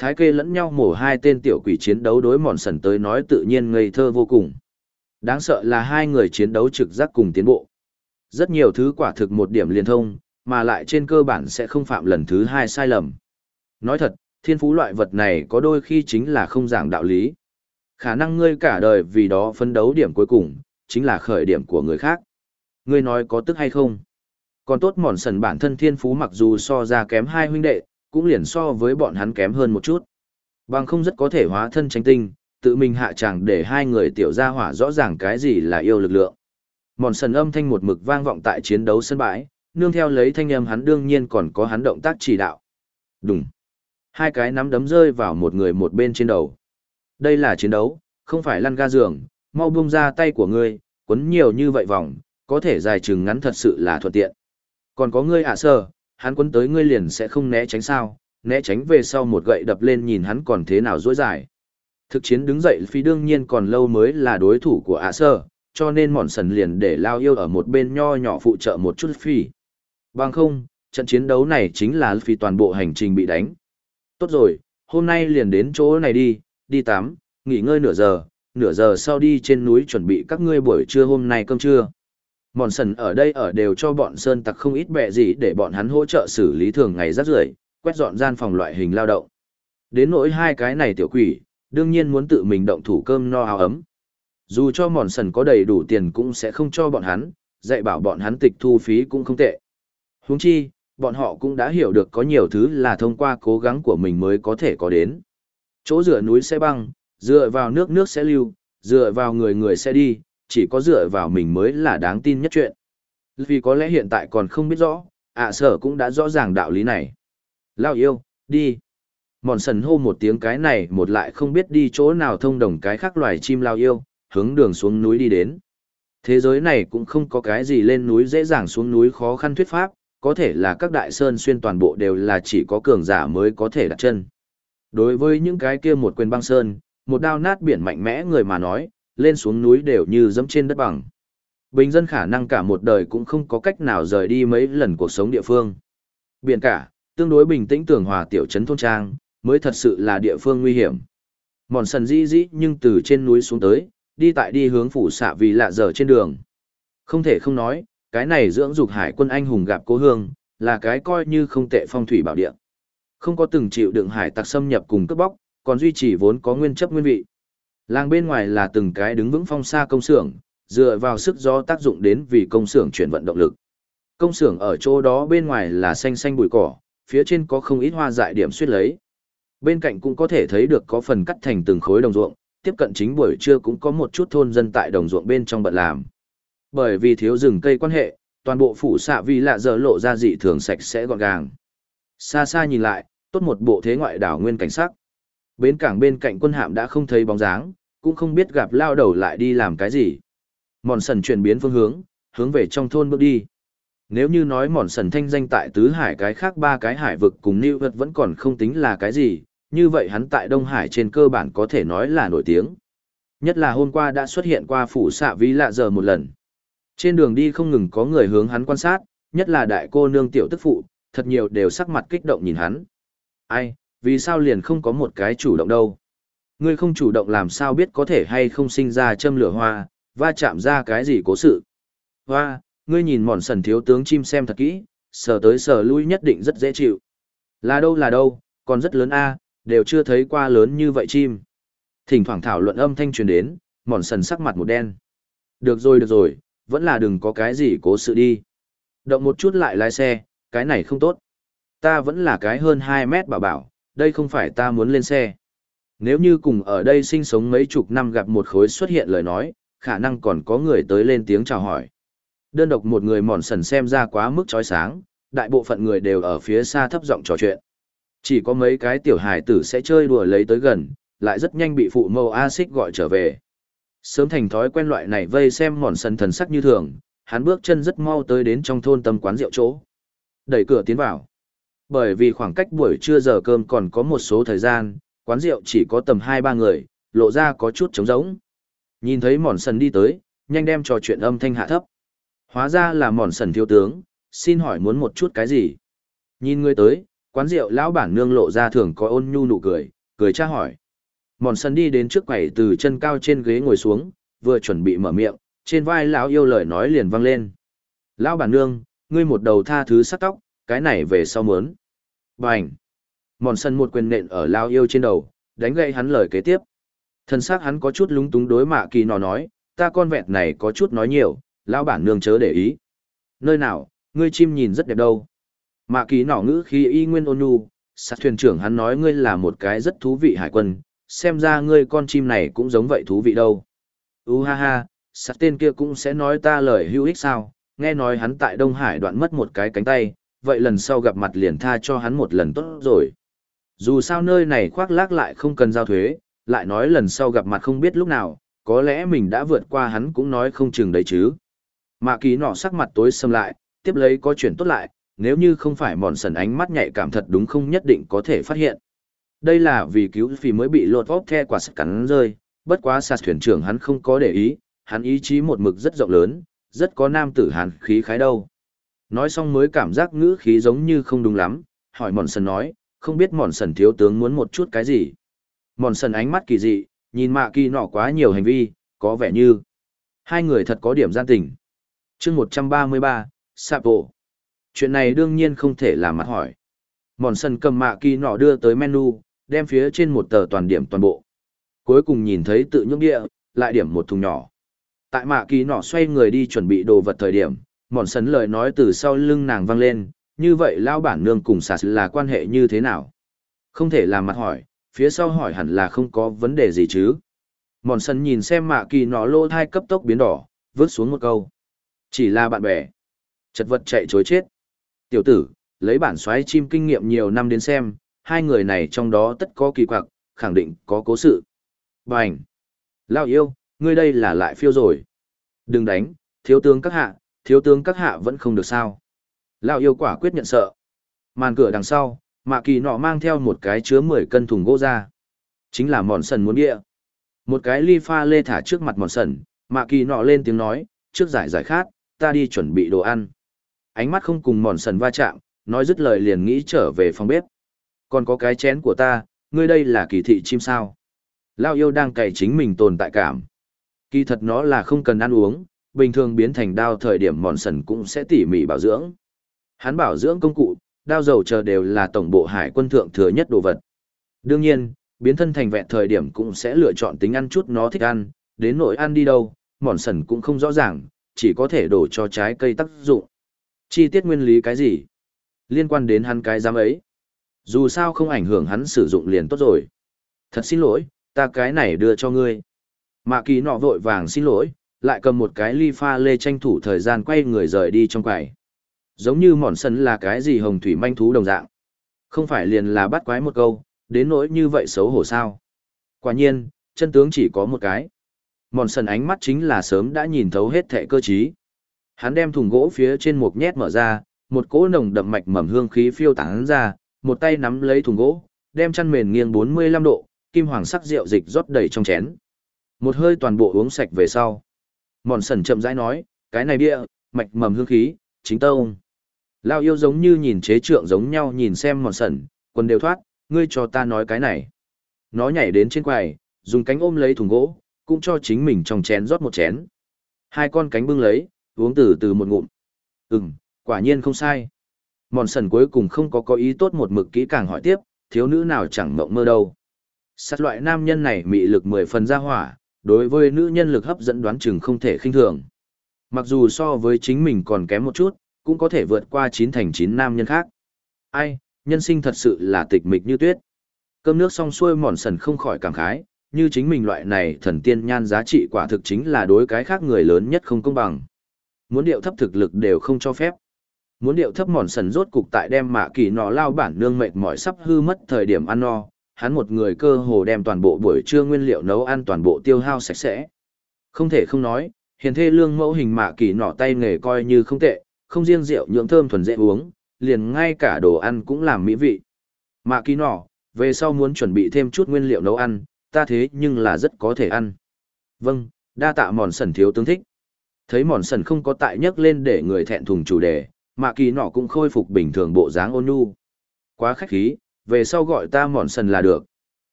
Thái kê lẫn nhau mổ hai tên tiểu quỷ chiến đấu đối mòn sần tới nói tự nhiên ngây thơ vô cùng. Đáng sợ là hai người chiến đấu trực giác cùng tiến bộ. Rất nhiều thứ quả thực một điểm liên thông, mà lại trên cơ bản sẽ không phạm lần thứ hai sai lầm. Nói thật, thiên phú loại vật này có đôi khi chính là không giảng đạo lý. Khả năng ngươi cả đời vì đó phấn đấu điểm cuối cùng, chính là khởi điểm của người khác. Ngươi nói có tức hay không? Còn tốt mòn sần bản thân thiên phú mặc dù so ra kém hai huynh đệ, cũng liền so với bọn hắn kém hơn một chút. Bằng không rất có thể hóa thân tranh tinh, tự mình hạ chẳng để hai người tiểu gia hỏa rõ ràng cái gì là yêu lực lượng. Mòn sần âm thanh một mực vang vọng tại chiến đấu sân bãi, nương theo lấy thanh âm hắn đương nhiên còn có hắn động tác chỉ đạo. Đúng. Hai cái nắm đấm rơi vào một người một bên trên đầu. Đây là chiến đấu, không phải lăn ga giường, mau buông ra tay của ngươi, quấn nhiều như vậy vòng, có thể dài chừng ngắn thật sự là thuận tiện. Còn có ngươi ạ à sơ, hắn quấn tới ngươi liền sẽ không né tránh sao, né tránh về sau một gậy đập lên nhìn hắn còn thế nào dối dài. Thực chiến đứng dậy phi đương nhiên còn lâu mới là đối thủ của ạ sơ, cho nên mòn sần liền để lao yêu ở một bên nho nhỏ phụ trợ một chút phi. Bằng không, trận chiến đấu này chính là phi toàn bộ hành trình bị đánh. Tốt rồi, hôm nay liền đến chỗ này đi, đi tắm, nghỉ ngơi nửa giờ, nửa giờ sau đi trên núi chuẩn bị các ngươi buổi trưa hôm nay cơm trưa. Mòn sần ở đây ở đều cho bọn sơn tặc không ít bẹ gì để bọn hắn hỗ trợ xử lý thường ngày rác rưởi quét dọn gian phòng loại hình lao động. Đến nỗi hai cái này tiểu quỷ, đương nhiên muốn tự mình động thủ cơm no áo ấm. Dù cho mòn sần có đầy đủ tiền cũng sẽ không cho bọn hắn, dạy bảo bọn hắn tịch thu phí cũng không tệ. Huống chi, bọn họ cũng đã hiểu được có nhiều thứ là thông qua cố gắng của mình mới có thể có đến. Chỗ dựa núi sẽ băng, dựa vào nước nước sẽ lưu, dựa vào người người sẽ đi, chỉ có dựa vào mình mới là đáng tin nhất chuyện. Vì có lẽ hiện tại còn không biết rõ, ạ sở cũng đã rõ ràng đạo lý này. Lao yêu, đi. Mòn sần hô một tiếng cái này một lại không biết đi chỗ nào thông đồng cái khác loài chim lao yêu, hướng đường xuống núi đi đến. Thế giới này cũng không có cái gì lên núi dễ dàng xuống núi khó khăn thuyết pháp, có thể là các đại sơn xuyên toàn bộ đều là chỉ có cường giả mới có thể đặt chân. Đối với những cái kia một quyền băng sơn, một đao nát biển mạnh mẽ người mà nói, lên xuống núi đều như dẫm trên đất bằng. Bình dân khả năng cả một đời cũng không có cách nào rời đi mấy lần cuộc sống địa phương. Biển cả, tương đối bình tĩnh tường hòa tiểu trấn thôn trang, mới thật sự là địa phương nguy hiểm. Mòn sần dĩ dĩ nhưng từ trên núi xuống tới, đi tại đi hướng phủ xạ vì lạ dở trên đường. Không thể không nói, cái này dưỡng dục hải quân anh hùng gặp cố hương, là cái coi như không tệ phong thủy bảo địa. Không có từng chịu đựng hải tặc xâm nhập cùng cướp bóc, còn duy trì vốn có nguyên chấp nguyên vị. Làng bên ngoài là từng cái đứng vững phong xa công xưởng, dựa vào sức gió tác dụng đến vì công xưởng chuyển vận động lực. Công xưởng ở chỗ đó bên ngoài là xanh xanh bụi cỏ, phía trên có không ít hoa dại điểm suýt lấy. Bên cạnh cũng có thể thấy được có phần cắt thành từng khối đồng ruộng, tiếp cận chính buổi trưa cũng có một chút thôn dân tại đồng ruộng bên trong bận làm. Bởi vì thiếu rừng cây quan hệ, toàn bộ phủ xạ vì lạ dở lộ ra dị thường sạch sẽ gọn gàng. Xa xa nhìn lại, tốt một bộ thế ngoại đảo nguyên cảnh sắc. Bến cảng bên cạnh quân hạm đã không thấy bóng dáng, cũng không biết gặp lao đầu lại đi làm cái gì. Mòn sần chuyển biến phương hướng, hướng về trong thôn bước đi. Nếu như nói mòn sần thanh danh tại tứ hải cái khác ba cái hải vực cùng New vật vẫn còn không tính là cái gì, như vậy hắn tại Đông Hải trên cơ bản có thể nói là nổi tiếng. Nhất là hôm qua đã xuất hiện qua phủ xạ vi lạ giờ một lần. Trên đường đi không ngừng có người hướng hắn quan sát, nhất là đại cô nương tiểu tức phụ, thật nhiều đều sắc mặt kích động nhìn hắn. Ai, vì sao liền không có một cái chủ động đâu? Ngươi không chủ động làm sao biết có thể hay không sinh ra châm lửa hoa, va chạm ra cái gì cố sự. Hoa, ngươi nhìn mòn sần thiếu tướng chim xem thật kỹ, sờ tới sờ lui nhất định rất dễ chịu. Là đâu là đâu, còn rất lớn a, đều chưa thấy qua lớn như vậy chim. Thỉnh thoảng thảo luận âm thanh truyền đến, mòn sần sắc mặt một đen. Được rồi được rồi, vẫn là đừng có cái gì cố sự đi. Động một chút lại lái xe, cái này không tốt. Ta vẫn là cái hơn 2 mét bảo bảo, đây không phải ta muốn lên xe. Nếu như cùng ở đây sinh sống mấy chục năm gặp một khối xuất hiện lời nói, khả năng còn có người tới lên tiếng chào hỏi. Đơn độc một người mòn sần xem ra quá mức chói sáng, đại bộ phận người đều ở phía xa thấp giọng trò chuyện. Chỉ có mấy cái tiểu hài tử sẽ chơi đùa lấy tới gần, lại rất nhanh bị phụ mâu Xích gọi trở về. Sớm thành thói quen loại này vây xem mòn sần thần sắc như thường, hắn bước chân rất mau tới đến trong thôn tâm quán rượu chỗ. Đẩy cửa tiến vào. Bởi vì khoảng cách buổi trưa giờ cơm còn có một số thời gian, quán rượu chỉ có tầm 2-3 người, lộ ra có chút trống rỗng. Nhìn thấy mòn sần đi tới, nhanh đem trò chuyện âm thanh hạ thấp. Hóa ra là mòn sần thiếu tướng, xin hỏi muốn một chút cái gì? Nhìn người tới, quán rượu lão bản nương lộ ra thường có ôn nhu nụ cười, cười tra hỏi. Mòn sần đi đến trước quầy từ chân cao trên ghế ngồi xuống, vừa chuẩn bị mở miệng, trên vai lão yêu lời nói liền vang lên. Lão bản nương, ngươi một đầu tha thứ sắc tóc, cái này về sau mớn. Bành! Mòn sân một quyền nện ở lao yêu trên đầu, đánh gậy hắn lời kế tiếp. Thân xác hắn có chút lúng túng đối mạ kỳ nó nói, ta con vẹt này có chút nói nhiều, lão bản nương chớ để ý. Nơi nào, ngươi chim nhìn rất đẹp đâu. Mạ kỳ nỏ ngữ khi y nguyên ôn nhu, sát thuyền trưởng hắn nói ngươi là một cái rất thú vị hải quân, xem ra ngươi con chim này cũng giống vậy thú vị đâu. U ha ha, sát tên kia cũng sẽ nói ta lời hữu ích sao, nghe nói hắn tại Đông Hải đoạn mất một cái cánh tay, vậy lần sau gặp mặt liền tha cho hắn một lần tốt rồi. Dù sao nơi này khoác lác lại không cần giao thuế, lại nói lần sau gặp mặt không biết lúc nào, có lẽ mình đã vượt qua hắn cũng nói không chừng đấy chứ. Mạ kỳ nọ sắc mặt tối xâm lại, tiếp lấy có chuyện tốt lại, nếu như không phải mòn sần ánh mắt nhạy cảm thật đúng không nhất định có thể phát hiện. Đây là vì cứu phi mới bị lột vóc the quả sắt cắn rơi, bất quá sạt thuyền trưởng hắn không có để ý, hắn ý chí một mực rất rộng lớn, rất có nam tử hàn khí khái đâu. Nói xong mới cảm giác ngữ khí giống như không đúng lắm, hỏi mòn sần nói, không biết mòn sần thiếu tướng muốn một chút cái gì. Mòn sần ánh mắt kỳ dị, nhìn mạ kỳ nọ quá nhiều hành vi, có vẻ như hai người thật có điểm gian tình. chương một trăm ba mươi ba, Sapo. Chuyện này đương nhiên không thể làm mặt hỏi. Mòn sần cầm mạ kỳ nọ đưa tới menu, đem phía trên một tờ toàn điểm toàn bộ. Cuối cùng nhìn thấy tự nhượng địa, lại điểm một thùng nhỏ. Tại mạ kỳ nọ xoay người đi chuẩn bị đồ vật thời điểm, mòn sấn lời nói từ sau lưng nàng vang lên, như vậy lao bản nương cùng sạt là quan hệ như thế nào? Không thể làm mặt hỏi, phía sau hỏi hẳn là không có vấn đề gì chứ. Mòn sấn nhìn xem mạ kỳ nọ lô thai cấp tốc biến đỏ, vứt xuống một câu. Chỉ là bạn bè. Chật vật chạy chối chết. Tiểu tử, lấy bản xoáy chim kinh nghiệm nhiều năm đến xem, hai người này trong đó tất có kỳ quặc, khẳng định có cố sự. Bành! Lao yêu, ngươi đây là lại phiêu rồi. Đừng đánh, thiếu tướng các hạ, thiếu tướng các hạ vẫn không được sao. Lao yêu quả quyết nhận sợ. Màn cửa đằng sau, mạ kỳ nọ mang theo một cái chứa 10 cân thùng gỗ ra. Chính là mòn sần muốn địa. Một cái ly pha lê thả trước mặt mòn sần, mạ kỳ nọ lên tiếng nói, trước giải giải khát, ta đi chuẩn bị đồ ăn. Ánh mắt không cùng mòn sần va chạm, nói dứt lời liền nghĩ trở về phòng bếp. Còn có cái chén của ta, ngươi đây là kỳ thị chim sao. Lao yêu đang cày chính mình tồn tại cảm. Kỳ thật nó là không cần ăn uống, bình thường biến thành đao thời điểm mòn sần cũng sẽ tỉ mỉ bảo dưỡng. Hắn bảo dưỡng công cụ, đao dầu chờ đều là tổng bộ hải quân thượng thừa nhất đồ vật. Đương nhiên, biến thân thành vẹn thời điểm cũng sẽ lựa chọn tính ăn chút nó thích ăn, đến nỗi ăn đi đâu, mòn sần cũng không rõ ràng, chỉ có thể đổ cho trái cây tác dụng. Chi tiết nguyên lý cái gì? Liên quan đến hắn cái giám ấy. Dù sao không ảnh hưởng hắn sử dụng liền tốt rồi. Thật xin lỗi, ta cái này đưa cho ngươi. Mạ kỳ nọ vội vàng xin lỗi, lại cầm một cái ly pha lê tranh thủ thời gian quay người rời đi trong quầy. Giống như mòn sân là cái gì hồng thủy manh thú đồng dạng. Không phải liền là bắt quái một câu, đến nỗi như vậy xấu hổ sao. Quả nhiên, chân tướng chỉ có một cái. Mòn sân ánh mắt chính là sớm đã nhìn thấu hết thẻ cơ trí. Hắn đem thùng gỗ phía trên một nhét mở ra, một cỗ nồng đậm mạch mầm hương khí phiêu tán ra, một tay nắm lấy thùng gỗ, đem chăn mền nghiêng 45 độ, kim hoàng sắc rượu dịch rót đầy trong chén. Một hơi toàn bộ uống sạch về sau. Mòn sần chậm rãi nói, cái này bia, mạch mầm hương khí, chính tông. Lao yêu giống như nhìn chế trượng giống nhau nhìn xem mòn sần, quần đều thoát, ngươi cho ta nói cái này. Nó nhảy đến trên quầy, dùng cánh ôm lấy thùng gỗ, cũng cho chính mình trong chén rót một chén. Hai con cánh bưng lấy, uống từ từ một ngụm. Ừm, quả nhiên không sai. Mòn sần cuối cùng không có có ý tốt một mực kỹ càng hỏi tiếp, thiếu nữ nào chẳng mộng mơ đâu. Sát loại nam nhân này mị lực mười phần ra hỏa, đối với nữ nhân lực hấp dẫn đoán chừng không thể khinh thường. Mặc dù so với chính mình còn kém một chút, cũng có thể vượt qua chín thành chín nam nhân khác. Ai, nhân sinh thật sự là tịch mịch như tuyết. Cơm nước xong xuôi mòn sần không khỏi cảm khái, như chính mình loại này thần tiên nhan giá trị quả thực chính là đối cái khác người lớn nhất không công bằng. Muốn điệu thấp thực lực đều không cho phép. Muốn điệu thấp mòn sần rốt cục tại đem mạ kỳ nọ lao bản nương mệt mỏi sắp hư mất thời điểm ăn no, hắn một người cơ hồ đem toàn bộ buổi trưa nguyên liệu nấu ăn toàn bộ tiêu hao sạch sẽ. Không thể không nói, hiền thê lương mẫu hình mạ kỳ nọ tay nghề coi như không tệ, không riêng rượu nhưỡng thơm thuần dễ uống, liền ngay cả đồ ăn cũng làm mỹ vị. Mạ kỳ nọ, về sau muốn chuẩn bị thêm chút nguyên liệu nấu ăn, ta thế nhưng là rất có thể ăn. Vâng, đa tạ mòn sần thiếu tướng thích. Thấy mòn sần không có tại nhắc lên để người thẹn thùng chủ đề, mạ kỳ nọ cũng khôi phục bình thường bộ dáng ôn nhu. Quá khách khí, về sau gọi ta mòn sần là được.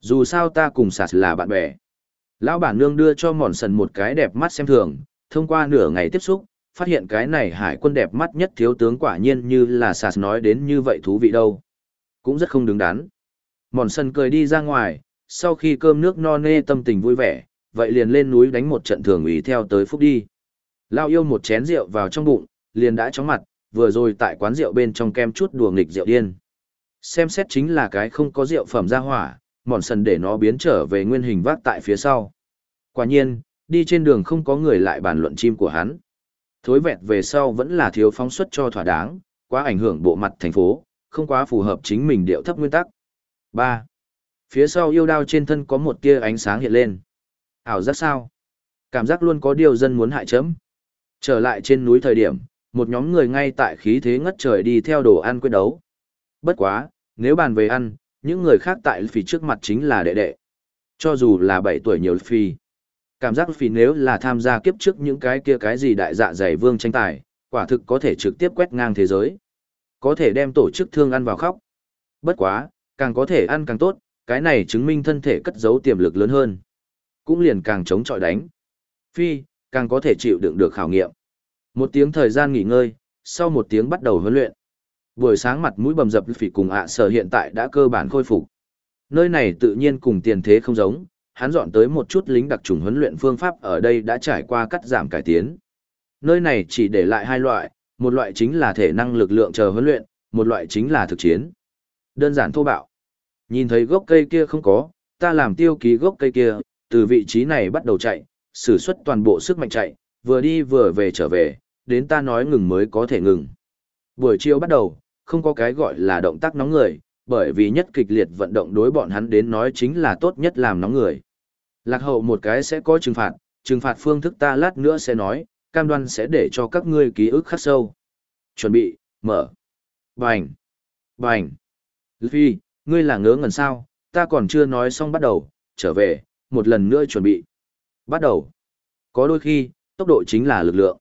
Dù sao ta cùng sạt là bạn bè. Lão bản nương đưa cho mòn sần một cái đẹp mắt xem thường, thông qua nửa ngày tiếp xúc, phát hiện cái này hải quân đẹp mắt nhất thiếu tướng quả nhiên như là sạt nói đến như vậy thú vị đâu. Cũng rất không đứng đắn. Mòn sần cười đi ra ngoài, sau khi cơm nước no nê tâm tình vui vẻ, vậy liền lên núi đánh một trận thường ủy theo tới phúc đi. Lao yêu một chén rượu vào trong bụng, liền đã chóng mặt, vừa rồi tại quán rượu bên trong kem chút đùa nghịch rượu điên. Xem xét chính là cái không có rượu phẩm ra hỏa, mòn sần để nó biến trở về nguyên hình vác tại phía sau. Quả nhiên, đi trên đường không có người lại bàn luận chim của hắn. Thối vẹt về sau vẫn là thiếu phóng xuất cho thỏa đáng, quá ảnh hưởng bộ mặt thành phố, không quá phù hợp chính mình điệu thấp nguyên tắc. 3. Phía sau yêu đao trên thân có một tia ánh sáng hiện lên. Ảo giác sao? Cảm giác luôn có điều dân muốn hại chấm. Trở lại trên núi thời điểm, một nhóm người ngay tại khí thế ngất trời đi theo đồ ăn quyết đấu. Bất quá, nếu bàn về ăn, những người khác tại phì trước mặt chính là đệ đệ. Cho dù là 7 tuổi nhiều phi. Cảm giác phì nếu là tham gia kiếp trước những cái kia cái gì đại dạ dày vương tranh tài, quả thực có thể trực tiếp quét ngang thế giới. Có thể đem tổ chức thương ăn vào khóc. Bất quá, càng có thể ăn càng tốt, cái này chứng minh thân thể cất giấu tiềm lực lớn hơn. Cũng liền càng chống chọi đánh. Phi, càng có thể chịu đựng được khảo nghiệm. Một tiếng thời gian nghỉ ngơi, sau một tiếng bắt đầu huấn luyện. Buổi sáng mặt mũi bầm dập phỉ cùng ạ sở hiện tại đã cơ bản khôi phục. Nơi này tự nhiên cùng tiền thế không giống, hắn dọn tới một chút lính đặc trùng huấn luyện phương pháp ở đây đã trải qua cắt giảm cải tiến. Nơi này chỉ để lại hai loại, một loại chính là thể năng lực lượng chờ huấn luyện, một loại chính là thực chiến. Đơn giản thô bạo. Nhìn thấy gốc cây kia không có, ta làm tiêu ký gốc cây kia, từ vị trí này bắt đầu chạy, sử xuất toàn bộ sức mạnh chạy, vừa đi vừa về trở về, đến ta nói ngừng mới có thể ngừng. Buổi chiều bắt đầu, không có cái gọi là động tác nóng người, bởi vì nhất kịch liệt vận động đối bọn hắn đến nói chính là tốt nhất làm nóng người. Lạc hậu một cái sẽ có trừng phạt, trừng phạt phương thức ta lát nữa sẽ nói, cam đoan sẽ để cho các ngươi ký ức khắc sâu. Chuẩn bị, mở. Bành. Bành. Phi, ngươi là ngớ ngẩn sao, ta còn chưa nói xong bắt đầu, trở về, một lần nữa chuẩn bị. Bắt đầu. Có đôi khi, tốc độ chính là lực lượng.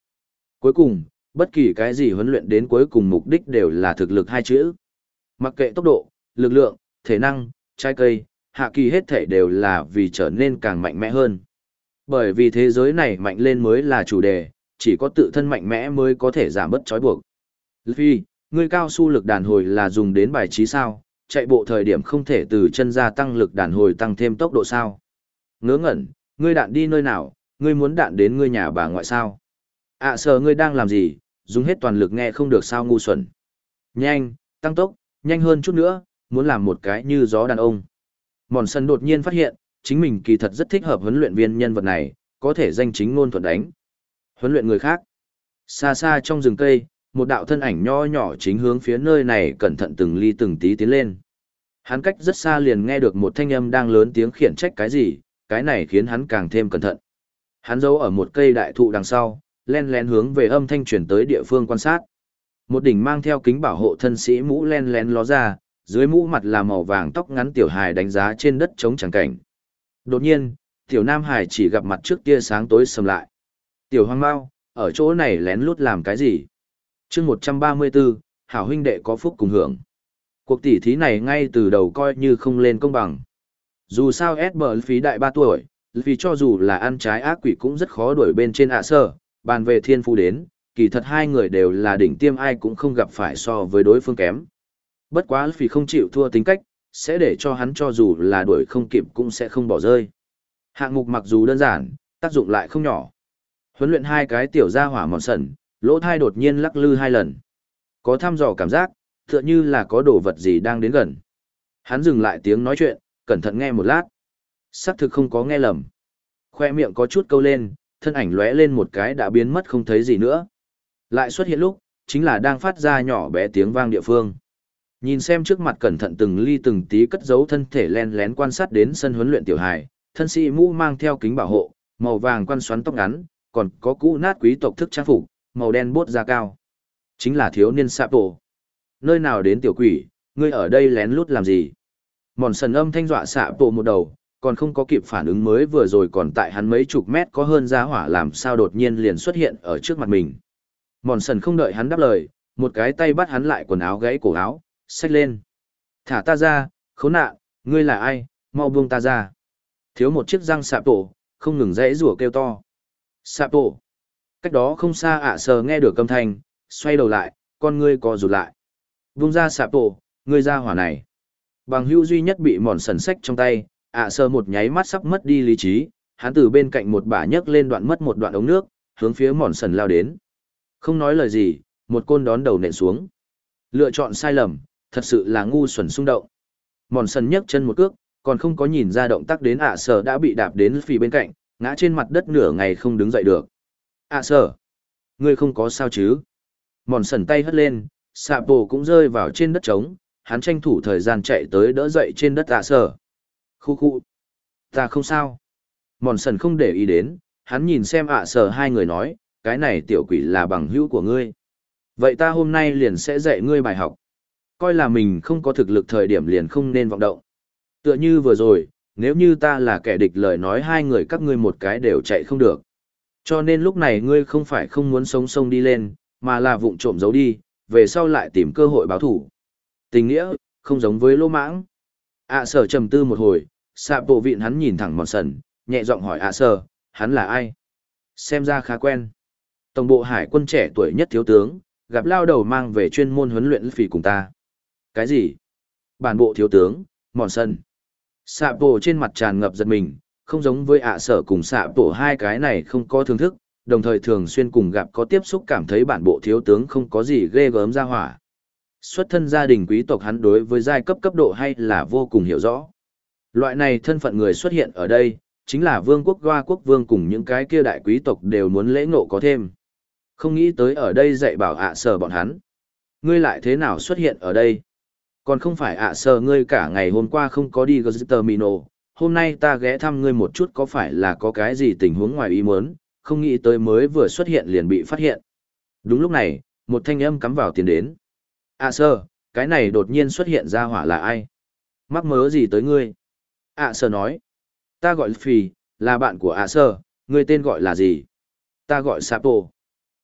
Cuối cùng, bất kỳ cái gì huấn luyện đến cuối cùng mục đích đều là thực lực hai chữ. Mặc kệ tốc độ, lực lượng, thể năng, trái cây, hạ kỳ hết thể đều là vì trở nên càng mạnh mẽ hơn. Bởi vì thế giới này mạnh lên mới là chủ đề, chỉ có tự thân mạnh mẽ mới có thể giảm bớt trói buộc. Luffy, người cao su lực đàn hồi là dùng đến bài trí sao, chạy bộ thời điểm không thể từ chân ra tăng lực đàn hồi tăng thêm tốc độ sao. Ngớ ngẩn, ngươi đạn đi nơi nào, ngươi muốn đạn đến ngươi nhà bà ngoại sao ạ à, sờ ngươi đang làm gì, dùng hết toàn lực nghe không được sao ngu xuẩn. Nhanh, tăng tốc, nhanh hơn chút nữa, muốn làm một cái như gió đàn ông. Mòn sân đột nhiên phát hiện, chính mình kỳ thật rất thích hợp huấn luyện viên nhân vật này, có thể danh chính ngôn thuận đánh. Huấn luyện người khác. Xa xa trong rừng cây, một đạo thân ảnh nho nhỏ chính hướng phía nơi này cẩn thận từng ly từng tí tiến lên. Hắn cách rất xa liền nghe được một thanh âm đang lớn tiếng khiển trách cái gì, cái này khiến hắn càng thêm cẩn thận. Hắn giấu ở một cây đại thụ đằng sau, len lén hướng về âm thanh chuyển tới địa phương quan sát. Một đỉnh mang theo kính bảo hộ thân sĩ mũ len lén ló ra, dưới mũ mặt là màu vàng tóc ngắn tiểu hài đánh giá trên đất trống chẳng cảnh. Đột nhiên, tiểu nam hải chỉ gặp mặt trước tia sáng tối sầm lại. Tiểu hoang mau, ở chỗ này lén lút làm cái gì? chương 134, hảo huynh đệ có phúc cùng hưởng. Cuộc tỷ thí này ngay từ đầu coi như không lên công bằng. Dù sao S bờ phí đại 3 tuổi, vì cho dù là ăn trái ác quỷ cũng rất khó đuổi bên trên ạ sơ, bàn về thiên phu đến, kỳ thật hai người đều là đỉnh tiêm ai cũng không gặp phải so với đối phương kém. Bất quá vì không chịu thua tính cách, sẽ để cho hắn cho dù là đuổi không kịp cũng sẽ không bỏ rơi. Hạng mục mặc dù đơn giản, tác dụng lại không nhỏ. Huấn luyện hai cái tiểu gia hỏa mòn sẩn, lỗ thai đột nhiên lắc lư hai lần. Có thăm dò cảm giác, tựa như là có đồ vật gì đang đến gần. Hắn dừng lại tiếng nói chuyện, cẩn thận nghe một lát. Sắc thực không có nghe lầm. Khoe miệng có chút câu lên, thân ảnh lóe lên một cái đã biến mất không thấy gì nữa. Lại xuất hiện lúc, chính là đang phát ra nhỏ bé tiếng vang địa phương. Nhìn xem trước mặt cẩn thận từng ly từng tí cất giấu thân thể len lén quan sát đến sân huấn luyện tiểu hài, thân sĩ mũ mang theo kính bảo hộ, màu vàng quan xoắn tóc ngắn, còn có cũ nát quý tộc thức trang phục, màu đen bốt da cao. Chính là thiếu niên sạp tổ. Nơi nào đến tiểu quỷ, ngươi ở đây lén lút làm gì? Mòn sần âm thanh dọa xạ bộ một đầu, còn không có kịp phản ứng mới vừa rồi còn tại hắn mấy chục mét có hơn ra hỏa làm sao đột nhiên liền xuất hiện ở trước mặt mình. Mòn sần không đợi hắn đáp lời, một cái tay bắt hắn lại quần áo gãy cổ áo, xách lên. Thả ta ra, khốn nạn, ngươi là ai, mau buông ta ra. Thiếu một chiếc răng sạp tổ, không ngừng rẽ rủa kêu to. Sạp tổ. Cách đó không xa ạ sờ nghe được âm thanh, xoay đầu lại, con ngươi co rụt lại. Buông ra sạp tổ, ngươi ra hỏa này. Bằng hữu duy nhất bị mòn sần sách trong tay, ạ sờ một nháy mắt sắp mất đi lý trí, hắn từ bên cạnh một bả nhấc lên đoạn mất một đoạn ống nước, hướng phía mòn sần lao đến. Không nói lời gì, một côn đón đầu nện xuống. Lựa chọn sai lầm, thật sự là ngu xuẩn xung động. Mòn sần nhấc chân một cước, còn không có nhìn ra động tác đến ạ sờ đã bị đạp đến phì bên cạnh, ngã trên mặt đất nửa ngày không đứng dậy được. ạ sờ, ngươi không có sao chứ? Mòn sần tay hất lên, xạ bồ cũng rơi vào trên đất trống, hắn tranh thủ thời gian chạy tới đỡ dậy trên đất ạ sở. Khu khu. Ta không sao. Mòn sần không để ý đến, hắn nhìn xem ạ sờ hai người nói, cái này tiểu quỷ là bằng hữu của ngươi. Vậy ta hôm nay liền sẽ dạy ngươi bài học. Coi là mình không có thực lực thời điểm liền không nên vọng động. Tựa như vừa rồi, nếu như ta là kẻ địch lời nói hai người các ngươi một cái đều chạy không được. Cho nên lúc này ngươi không phải không muốn sống sông đi lên, mà là vụng trộm giấu đi, về sau lại tìm cơ hội báo thủ. Tình nghĩa, không giống với lô mãng ạ sở trầm tư một hồi, xạ bộ vịn hắn nhìn thẳng mòn sần, nhẹ giọng hỏi ạ sở, hắn là ai? Xem ra khá quen. Tổng bộ hải quân trẻ tuổi nhất thiếu tướng, gặp lao đầu mang về chuyên môn huấn luyện phỉ cùng ta. Cái gì? Bản bộ thiếu tướng, mòn sần. Xạ bộ trên mặt tràn ngập giật mình, không giống với ạ sở cùng xạ bộ hai cái này không có thưởng thức, đồng thời thường xuyên cùng gặp có tiếp xúc cảm thấy bản bộ thiếu tướng không có gì ghê gớm ra hỏa. Xuất thân gia đình quý tộc hắn đối với giai cấp cấp độ hay là vô cùng hiểu rõ. Loại này thân phận người xuất hiện ở đây, chính là vương quốc Goa quốc vương cùng những cái kia đại quý tộc đều muốn lễ ngộ có thêm. Không nghĩ tới ở đây dạy bảo ạ sở bọn hắn. Ngươi lại thế nào xuất hiện ở đây? Còn không phải ạ sở ngươi cả ngày hôm qua không có đi Termino, hôm nay ta ghé thăm ngươi một chút có phải là có cái gì tình huống ngoài ý muốn, không nghĩ tới mới vừa xuất hiện liền bị phát hiện. Đúng lúc này, một thanh âm cắm vào tiền đến. À sơ, cái này đột nhiên xuất hiện ra hỏa là ai? Mắc mớ gì tới ngươi? À sơ nói. Ta gọi Phi, là bạn của À sơ, ngươi tên gọi là gì? Ta gọi Sapo.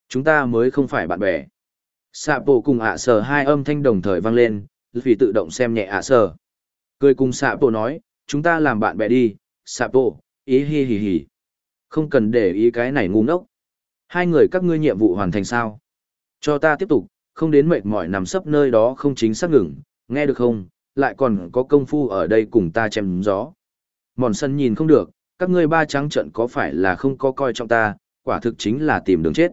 Chúng ta mới không phải bạn bè. Sapo cùng à sơ hai âm thanh đồng thời vang lên, Phi tự động xem nhẹ à sơ. Cười cùng Sapo nói, chúng ta làm bạn bè đi, Sapo, ý hi hi hi. Không cần để ý cái này ngu ngốc. Hai người các ngươi nhiệm vụ hoàn thành sao? Cho ta tiếp tục, không đến mệt mỏi nằm sấp nơi đó không chính xác ngừng, nghe được không? Lại còn có công phu ở đây cùng ta chém gió. Mòn sân nhìn không được, các ngươi ba trắng trận có phải là không có coi trọng ta, quả thực chính là tìm đường chết.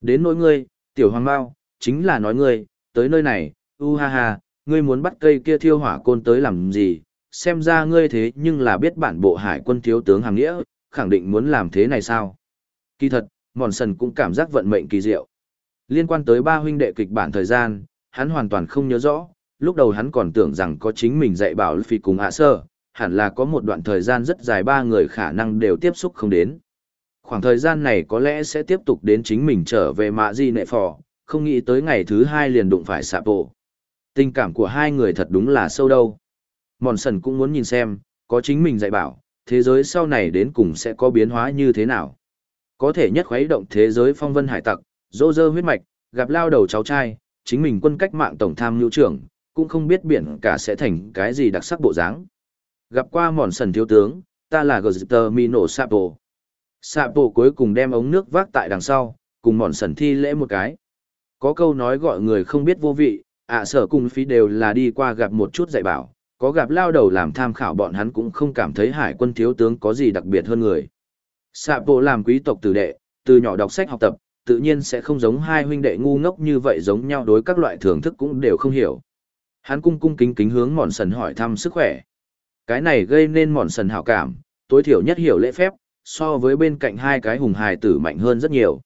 Đến nỗi ngươi, tiểu hoàng bao, chính là nói ngươi, tới nơi này, u ha ha, ngươi muốn bắt cây kia thiêu hỏa côn tới làm gì, xem ra ngươi thế nhưng là biết bản bộ hải quân thiếu tướng hàng nghĩa, khẳng định muốn làm thế này sao? Kỳ thật, Mòn Sần cũng cảm giác vận mệnh kỳ diệu. Liên quan tới ba huynh đệ kịch bản thời gian, hắn hoàn toàn không nhớ rõ, lúc đầu hắn còn tưởng rằng có chính mình dạy bảo Luffy cùng hạ sơ, hẳn là có một đoạn thời gian rất dài ba người khả năng đều tiếp xúc không đến. Khoảng thời gian này có lẽ sẽ tiếp tục đến chính mình trở về mạ di nệ phò, không nghĩ tới ngày thứ hai liền đụng phải sạp bộ. Tình cảm của hai người thật đúng là sâu đâu. Mòn sần cũng muốn nhìn xem, có chính mình dạy bảo, thế giới sau này đến cùng sẽ có biến hóa như thế nào. Có thể nhất khuấy động thế giới phong vân hải tặc, dô dơ huyết mạch, gặp lao đầu cháu trai, chính mình quân cách mạng tổng tham nhu trưởng, cũng không biết biển cả sẽ thành cái gì đặc sắc bộ dáng. Gặp qua mòn sần thiếu tướng, ta là Gờ Mino Sapo. Sapo cuối cùng đem ống nước vác tại đằng sau, cùng mòn sần thi lễ một cái. Có câu nói gọi người không biết vô vị, ạ à, sở cùng phí đều là đi qua gặp một chút dạy bảo, có gặp lao đầu làm tham khảo bọn hắn cũng không cảm thấy hải quân thiếu tướng có gì đặc biệt hơn người. Sapo làm quý tộc tử đệ, từ nhỏ đọc sách học tập, tự nhiên sẽ không giống hai huynh đệ ngu ngốc như vậy giống nhau đối các loại thưởng thức cũng đều không hiểu. Hắn cung cung kính kính hướng mòn sần hỏi thăm sức khỏe. Cái này gây nên mòn sần hảo cảm, tối thiểu nhất hiểu lễ phép, so với bên cạnh hai cái hùng hài tử mạnh hơn rất nhiều.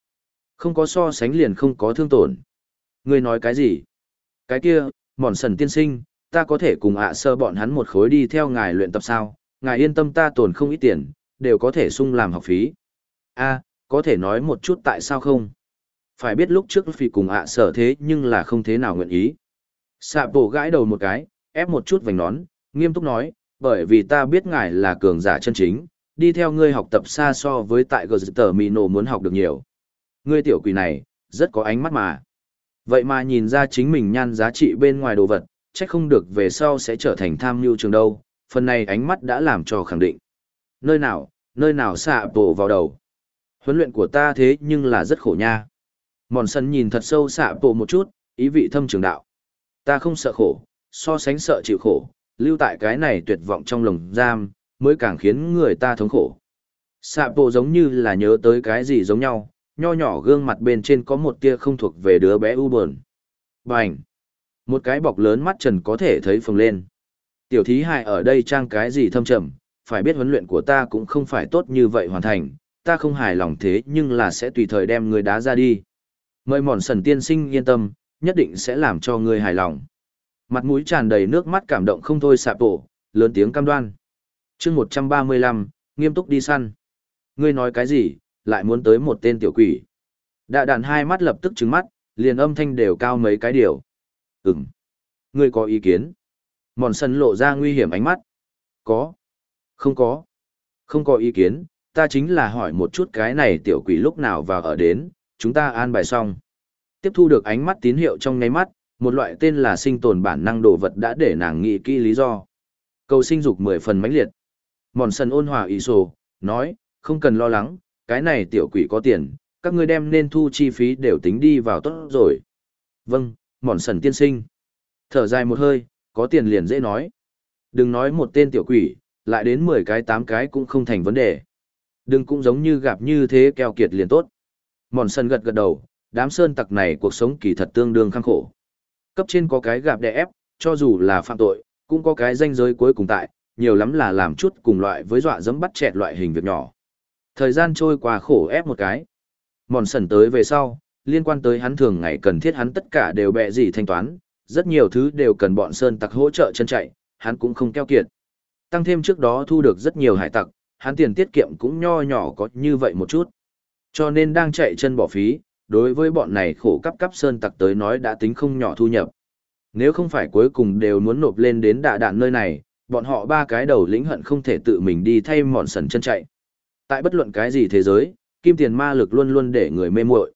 Không có so sánh liền không có thương tổn. Người nói cái gì? Cái kia, mòn sần tiên sinh, ta có thể cùng ạ sơ bọn hắn một khối đi theo ngài luyện tập sao, ngài yên tâm ta tồn không ít tiền, đều có thể sung làm học phí. a có thể nói một chút tại sao không? Phải biết lúc trước phi cùng ạ sở thế nhưng là không thế nào nguyện ý. Sạ bộ gãi đầu một cái, ép một chút vành nón, nghiêm túc nói, bởi vì ta biết ngài là cường giả chân chính, đi theo ngươi học tập xa so với tại gờ tờ mì nổ muốn học được nhiều. Ngươi tiểu quỷ này, rất có ánh mắt mà. Vậy mà nhìn ra chính mình nhan giá trị bên ngoài đồ vật, chắc không được về sau sẽ trở thành tham mưu trường đâu, phần này ánh mắt đã làm cho khẳng định. Nơi nào, nơi nào xạ bộ vào đầu. Huấn luyện của ta thế nhưng là rất khổ nha. Mòn sân nhìn thật sâu xạ bộ một chút, ý vị thâm trường đạo. Ta không sợ khổ, so sánh sợ chịu khổ, lưu tại cái này tuyệt vọng trong lồng giam, mới càng khiến người ta thống khổ. Xạ bộ giống như là nhớ tới cái gì giống nhau, nho nhỏ gương mặt bên trên có một tia không thuộc về đứa bé u buồn. Bành! Một cái bọc lớn mắt trần có thể thấy phồng lên. Tiểu thí hại ở đây trang cái gì thâm trầm, phải biết huấn luyện của ta cũng không phải tốt như vậy hoàn thành, ta không hài lòng thế nhưng là sẽ tùy thời đem người đá ra đi. Mời mòn sần tiên sinh yên tâm, nhất định sẽ làm cho người hài lòng. Mặt mũi tràn đầy nước mắt cảm động không thôi sạp tổ, lớn tiếng cam đoan. chương 135, nghiêm túc đi săn. Ngươi nói cái gì, lại muốn tới một tên tiểu quỷ. Đạ đàn hai mắt lập tức trứng mắt, liền âm thanh đều cao mấy cái điều. Ừm. Ngươi có ý kiến? Mòn sân lộ ra nguy hiểm ánh mắt. Có. Không có. Không có ý kiến, ta chính là hỏi một chút cái này tiểu quỷ lúc nào vào ở đến, chúng ta an bài xong. Tiếp thu được ánh mắt tín hiệu trong ngay mắt, một loại tên là sinh tồn bản năng đồ vật đã để nàng nghĩ kỹ lý do. Cầu sinh dục mười phần mãnh liệt. Mòn sân ôn hòa ý sổ, nói, không cần lo lắng, cái này tiểu quỷ có tiền, các ngươi đem nên thu chi phí đều tính đi vào tốt rồi. Vâng, mòn sần tiên sinh. Thở dài một hơi, có tiền liền dễ nói. Đừng nói một tên tiểu quỷ, lại đến 10 cái 8 cái cũng không thành vấn đề. Đừng cũng giống như gặp như thế keo kiệt liền tốt. Mòn sân gật gật đầu, đám sơn tặc này cuộc sống kỳ thật tương đương khăng khổ. Cấp trên có cái gặp đè ép, cho dù là phạm tội, cũng có cái danh giới cuối cùng tại, nhiều lắm là làm chút cùng loại với dọa dẫm bắt chẹt loại hình việc nhỏ. Thời gian trôi qua khổ ép một cái. Mòn sần tới về sau, liên quan tới hắn thường ngày cần thiết hắn tất cả đều bẹ gì thanh toán, rất nhiều thứ đều cần bọn sơn tặc hỗ trợ chân chạy, hắn cũng không keo kiệt. Tăng thêm trước đó thu được rất nhiều hải tặc, hắn tiền tiết kiệm cũng nho nhỏ có như vậy một chút. Cho nên đang chạy chân bỏ phí, đối với bọn này khổ cấp cấp sơn tặc tới nói đã tính không nhỏ thu nhập. Nếu không phải cuối cùng đều muốn nộp lên đến đạ đạn nơi này, bọn họ ba cái đầu lĩnh hận không thể tự mình đi thay mòn sần chân chạy. Tại bất luận cái gì thế giới, kim tiền ma lực luôn luôn để người mê muội.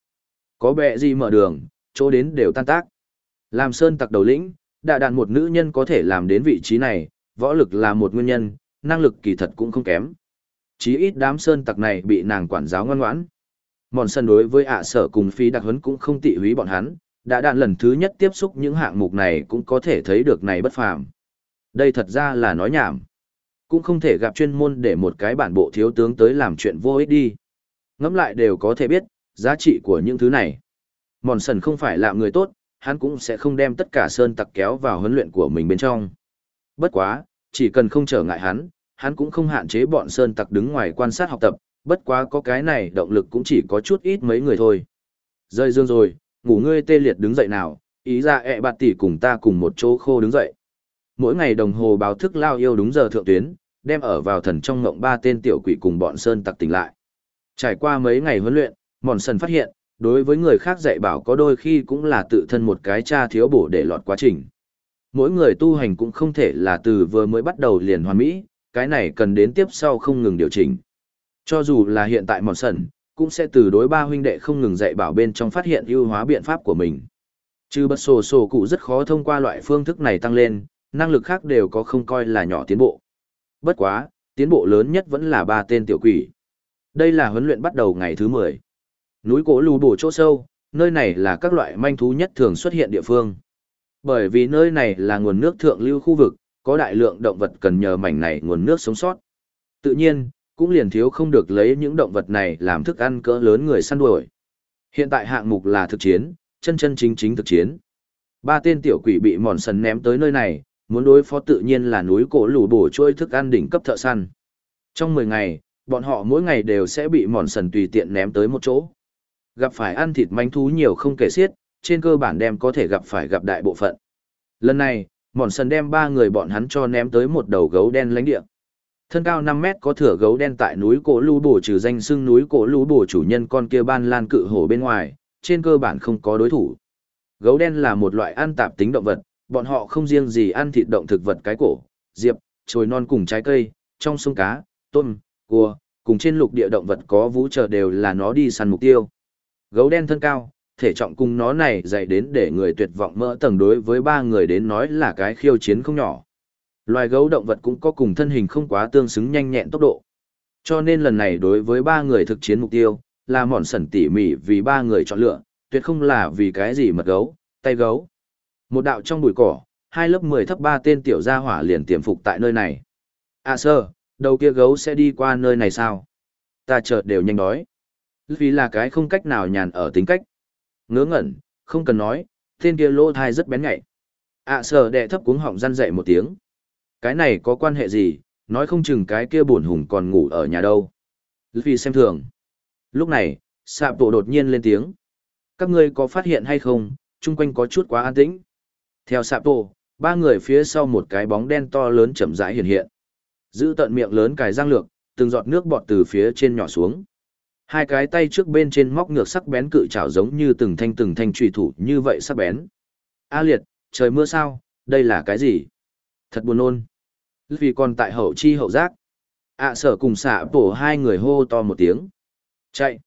Có bẹ gì mở đường, chỗ đến đều tan tác. Làm sơn tặc đầu lĩnh, đạ đạn một nữ nhân có thể làm đến vị trí này, võ lực là một nguyên nhân, năng lực kỳ thật cũng không kém. Chí ít đám sơn tặc này bị nàng quản giáo ngoan ngoãn. Mòn sân đối với ạ sở cùng phi đặc huấn cũng không tị húy bọn hắn, đã đạn lần thứ nhất tiếp xúc những hạng mục này cũng có thể thấy được này bất phàm. Đây thật ra là nói nhảm. Cũng không thể gặp chuyên môn để một cái bản bộ thiếu tướng tới làm chuyện vô ích đi. Ngẫm lại đều có thể biết, giá trị của những thứ này. Mòn sần không phải là người tốt, hắn cũng sẽ không đem tất cả sơn tặc kéo vào huấn luyện của mình bên trong. Bất quá, chỉ cần không trở ngại hắn, hắn cũng không hạn chế bọn sơn tặc đứng ngoài quan sát học tập, bất quá có cái này động lực cũng chỉ có chút ít mấy người thôi. Rơi dương rồi, ngủ ngươi tê liệt đứng dậy nào, ý ra ẹ bạt tỷ cùng ta cùng một chỗ khô đứng dậy. Mỗi ngày đồng hồ báo thức lao yêu đúng giờ thượng tuyến, đem ở vào thần trong ngộng ba tên tiểu quỷ cùng bọn sơn tặc tỉnh lại. Trải qua mấy ngày huấn luyện, mòn sần phát hiện, đối với người khác dạy bảo có đôi khi cũng là tự thân một cái cha thiếu bổ để lọt quá trình. Mỗi người tu hành cũng không thể là từ vừa mới bắt đầu liền hoàn mỹ, cái này cần đến tiếp sau không ngừng điều chỉnh. Cho dù là hiện tại mòn sần, cũng sẽ từ đối ba huynh đệ không ngừng dạy bảo bên trong phát hiện ưu hóa biện pháp của mình. Trừ bất sổ sổ cụ rất khó thông qua loại phương thức này tăng lên, năng lực khác đều có không coi là nhỏ tiến bộ. Bất quá, tiến bộ lớn nhất vẫn là ba tên tiểu quỷ. Đây là huấn luyện bắt đầu ngày thứ 10. Núi cổ lù bổ chỗ sâu, nơi này là các loại manh thú nhất thường xuất hiện địa phương. Bởi vì nơi này là nguồn nước thượng lưu khu vực, có đại lượng động vật cần nhờ mảnh này nguồn nước sống sót. Tự nhiên, cũng liền thiếu không được lấy những động vật này làm thức ăn cỡ lớn người săn đuổi. Hiện tại hạng mục là thực chiến, chân chân chính chính thực chiến. Ba tên tiểu quỷ bị mòn sần ném tới nơi này, muốn đối phó tự nhiên là núi cổ lù bổ trôi thức ăn đỉnh cấp thợ săn. Trong 10 ngày, bọn họ mỗi ngày đều sẽ bị mòn sần tùy tiện ném tới một chỗ. Gặp phải ăn thịt manh thú nhiều không kể xiết, trên cơ bản đem có thể gặp phải gặp đại bộ phận. Lần này, mòn sần đem ba người bọn hắn cho ném tới một đầu gấu đen lãnh địa. Thân cao năm mét có thửa gấu đen tại núi cổ lũ bổ trừ danh xưng núi cổ lũ bổ chủ nhân con kia ban lan cự hổ bên ngoài, trên cơ bản không có đối thủ. Gấu đen là một loại ăn tạp tính động vật, bọn họ không riêng gì ăn thịt động thực vật cái cổ, diệp, trồi non cùng trái cây, trong sông cá, tôm, cua, cùng trên lục địa động vật có vũ trợ đều là nó đi săn mục tiêu. Gấu đen thân cao, thể trọng cùng nó này dạy đến để người tuyệt vọng mỡ tầng đối với ba người đến nói là cái khiêu chiến không nhỏ. Loài gấu động vật cũng có cùng thân hình không quá tương xứng nhanh nhẹn tốc độ. Cho nên lần này đối với ba người thực chiến mục tiêu, là mòn sẩn tỉ mỉ vì ba người chọn lựa, tuyệt không là vì cái gì mật gấu, tay gấu. Một đạo trong bụi cỏ, hai lớp 10 thấp ba tên tiểu gia hỏa liền tiềm phục tại nơi này. À sơ, đầu kia gấu sẽ đi qua nơi này sao? Ta chợt đều nhanh đói. Vì là cái không cách nào nhàn ở tính cách. Ngớ ngẩn, không cần nói, tên kia lô thai rất bén nhạy. À sơ đệ thấp cuống họng răn dậy một tiếng. Cái này có quan hệ gì, nói không chừng cái kia buồn hùng còn ngủ ở nhà đâu. Vì xem thường. Lúc này, sạp tổ đột nhiên lên tiếng. Các ngươi có phát hiện hay không, chung quanh có chút quá an tĩnh. Theo sạp tổ, ba người phía sau một cái bóng đen to lớn chậm rãi hiện hiện. Giữ tận miệng lớn cài răng lược, từng giọt nước bọt từ phía trên nhỏ xuống. Hai cái tay trước bên trên móc ngược sắc bén cự trảo giống như từng thanh từng thanh trùy thủ như vậy sắc bén. A liệt, trời mưa sao, đây là cái gì? Thật buồn nôn. Vì còn tại hậu chi hậu giác. ạ sở cùng xạ bổ hai người hô to một tiếng. Chạy.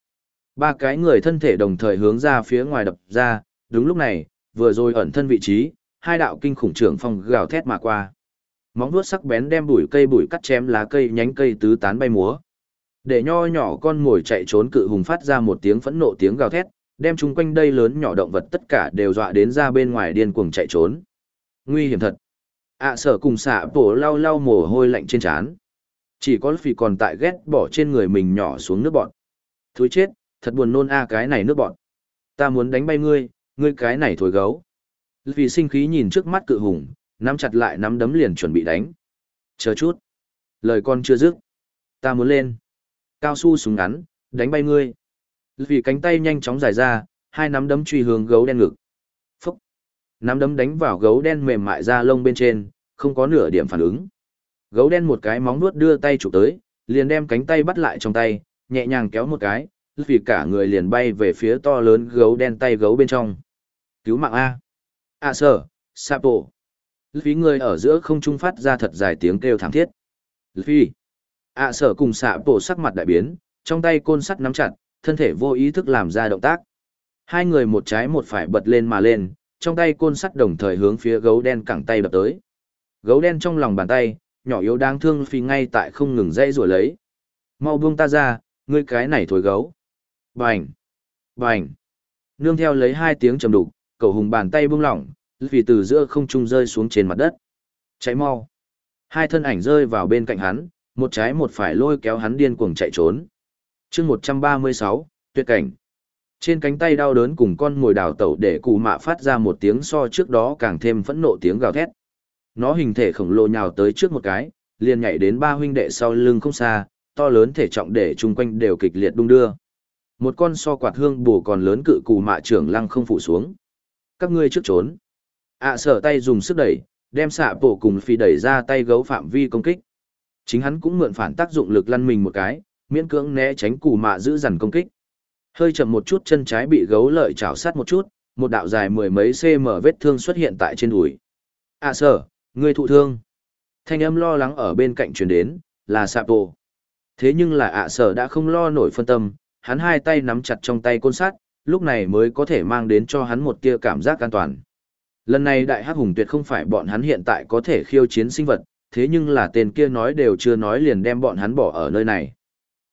Ba cái người thân thể đồng thời hướng ra phía ngoài đập ra, đúng lúc này, vừa rồi ẩn thân vị trí, hai đạo kinh khủng trưởng phong gào thét mà qua. Móng vuốt sắc bén đem bụi cây bụi cắt chém lá cây nhánh cây tứ tán bay múa. Để nho nhỏ con ngồi chạy trốn cự hùng phát ra một tiếng phẫn nộ tiếng gào thét, đem chung quanh đây lớn nhỏ động vật tất cả đều dọa đến ra bên ngoài điên cuồng chạy trốn. Nguy hiểm thật. ạ à, sở cùng xạ bổ lau lau mồ hôi lạnh trên trán. Chỉ có phì còn tại ghét bỏ trên người mình nhỏ xuống nước bọn. Thúi chết, thật buồn nôn a à, cái này nước bọn. Ta muốn đánh bay ngươi, ngươi cái này thối gấu. Vì sinh khí nhìn trước mắt cự hùng, nắm chặt lại nắm đấm liền chuẩn bị đánh. Chờ chút. Lời con chưa dứt. Ta muốn lên. Cao su súng ngắn, đánh bay ngươi. Vì cánh tay nhanh chóng dài ra, hai nắm đấm truy hướng gấu đen ngực. Phúc. Nắm đấm đánh vào gấu đen mềm mại da lông bên trên, không có nửa điểm phản ứng. Gấu đen một cái móng nuốt đưa tay chụp tới, liền đem cánh tay bắt lại trong tay, nhẹ nhàng kéo một cái, vì cả người liền bay về phía to lớn gấu đen tay gấu bên trong. Cứu mạng A. A sở, Sapo. Vì người ở giữa không trung phát ra thật dài tiếng kêu thảm thiết ạ sở cùng Sapo sắc mặt đại biến, trong tay côn sắt nắm chặt, thân thể vô ý thức làm ra động tác. Hai người một trái một phải bật lên mà lên, trong tay côn sắt đồng thời hướng phía gấu đen cẳng tay đập tới. Gấu đen trong lòng bàn tay, nhỏ yếu đáng thương phi ngay tại không ngừng dây rồi lấy. Mau buông ta ra, ngươi cái này thối gấu. Bành! Bành! Nương theo lấy hai tiếng trầm đục, cầu hùng bàn tay buông lỏng, vì từ giữa không trung rơi xuống trên mặt đất. Cháy mau! Hai thân ảnh rơi vào bên cạnh hắn, một trái một phải lôi kéo hắn điên cuồng chạy trốn. chương 136, tuyệt cảnh. Trên cánh tay đau đớn cùng con ngồi đào tẩu để cụ mạ phát ra một tiếng so trước đó càng thêm phẫn nộ tiếng gào thét. Nó hình thể khổng lồ nhào tới trước một cái, liền nhảy đến ba huynh đệ sau lưng không xa, to lớn thể trọng để chung quanh đều kịch liệt đung đưa. Một con so quạt hương bù còn lớn cự cụ mạ trưởng lăng không phủ xuống. Các ngươi trước trốn. ạ à, sở tay dùng sức đẩy, đem xạ bộ cùng phi đẩy ra tay gấu phạm vi công kích. Chính hắn cũng mượn phản tác dụng lực lăn mình một cái, miễn cưỡng né tránh cù mạ giữ dằn công kích. Hơi chậm một chút chân trái bị gấu lợi chảo sát một chút, một đạo dài mười mấy cm vết thương xuất hiện tại trên đùi. À sở, người thụ thương. Thanh âm lo lắng ở bên cạnh truyền đến, là Sapo. Thế nhưng là à, ạ sở đã không lo nổi phân tâm, hắn hai tay nắm chặt trong tay côn sát lúc này mới có thể mang đến cho hắn một tia cảm giác an toàn. Lần này đại hắc hùng tuyệt không phải bọn hắn hiện tại có thể khiêu chiến sinh vật, thế nhưng là tên kia nói đều chưa nói liền đem bọn hắn bỏ ở nơi này.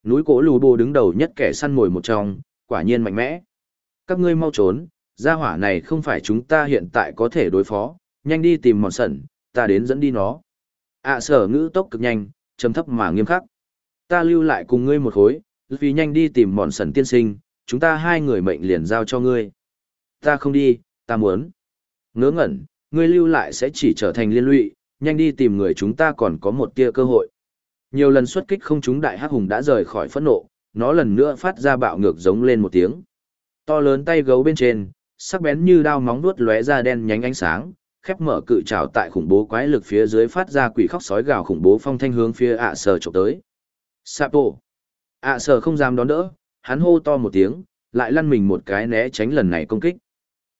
Núi cổ lù bồ đứng đầu nhất kẻ săn mồi một trong, quả nhiên mạnh mẽ. Các ngươi mau trốn, gia hỏa này không phải chúng ta hiện tại có thể đối phó, nhanh đi tìm mòn sẩn, ta đến dẫn đi nó. ạ sở ngữ tốc cực nhanh, trầm thấp mà nghiêm khắc. Ta lưu lại cùng ngươi một khối, vì nhanh đi tìm mòn sẩn tiên sinh, chúng ta hai người mệnh liền giao cho ngươi. Ta không đi, ta muốn. Ngớ ngẩn, ngươi lưu lại sẽ chỉ trở thành liên lụy, nhanh đi tìm người chúng ta còn có một tia cơ hội. Nhiều lần xuất kích không chúng đại hắc hùng đã rời khỏi phẫn nộ, nó lần nữa phát ra bạo ngược giống lên một tiếng. To lớn tay gấu bên trên, sắc bén như đao móng vuốt lóe ra đen nhánh ánh sáng, khép mở cự trảo tại khủng bố quái lực phía dưới phát ra quỷ khóc sói gào khủng bố phong thanh hướng phía ạ sở chụp tới. Sapo. ạ sở không dám đón đỡ, hắn hô to một tiếng, lại lăn mình một cái né tránh lần này công kích.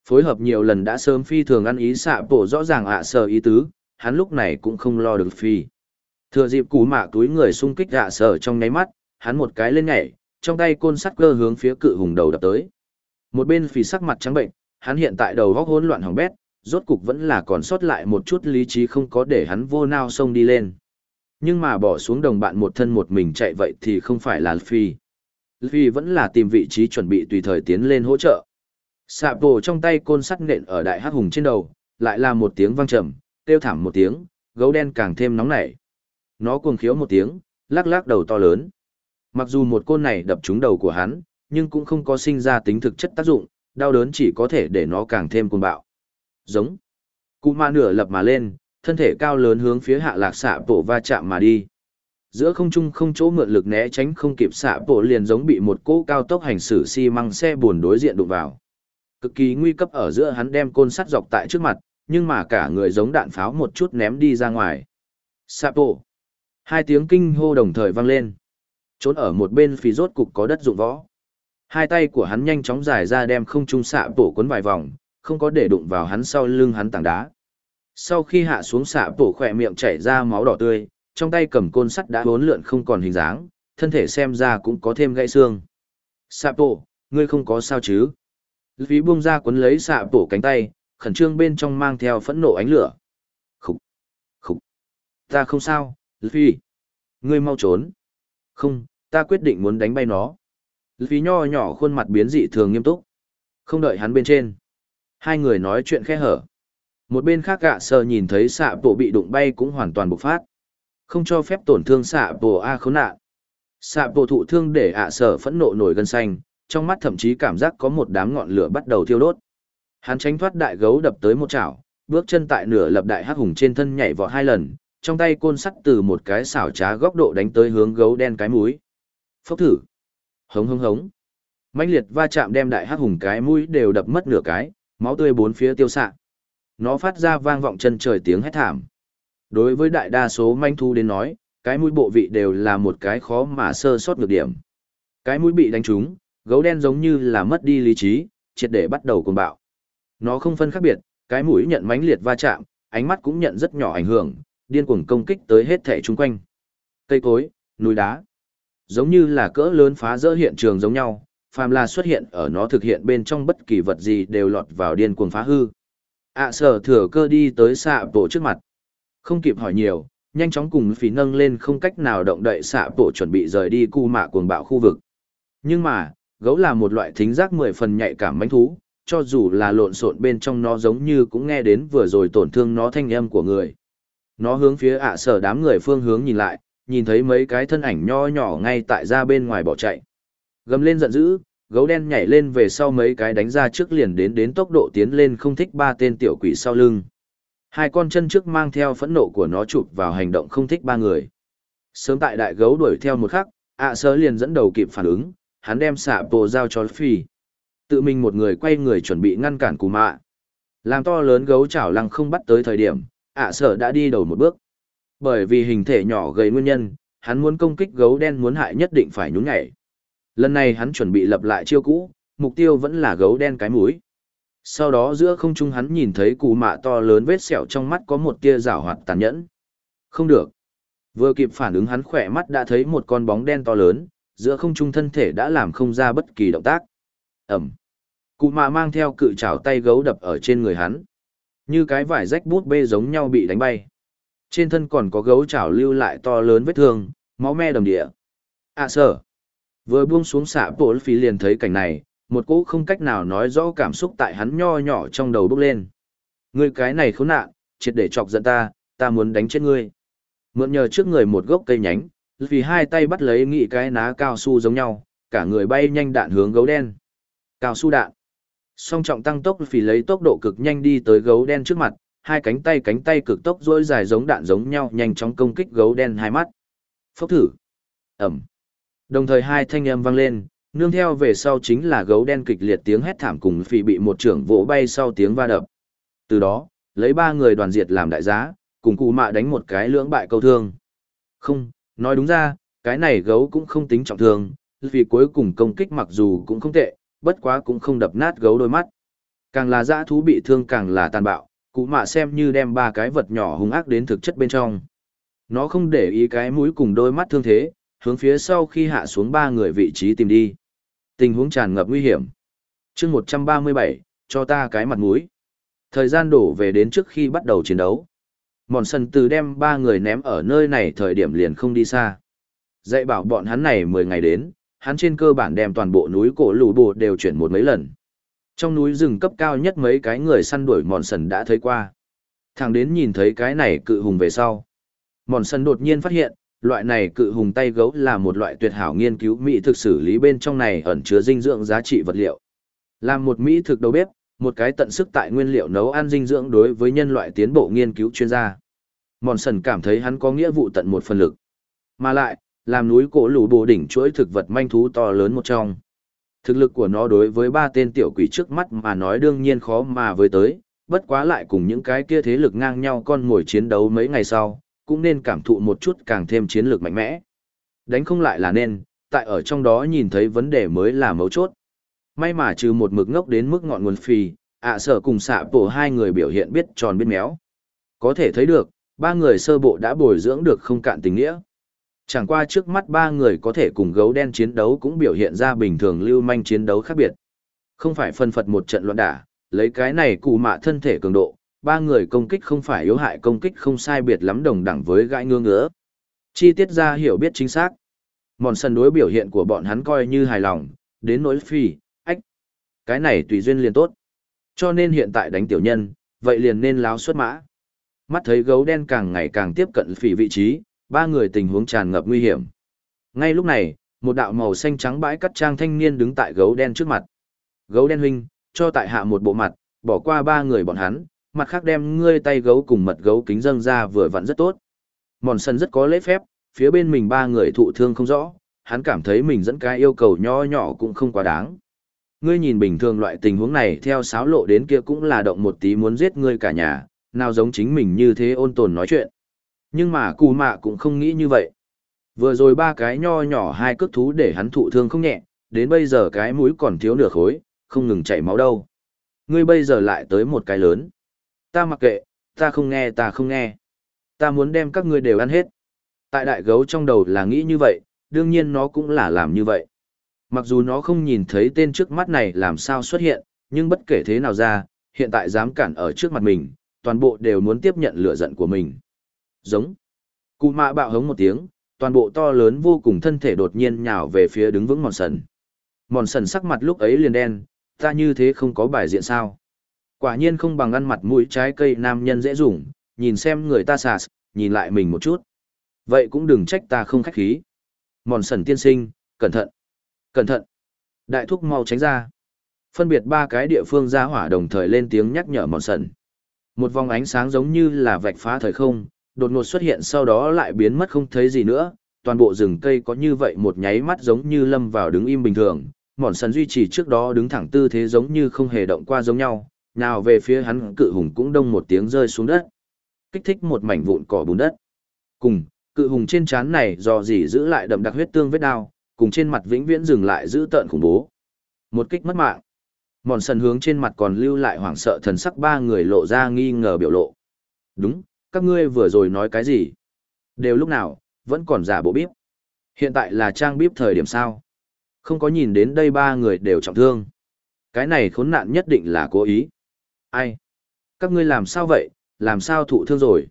Phối hợp nhiều lần đã sớm phi thường ăn ý xạ bộ rõ ràng ạ sở ý tứ, hắn lúc này cũng không lo được phi. Thừa dịp cú mạ túi người xung kích dạ sở trong nháy mắt, hắn một cái lên nhảy, trong tay côn sắt cơ hướng phía cự hùng đầu đập tới. Một bên phì sắc mặt trắng bệnh, hắn hiện tại đầu góc hỗn loạn hỏng bét, rốt cục vẫn là còn sót lại một chút lý trí không có để hắn vô nao xông đi lên. Nhưng mà bỏ xuống đồng bạn một thân một mình chạy vậy thì không phải là Phi. Phi vẫn là tìm vị trí chuẩn bị tùy thời tiến lên hỗ trợ. Sạp bồ trong tay côn sắt nện ở đại hắc hùng trên đầu, lại là một tiếng vang trầm, kêu thảm một tiếng, gấu đen càng thêm nóng nảy. Nó cuồng khiếu một tiếng, lắc lắc đầu to lớn. Mặc dù một côn này đập trúng đầu của hắn, nhưng cũng không có sinh ra tính thực chất tác dụng, đau đớn chỉ có thể để nó càng thêm cuồng bạo. Giống. Cụ ma nửa lập mà lên, thân thể cao lớn hướng phía hạ lạc xạ bộ va chạm mà đi. Giữa không trung không chỗ mượn lực né tránh không kịp xạ bộ liền giống bị một cỗ cao tốc hành xử xi măng xe buồn đối diện đụng vào. Cực kỳ nguy cấp ở giữa hắn đem côn sắt dọc tại trước mặt, nhưng mà cả người giống đạn pháo một chút ném đi ra ngoài. Sapo. Hai tiếng kinh hô đồng thời vang lên. Trốn ở một bên phì rốt cục có đất dụng võ. Hai tay của hắn nhanh chóng dài ra đem không trung xạ bổ cuốn vài vòng, không có để đụng vào hắn sau lưng hắn tảng đá. Sau khi hạ xuống xạ bổ khỏe miệng chảy ra máu đỏ tươi, trong tay cầm côn sắt đã bốn lượn không còn hình dáng, thân thể xem ra cũng có thêm gãy xương. Xạ bổ, ngươi không có sao chứ? Phí buông ra cuốn lấy xạ bổ cánh tay, khẩn trương bên trong mang theo phẫn nộ ánh lửa. Khúc! Khúc! Ta không sao, Phi! Ngươi mau trốn! Không, ta quyết định muốn đánh bay nó. Luffy nho nhỏ khuôn mặt biến dị thường nghiêm túc. Không đợi hắn bên trên. Hai người nói chuyện khe hở. Một bên khác gạ sờ nhìn thấy xạ bộ bị đụng bay cũng hoàn toàn bộc phát. Không cho phép tổn thương xạ bộ A khốn nạn. Xạ bộ thụ thương để ạ sở phẫn nộ nổi gân xanh, trong mắt thậm chí cảm giác có một đám ngọn lửa bắt đầu thiêu đốt. Hắn tránh thoát đại gấu đập tới một chảo, bước chân tại nửa lập đại hắc hùng trên thân nhảy vọt hai lần, trong tay côn sắt từ một cái xảo trá góc độ đánh tới hướng gấu đen cái mũi. Phốc thử. Hống hống hống. mãnh liệt va chạm đem đại hắc hùng cái mũi đều đập mất nửa cái, máu tươi bốn phía tiêu xạ. Nó phát ra vang vọng chân trời tiếng hét thảm. Đối với đại đa số manh thu đến nói, cái mũi bộ vị đều là một cái khó mà sơ sót ngược điểm. Cái mũi bị đánh trúng, gấu đen giống như là mất đi lý trí, triệt để bắt đầu cuồng bạo. Nó không phân khác biệt, cái mũi nhận mãnh liệt va chạm, ánh mắt cũng nhận rất nhỏ ảnh hưởng, điên cuồng công kích tới hết thể chung quanh. Cây cối, núi đá, giống như là cỡ lớn phá rỡ hiện trường giống nhau, phàm là xuất hiện ở nó thực hiện bên trong bất kỳ vật gì đều lọt vào điên cuồng phá hư. ạ sở thừa cơ đi tới xạ bộ trước mặt. Không kịp hỏi nhiều, nhanh chóng cùng phí nâng lên không cách nào động đậy xạ bộ chuẩn bị rời đi cu mạ cuồng bạo khu vực. Nhưng mà, gấu là một loại thính giác mười phần nhạy cảm mánh thú, cho dù là lộn xộn bên trong nó giống như cũng nghe đến vừa rồi tổn thương nó thanh âm của người. Nó hướng phía ạ sở đám người phương hướng nhìn lại, nhìn thấy mấy cái thân ảnh nho nhỏ ngay tại ra bên ngoài bỏ chạy. Gầm lên giận dữ, gấu đen nhảy lên về sau mấy cái đánh ra trước liền đến đến tốc độ tiến lên không thích ba tên tiểu quỷ sau lưng. Hai con chân trước mang theo phẫn nộ của nó chụp vào hành động không thích ba người. Sớm tại đại gấu đuổi theo một khắc, ạ sở liền dẫn đầu kịp phản ứng, hắn đem xạ bộ giao cho phi. Tự mình một người quay người chuẩn bị ngăn cản cù mạ. Làm to lớn gấu chảo lăng không bắt tới thời điểm, ạ sở đã đi đầu một bước. Bởi vì hình thể nhỏ gầy nguyên nhân, hắn muốn công kích gấu đen muốn hại nhất định phải nhún nhảy. Lần này hắn chuẩn bị lập lại chiêu cũ, mục tiêu vẫn là gấu đen cái mũi. Sau đó giữa không trung hắn nhìn thấy cù mạ to lớn vết sẹo trong mắt có một tia rảo hoạt tàn nhẫn. Không được. Vừa kịp phản ứng hắn khỏe mắt đã thấy một con bóng đen to lớn, giữa không trung thân thể đã làm không ra bất kỳ động tác. Ẩm. Cụ mạ mang theo cự trào tay gấu đập ở trên người hắn. Như cái vải rách bút bê giống nhau bị đánh bay. Trên thân còn có gấu chảo lưu lại to lớn vết thương, máu me đầm địa. À sở. Vừa buông xuống xạ bộ phí liền thấy cảnh này, một cỗ không cách nào nói rõ cảm xúc tại hắn nho nhỏ trong đầu bốc lên. Ngươi cái này khốn nạn, triệt để chọc giận ta, ta muốn đánh chết ngươi. Mượn nhờ trước người một gốc cây nhánh, vì hai tay bắt lấy nghị cái ná cao su giống nhau, cả người bay nhanh đạn hướng gấu đen. Cao su đạn. Song trọng tăng tốc vì lấy tốc độ cực nhanh đi tới gấu đen trước mặt, hai cánh tay cánh tay cực tốc dỗi dài giống đạn giống nhau nhanh chóng công kích gấu đen hai mắt. Phốc thử. Ẩm. Đồng thời hai thanh âm vang lên, nương theo về sau chính là gấu đen kịch liệt tiếng hét thảm cùng phì bị một trưởng vỗ bay sau tiếng va đập. Từ đó, lấy ba người đoàn diệt làm đại giá, cùng cụ mạ đánh một cái lưỡng bại câu thương. Không, nói đúng ra, cái này gấu cũng không tính trọng thương, vì cuối cùng công kích mặc dù cũng không tệ, bất quá cũng không đập nát gấu đôi mắt. Càng là dã thú bị thương càng là tàn bạo, cụ mạ xem như đem ba cái vật nhỏ hung ác đến thực chất bên trong. Nó không để ý cái mũi cùng đôi mắt thương thế, hướng phía sau khi hạ xuống ba người vị trí tìm đi. Tình huống tràn ngập nguy hiểm. chương 137, cho ta cái mặt mũi. Thời gian đổ về đến trước khi bắt đầu chiến đấu. Mòn sần từ đem ba người ném ở nơi này thời điểm liền không đi xa. Dạy bảo bọn hắn này 10 ngày đến, hắn trên cơ bản đem toàn bộ núi cổ lù bồ đều chuyển một mấy lần. Trong núi rừng cấp cao nhất mấy cái người săn đuổi mòn sần đã thấy qua. Thằng đến nhìn thấy cái này cự hùng về sau. Mòn sần đột nhiên phát hiện, loại này cự hùng tay gấu là một loại tuyệt hảo nghiên cứu mỹ thực xử lý bên trong này ẩn chứa dinh dưỡng giá trị vật liệu. Làm một mỹ thực đầu bếp, một cái tận sức tại nguyên liệu nấu ăn dinh dưỡng đối với nhân loại tiến bộ nghiên cứu chuyên gia. Mòn sần cảm thấy hắn có nghĩa vụ tận một phần lực. Mà lại, làm núi cổ lũ bồ đỉnh chuỗi thực vật manh thú to lớn một trong. Thực lực của nó đối với ba tên tiểu quỷ trước mắt mà nói đương nhiên khó mà với tới, bất quá lại cùng những cái kia thế lực ngang nhau con ngồi chiến đấu mấy ngày sau, cũng nên cảm thụ một chút càng thêm chiến lược mạnh mẽ. Đánh không lại là nên, tại ở trong đó nhìn thấy vấn đề mới là mấu chốt. May mà trừ một mực ngốc đến mức ngọn nguồn phì, ạ sở cùng xạ bổ hai người biểu hiện biết tròn biết méo. Có thể thấy được, ba người sơ bộ đã bồi dưỡng được không cạn tình nghĩa. Chẳng qua trước mắt ba người có thể cùng gấu đen chiến đấu cũng biểu hiện ra bình thường lưu manh chiến đấu khác biệt. Không phải phân phật một trận loạn đả, lấy cái này cụ mạ thân thể cường độ, ba người công kích không phải yếu hại công kích không sai biệt lắm đồng đẳng với gãi ngương ngứa. Chi tiết ra hiểu biết chính xác. Mòn sân đối biểu hiện của bọn hắn coi như hài lòng, đến nỗi phi, ách. Cái này tùy duyên liền tốt. Cho nên hiện tại đánh tiểu nhân, vậy liền nên láo xuất mã. Mắt thấy gấu đen càng ngày càng tiếp cận phỉ vị trí, ba người tình huống tràn ngập nguy hiểm. Ngay lúc này, một đạo màu xanh trắng bãi cắt trang thanh niên đứng tại gấu đen trước mặt. Gấu đen huynh, cho tại hạ một bộ mặt, bỏ qua ba người bọn hắn, mặt khác đem ngươi tay gấu cùng mật gấu kính dâng ra vừa vặn rất tốt. Mòn sân rất có lễ phép, phía bên mình ba người thụ thương không rõ, hắn cảm thấy mình dẫn cái yêu cầu nho nhỏ cũng không quá đáng. Ngươi nhìn bình thường loại tình huống này theo sáo lộ đến kia cũng là động một tí muốn giết ngươi cả nhà, nào giống chính mình như thế ôn tồn nói chuyện. Nhưng mà cù mạ cũng không nghĩ như vậy. Vừa rồi ba cái nho nhỏ hai cước thú để hắn thụ thương không nhẹ, đến bây giờ cái mũi còn thiếu nửa khối, không ngừng chảy máu đâu. Ngươi bây giờ lại tới một cái lớn. Ta mặc kệ, ta không nghe ta không nghe. Ta muốn đem các ngươi đều ăn hết. Tại đại gấu trong đầu là nghĩ như vậy, đương nhiên nó cũng là làm như vậy. Mặc dù nó không nhìn thấy tên trước mắt này làm sao xuất hiện, nhưng bất kể thế nào ra, hiện tại dám cản ở trước mặt mình, toàn bộ đều muốn tiếp nhận lửa giận của mình. Giống. Cụ mạ bạo hống một tiếng, toàn bộ to lớn vô cùng thân thể đột nhiên nhào về phía đứng vững mòn sần. Mòn sần sắc mặt lúc ấy liền đen, ta như thế không có bài diện sao. Quả nhiên không bằng ăn mặt mũi trái cây nam nhân dễ dùng, nhìn xem người ta xà, nhìn lại mình một chút. Vậy cũng đừng trách ta không khách khí. Mòn sần tiên sinh, cẩn thận. Cẩn thận. Đại thúc mau tránh ra. Phân biệt ba cái địa phương ra hỏa đồng thời lên tiếng nhắc nhở mòn sần. Một vòng ánh sáng giống như là vạch phá thời không, đột ngột xuất hiện sau đó lại biến mất không thấy gì nữa. Toàn bộ rừng cây có như vậy một nháy mắt giống như lâm vào đứng im bình thường. Mòn sần duy trì trước đó đứng thẳng tư thế giống như không hề động qua giống nhau. Nào về phía hắn cự hùng cũng đông một tiếng rơi xuống đất. Kích thích một mảnh vụn cỏ bùn đất. Cùng, cự hùng trên trán này do gì giữ lại đậm đặc huyết tương vết đao, cùng trên mặt vĩnh viễn dừng lại giữ tợn khủng bố. Một kích mất mạng. Mòn sần hướng trên mặt còn lưu lại hoảng sợ thần sắc ba người lộ ra nghi ngờ biểu lộ. Đúng, các ngươi vừa rồi nói cái gì? Đều lúc nào, vẫn còn giả bộ bíp. Hiện tại là trang bíp thời điểm sao? Không có nhìn đến đây ba người đều trọng thương. Cái này khốn nạn nhất định là cố ý. Ai? Các ngươi làm sao vậy, làm sao thụ thương rồi?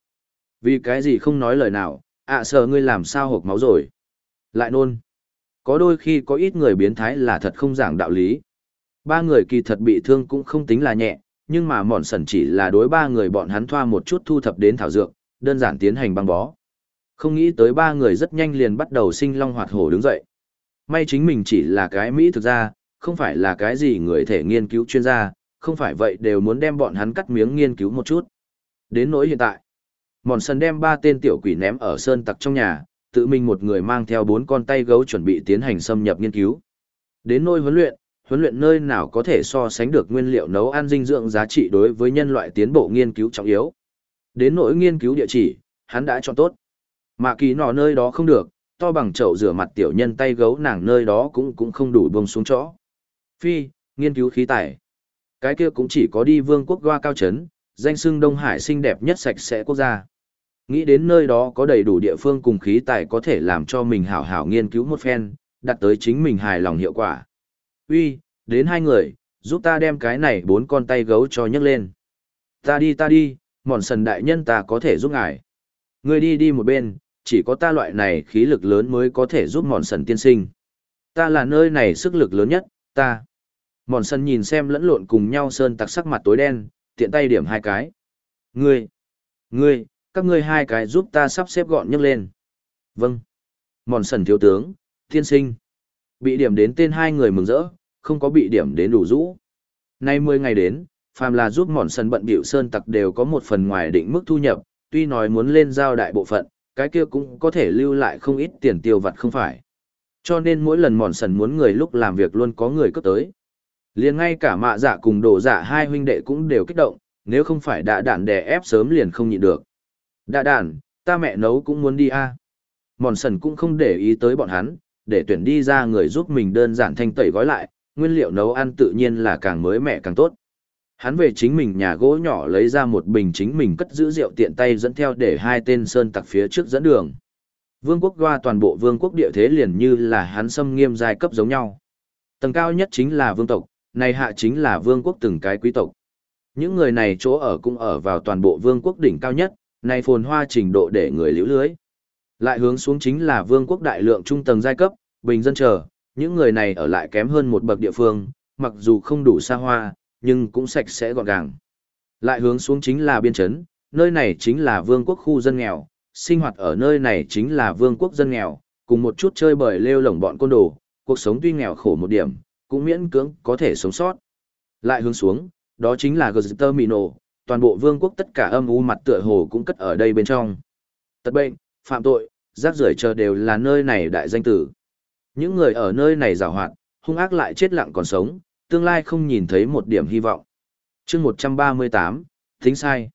Vì cái gì không nói lời nào, ạ à, sợ ngươi làm sao hộp máu rồi? Lại nôn. Có đôi khi có ít người biến thái là thật không giảng đạo lý. Ba người kỳ thật bị thương cũng không tính là nhẹ, nhưng mà mòn sần chỉ là đối ba người bọn hắn thoa một chút thu thập đến thảo dược, đơn giản tiến hành băng bó. Không nghĩ tới ba người rất nhanh liền bắt đầu sinh long hoạt hổ đứng dậy. May chính mình chỉ là cái Mỹ thực ra, không phải là cái gì người thể nghiên cứu chuyên gia, không phải vậy đều muốn đem bọn hắn cắt miếng nghiên cứu một chút. Đến nỗi hiện tại, mòn sần đem ba tên tiểu quỷ ném ở sơn tặc trong nhà, tự mình một người mang theo bốn con tay gấu chuẩn bị tiến hành xâm nhập nghiên cứu. Đến nỗi huấn luyện, huấn luyện nơi nào có thể so sánh được nguyên liệu nấu ăn dinh dưỡng giá trị đối với nhân loại tiến bộ nghiên cứu trọng yếu. Đến nỗi nghiên cứu địa chỉ, hắn đã chọn tốt. Mà kỳ nọ nơi đó không được, to bằng chậu rửa mặt tiểu nhân tay gấu nàng nơi đó cũng cũng không đủ bông xuống chỗ. Phi, nghiên cứu khí tài. Cái kia cũng chỉ có đi vương quốc qua cao trấn, danh xưng Đông Hải xinh đẹp nhất sạch sẽ quốc gia. Nghĩ đến nơi đó có đầy đủ địa phương cùng khí tài có thể làm cho mình hảo hảo nghiên cứu một phen, đặt tới chính mình hài lòng hiệu quả. Uy, đến hai người, giúp ta đem cái này bốn con tay gấu cho nhấc lên. Ta đi ta đi, mòn sần đại nhân ta có thể giúp ngài. Người đi đi một bên, chỉ có ta loại này khí lực lớn mới có thể giúp mòn sần tiên sinh. Ta là nơi này sức lực lớn nhất, ta. Mòn sần nhìn xem lẫn lộn cùng nhau sơn tặc sắc mặt tối đen, tiện tay điểm hai cái. Ngươi, ngươi, các ngươi hai cái giúp ta sắp xếp gọn nhấc lên. Vâng. Mòn sần thiếu tướng, tiên sinh. Bị điểm đến tên hai người mừng rỡ, không có bị điểm đến đủ rũ. Nay mười ngày đến, phàm là giúp mòn sân bận biểu sơn tặc đều có một phần ngoài định mức thu nhập, tuy nói muốn lên giao đại bộ phận, cái kia cũng có thể lưu lại không ít tiền tiêu vặt không phải. Cho nên mỗi lần mòn sần muốn người lúc làm việc luôn có người cấp tới. liền ngay cả mạ dạ cùng đổ dạ hai huynh đệ cũng đều kích động, nếu không phải đã đạn đè ép sớm liền không nhịn được. Đạ đạn, ta mẹ nấu cũng muốn đi a. Mòn sần cũng không để ý tới bọn hắn, để tuyển đi ra người giúp mình đơn giản thanh tẩy gói lại, nguyên liệu nấu ăn tự nhiên là càng mới mẻ càng tốt. Hắn về chính mình nhà gỗ nhỏ lấy ra một bình chính mình cất giữ rượu tiện tay dẫn theo để hai tên sơn tặc phía trước dẫn đường. Vương quốc qua toàn bộ vương quốc địa thế liền như là hắn xâm nghiêm giai cấp giống nhau. Tầng cao nhất chính là vương tộc, này hạ chính là vương quốc từng cái quý tộc. Những người này chỗ ở cũng ở vào toàn bộ vương quốc đỉnh cao nhất, này phồn hoa trình độ để người liễu lưới. Lại hướng xuống chính là vương quốc đại lượng trung tầng giai cấp, bình dân chờ, những người này ở lại kém hơn một bậc địa phương, mặc dù không đủ xa hoa, nhưng cũng sạch sẽ gọn gàng. Lại hướng xuống chính là biên chấn, nơi này chính là vương quốc khu dân nghèo, sinh hoạt ở nơi này chính là vương quốc dân nghèo, cùng một chút chơi bời lêu lổng bọn côn đồ, cuộc sống tuy nghèo khổ một điểm, cũng miễn cưỡng có thể sống sót. Lại hướng xuống, đó chính là Termino, toàn bộ vương quốc tất cả âm u mặt tựa hồ cũng cất ở đây bên trong. Tật bệnh, phạm tội, rác rưởi chờ đều là nơi này đại danh tử. Những người ở nơi này giàu hoạt, hung ác lại chết lặng còn sống, tương lai không nhìn thấy một điểm hy vọng. chương 138, tính sai.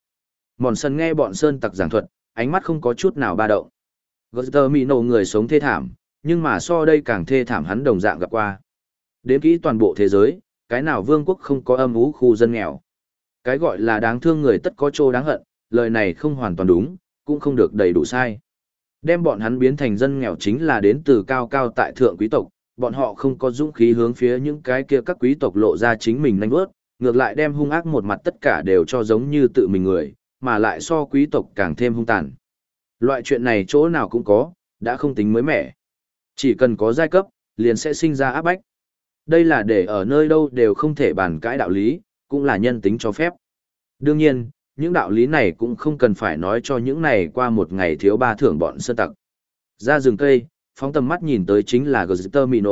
Mòn sân nghe bọn sơn tặc giảng thuật, ánh mắt không có chút nào ba động. Termino người sống thê thảm, nhưng mà so đây càng thê thảm hắn đồng dạng gặp qua. Đến kỹ toàn bộ thế giới, cái nào vương quốc không có âm ú khu dân nghèo. Cái gọi là đáng thương người tất có chỗ đáng hận, lời này không hoàn toàn đúng, cũng không được đầy đủ sai. Đem bọn hắn biến thành dân nghèo chính là đến từ cao cao tại thượng quý tộc, bọn họ không có dũng khí hướng phía những cái kia các quý tộc lộ ra chính mình nhanh bước, ngược lại đem hung ác một mặt tất cả đều cho giống như tự mình người, mà lại so quý tộc càng thêm hung tàn. Loại chuyện này chỗ nào cũng có, đã không tính mới mẻ. Chỉ cần có giai cấp, liền sẽ sinh ra áp bách. Đây là để ở nơi đâu đều không thể bàn cãi đạo lý, cũng là nhân tính cho phép. Đương nhiên, những đạo lý này cũng không cần phải nói cho những này qua một ngày thiếu ba thưởng bọn sơn tặc. Ra rừng cây, phóng tầm mắt nhìn tới chính là Termino.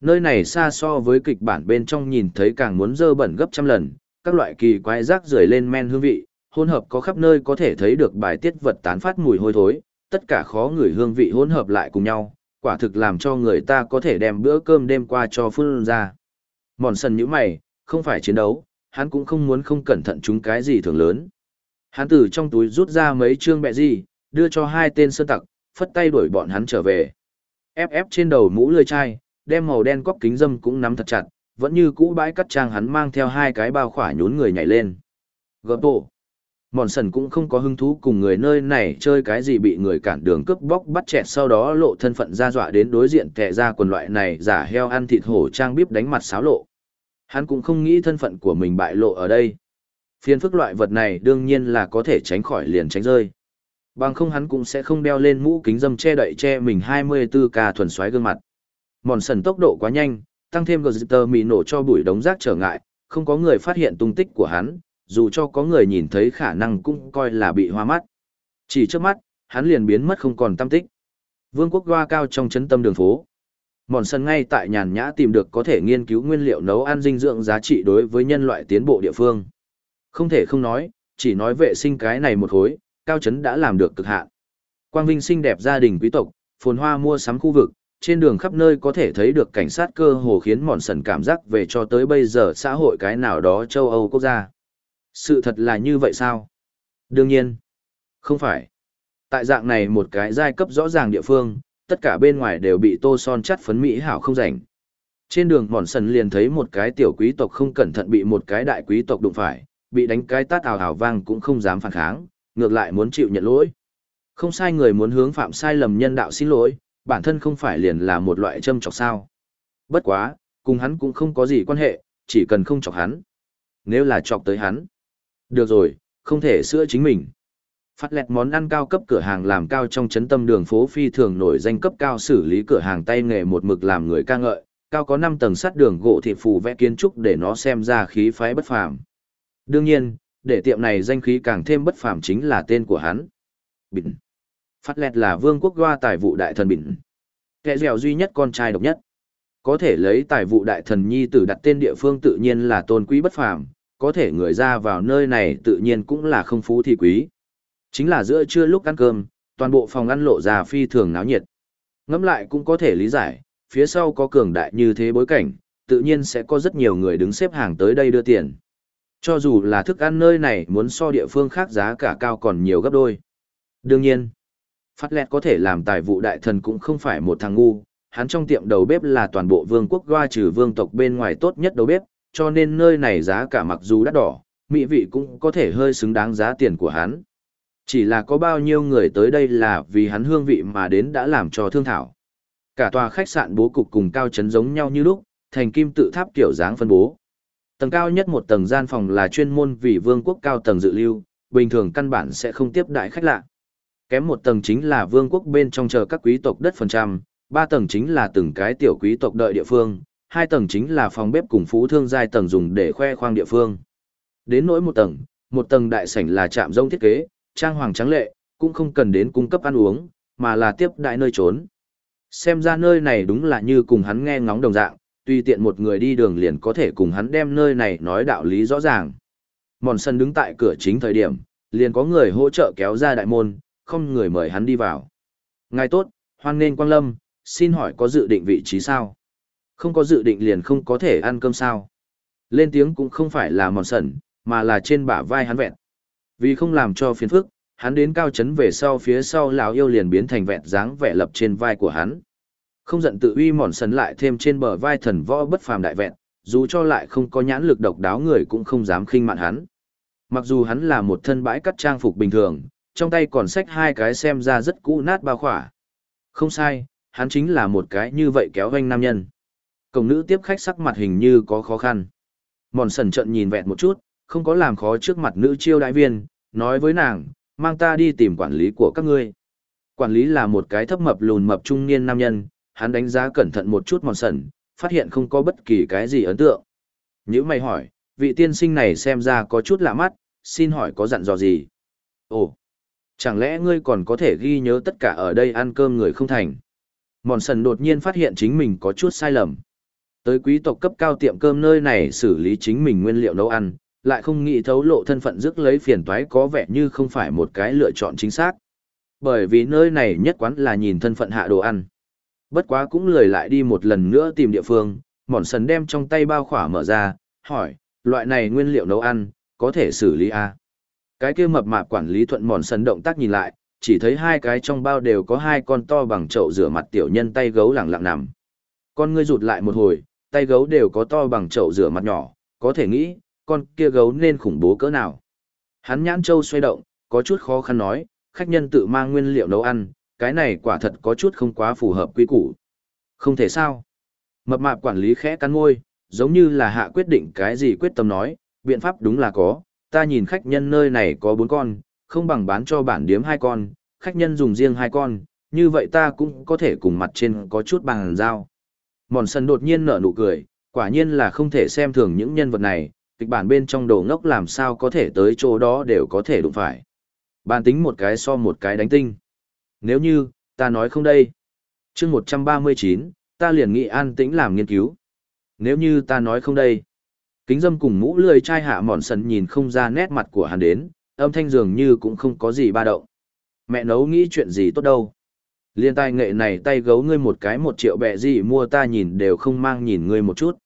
Nơi này xa so với kịch bản bên trong nhìn thấy càng muốn dơ bẩn gấp trăm lần, các loại kỳ quái rác rưởi lên men hương vị, hỗn hợp có khắp nơi có thể thấy được bài tiết vật tán phát mùi hôi thối, tất cả khó người hương vị hỗn hợp lại cùng nhau, quả thực làm cho người ta có thể đem bữa cơm đêm qua cho phương ra. Mòn sần như mày, không phải chiến đấu, hắn cũng không muốn không cẩn thận chúng cái gì thường lớn. Hắn từ trong túi rút ra mấy trương bẹ gì, đưa cho hai tên sơn tặc, phất tay đuổi bọn hắn trở về. Ép ép trên đầu mũ lười chai, đem màu đen cóc kính dâm cũng nắm thật chặt, vẫn như cũ bãi cắt trang hắn mang theo hai cái bao khỏa nhún người nhảy lên. Gợp bộ. Mòn sần cũng không có hứng thú cùng người nơi này chơi cái gì bị người cản đường cướp bóc bắt chẹt sau đó lộ thân phận ra dọa đến đối diện kẻ ra quần loại này giả heo ăn thịt hổ trang bíp đánh mặt xáo lộ. Hắn cũng không nghĩ thân phận của mình bại lộ ở đây. Phiền phức loại vật này đương nhiên là có thể tránh khỏi liền tránh rơi. Bằng không hắn cũng sẽ không đeo lên mũ kính dâm che đậy che mình 24K thuần xoáy gương mặt. Mòn sần tốc độ quá nhanh, tăng thêm gờ tờ mì nổ cho bụi đống rác trở ngại, không có người phát hiện tung tích của hắn, dù cho có người nhìn thấy khả năng cũng coi là bị hoa mắt. Chỉ trước mắt, hắn liền biến mất không còn tâm tích. Vương quốc hoa cao trong chấn tâm đường phố. Mòn sân ngay tại nhàn nhã tìm được có thể nghiên cứu nguyên liệu nấu ăn dinh dưỡng giá trị đối với nhân loại tiến bộ địa phương. Không thể không nói, chỉ nói vệ sinh cái này một khối cao chấn đã làm được cực hạn. Quang vinh xinh đẹp gia đình quý tộc, phồn hoa mua sắm khu vực, trên đường khắp nơi có thể thấy được cảnh sát cơ hồ khiến mòn sần cảm giác về cho tới bây giờ xã hội cái nào đó châu Âu quốc gia. Sự thật là như vậy sao? Đương nhiên, không phải. Tại dạng này một cái giai cấp rõ ràng địa phương, tất cả bên ngoài đều bị tô son chắt phấn mỹ hảo không rảnh. Trên đường mòn sần liền thấy một cái tiểu quý tộc không cẩn thận bị một cái đại quý tộc đụng phải, bị đánh cái tát ào ào vang cũng không dám phản kháng, ngược lại muốn chịu nhận lỗi. Không sai người muốn hướng phạm sai lầm nhân đạo xin lỗi, bản thân không phải liền là một loại châm chọc sao. Bất quá, cùng hắn cũng không có gì quan hệ, chỉ cần không chọc hắn. Nếu là chọc tới hắn. Được rồi, không thể sửa chính mình. Phát lẹt món ăn cao cấp cửa hàng làm cao trong chấn tâm đường phố phi thường nổi danh cấp cao xử lý cửa hàng tay nghề một mực làm người ca ngợi, cao có 5 tầng sắt đường gỗ thị phù vẽ kiến trúc để nó xem ra khí phái bất phàm. Đương nhiên, để tiệm này danh khí càng thêm bất phàm chính là tên của hắn. Bỉnh. Phát lẹt là vương quốc goa tài vụ đại thần bỉnh. Kẻ dẻo duy nhất con trai độc nhất. Có thể lấy tài vụ đại thần nhi tử đặt tên địa phương tự nhiên là tôn quý bất phàm, có thể người ra vào nơi này tự nhiên cũng là không phú thì quý. Chính là giữa trưa lúc ăn cơm, toàn bộ phòng ăn lộ ra phi thường náo nhiệt. Ngẫm lại cũng có thể lý giải, phía sau có cường đại như thế bối cảnh, tự nhiên sẽ có rất nhiều người đứng xếp hàng tới đây đưa tiền. Cho dù là thức ăn nơi này muốn so địa phương khác giá cả cao còn nhiều gấp đôi. Đương nhiên, Phát Lẹt có thể làm tài vụ đại thần cũng không phải một thằng ngu, hắn trong tiệm đầu bếp là toàn bộ vương quốc goa trừ vương tộc bên ngoài tốt nhất đầu bếp, cho nên nơi này giá cả mặc dù đắt đỏ, mỹ vị cũng có thể hơi xứng đáng giá tiền của hắn. Chỉ là có bao nhiêu người tới đây là vì hắn hương vị mà đến đã làm cho thương thảo. Cả tòa khách sạn bố cục cùng cao trấn giống nhau như lúc, thành kim tự tháp kiểu dáng phân bố. Tầng cao nhất một tầng gian phòng là chuyên môn vì vương quốc cao tầng dự lưu, bình thường căn bản sẽ không tiếp đại khách lạ. Kém một tầng chính là vương quốc bên trong chờ các quý tộc đất phần trăm, ba tầng chính là từng cái tiểu quý tộc đợi địa phương, hai tầng chính là phòng bếp cùng phú thương giai tầng dùng để khoe khoang địa phương. Đến nỗi một tầng, một tầng đại sảnh là trạm rông thiết kế, trang hoàng trắng lệ, cũng không cần đến cung cấp ăn uống, mà là tiếp đại nơi trốn. Xem ra nơi này đúng là như cùng hắn nghe ngóng đồng dạng, tùy tiện một người đi đường liền có thể cùng hắn đem nơi này nói đạo lý rõ ràng. Mòn sân đứng tại cửa chính thời điểm, liền có người hỗ trợ kéo ra đại môn, không người mời hắn đi vào. Ngài tốt, hoan nghênh quang lâm, xin hỏi có dự định vị trí sao? Không có dự định liền không có thể ăn cơm sao? Lên tiếng cũng không phải là mòn sần, mà là trên bả vai hắn vẹn. Vì không làm cho phiền phức, hắn đến cao chấn về sau phía sau lão yêu liền biến thành vẹn dáng vẻ lập trên vai của hắn. Không giận tự uy mòn sấn lại thêm trên bờ vai thần võ bất phàm đại vẹn, dù cho lại không có nhãn lực độc đáo người cũng không dám khinh mạn hắn. Mặc dù hắn là một thân bãi cắt trang phục bình thường, trong tay còn xách hai cái xem ra rất cũ nát bao khỏa. Không sai, hắn chính là một cái như vậy kéo vanh nam nhân. Cổng nữ tiếp khách sắc mặt hình như có khó khăn. Mòn sần trận nhìn vẹn một chút, không có làm khó trước mặt nữ chiêu đại viên, nói với nàng, mang ta đi tìm quản lý của các ngươi. Quản lý là một cái thấp mập lùn mập trung niên nam nhân, hắn đánh giá cẩn thận một chút mòn sần, phát hiện không có bất kỳ cái gì ấn tượng. Nếu mày hỏi, vị tiên sinh này xem ra có chút lạ mắt, xin hỏi có dặn dò gì? Ồ, chẳng lẽ ngươi còn có thể ghi nhớ tất cả ở đây ăn cơm người không thành? Mòn sần đột nhiên phát hiện chính mình có chút sai lầm. Tới quý tộc cấp cao tiệm cơm nơi này xử lý chính mình nguyên liệu nấu ăn, lại không nghĩ thấu lộ thân phận rước lấy phiền toái có vẻ như không phải một cái lựa chọn chính xác. Bởi vì nơi này nhất quán là nhìn thân phận hạ đồ ăn. Bất quá cũng lười lại đi một lần nữa tìm địa phương, mòn sần đem trong tay bao khỏa mở ra, hỏi, loại này nguyên liệu nấu ăn, có thể xử lý à? Cái kia mập mạp quản lý thuận mòn sần động tác nhìn lại, chỉ thấy hai cái trong bao đều có hai con to bằng chậu rửa mặt tiểu nhân tay gấu lẳng lặng nằm. Con ngươi rụt lại một hồi, tay gấu đều có to bằng chậu rửa mặt nhỏ, có thể nghĩ, con kia gấu nên khủng bố cỡ nào. Hắn nhãn châu xoay động, có chút khó khăn nói, khách nhân tự mang nguyên liệu nấu ăn, cái này quả thật có chút không quá phù hợp quy củ. Không thể sao. Mập mạp quản lý khẽ cắn môi, giống như là hạ quyết định cái gì quyết tâm nói, biện pháp đúng là có, ta nhìn khách nhân nơi này có bốn con, không bằng bán cho bản điếm hai con, khách nhân dùng riêng hai con, như vậy ta cũng có thể cùng mặt trên có chút bằng giao. Mòn sân đột nhiên nở nụ cười, quả nhiên là không thể xem thường những nhân vật này, kịch bản bên trong đồ ngốc làm sao có thể tới chỗ đó đều có thể đụng phải. Bàn tính một cái so một cái đánh tinh. Nếu như, ta nói không đây. chương 139, ta liền nghĩ an tĩnh làm nghiên cứu. Nếu như ta nói không đây. Kính dâm cùng mũ lười chai hạ mòn sần nhìn không ra nét mặt của hắn đến, âm thanh dường như cũng không có gì ba động. Mẹ nấu nghĩ chuyện gì tốt đâu. Liên tai nghệ này tay gấu ngươi một cái một triệu bẹ gì mua ta nhìn đều không mang nhìn ngươi một chút.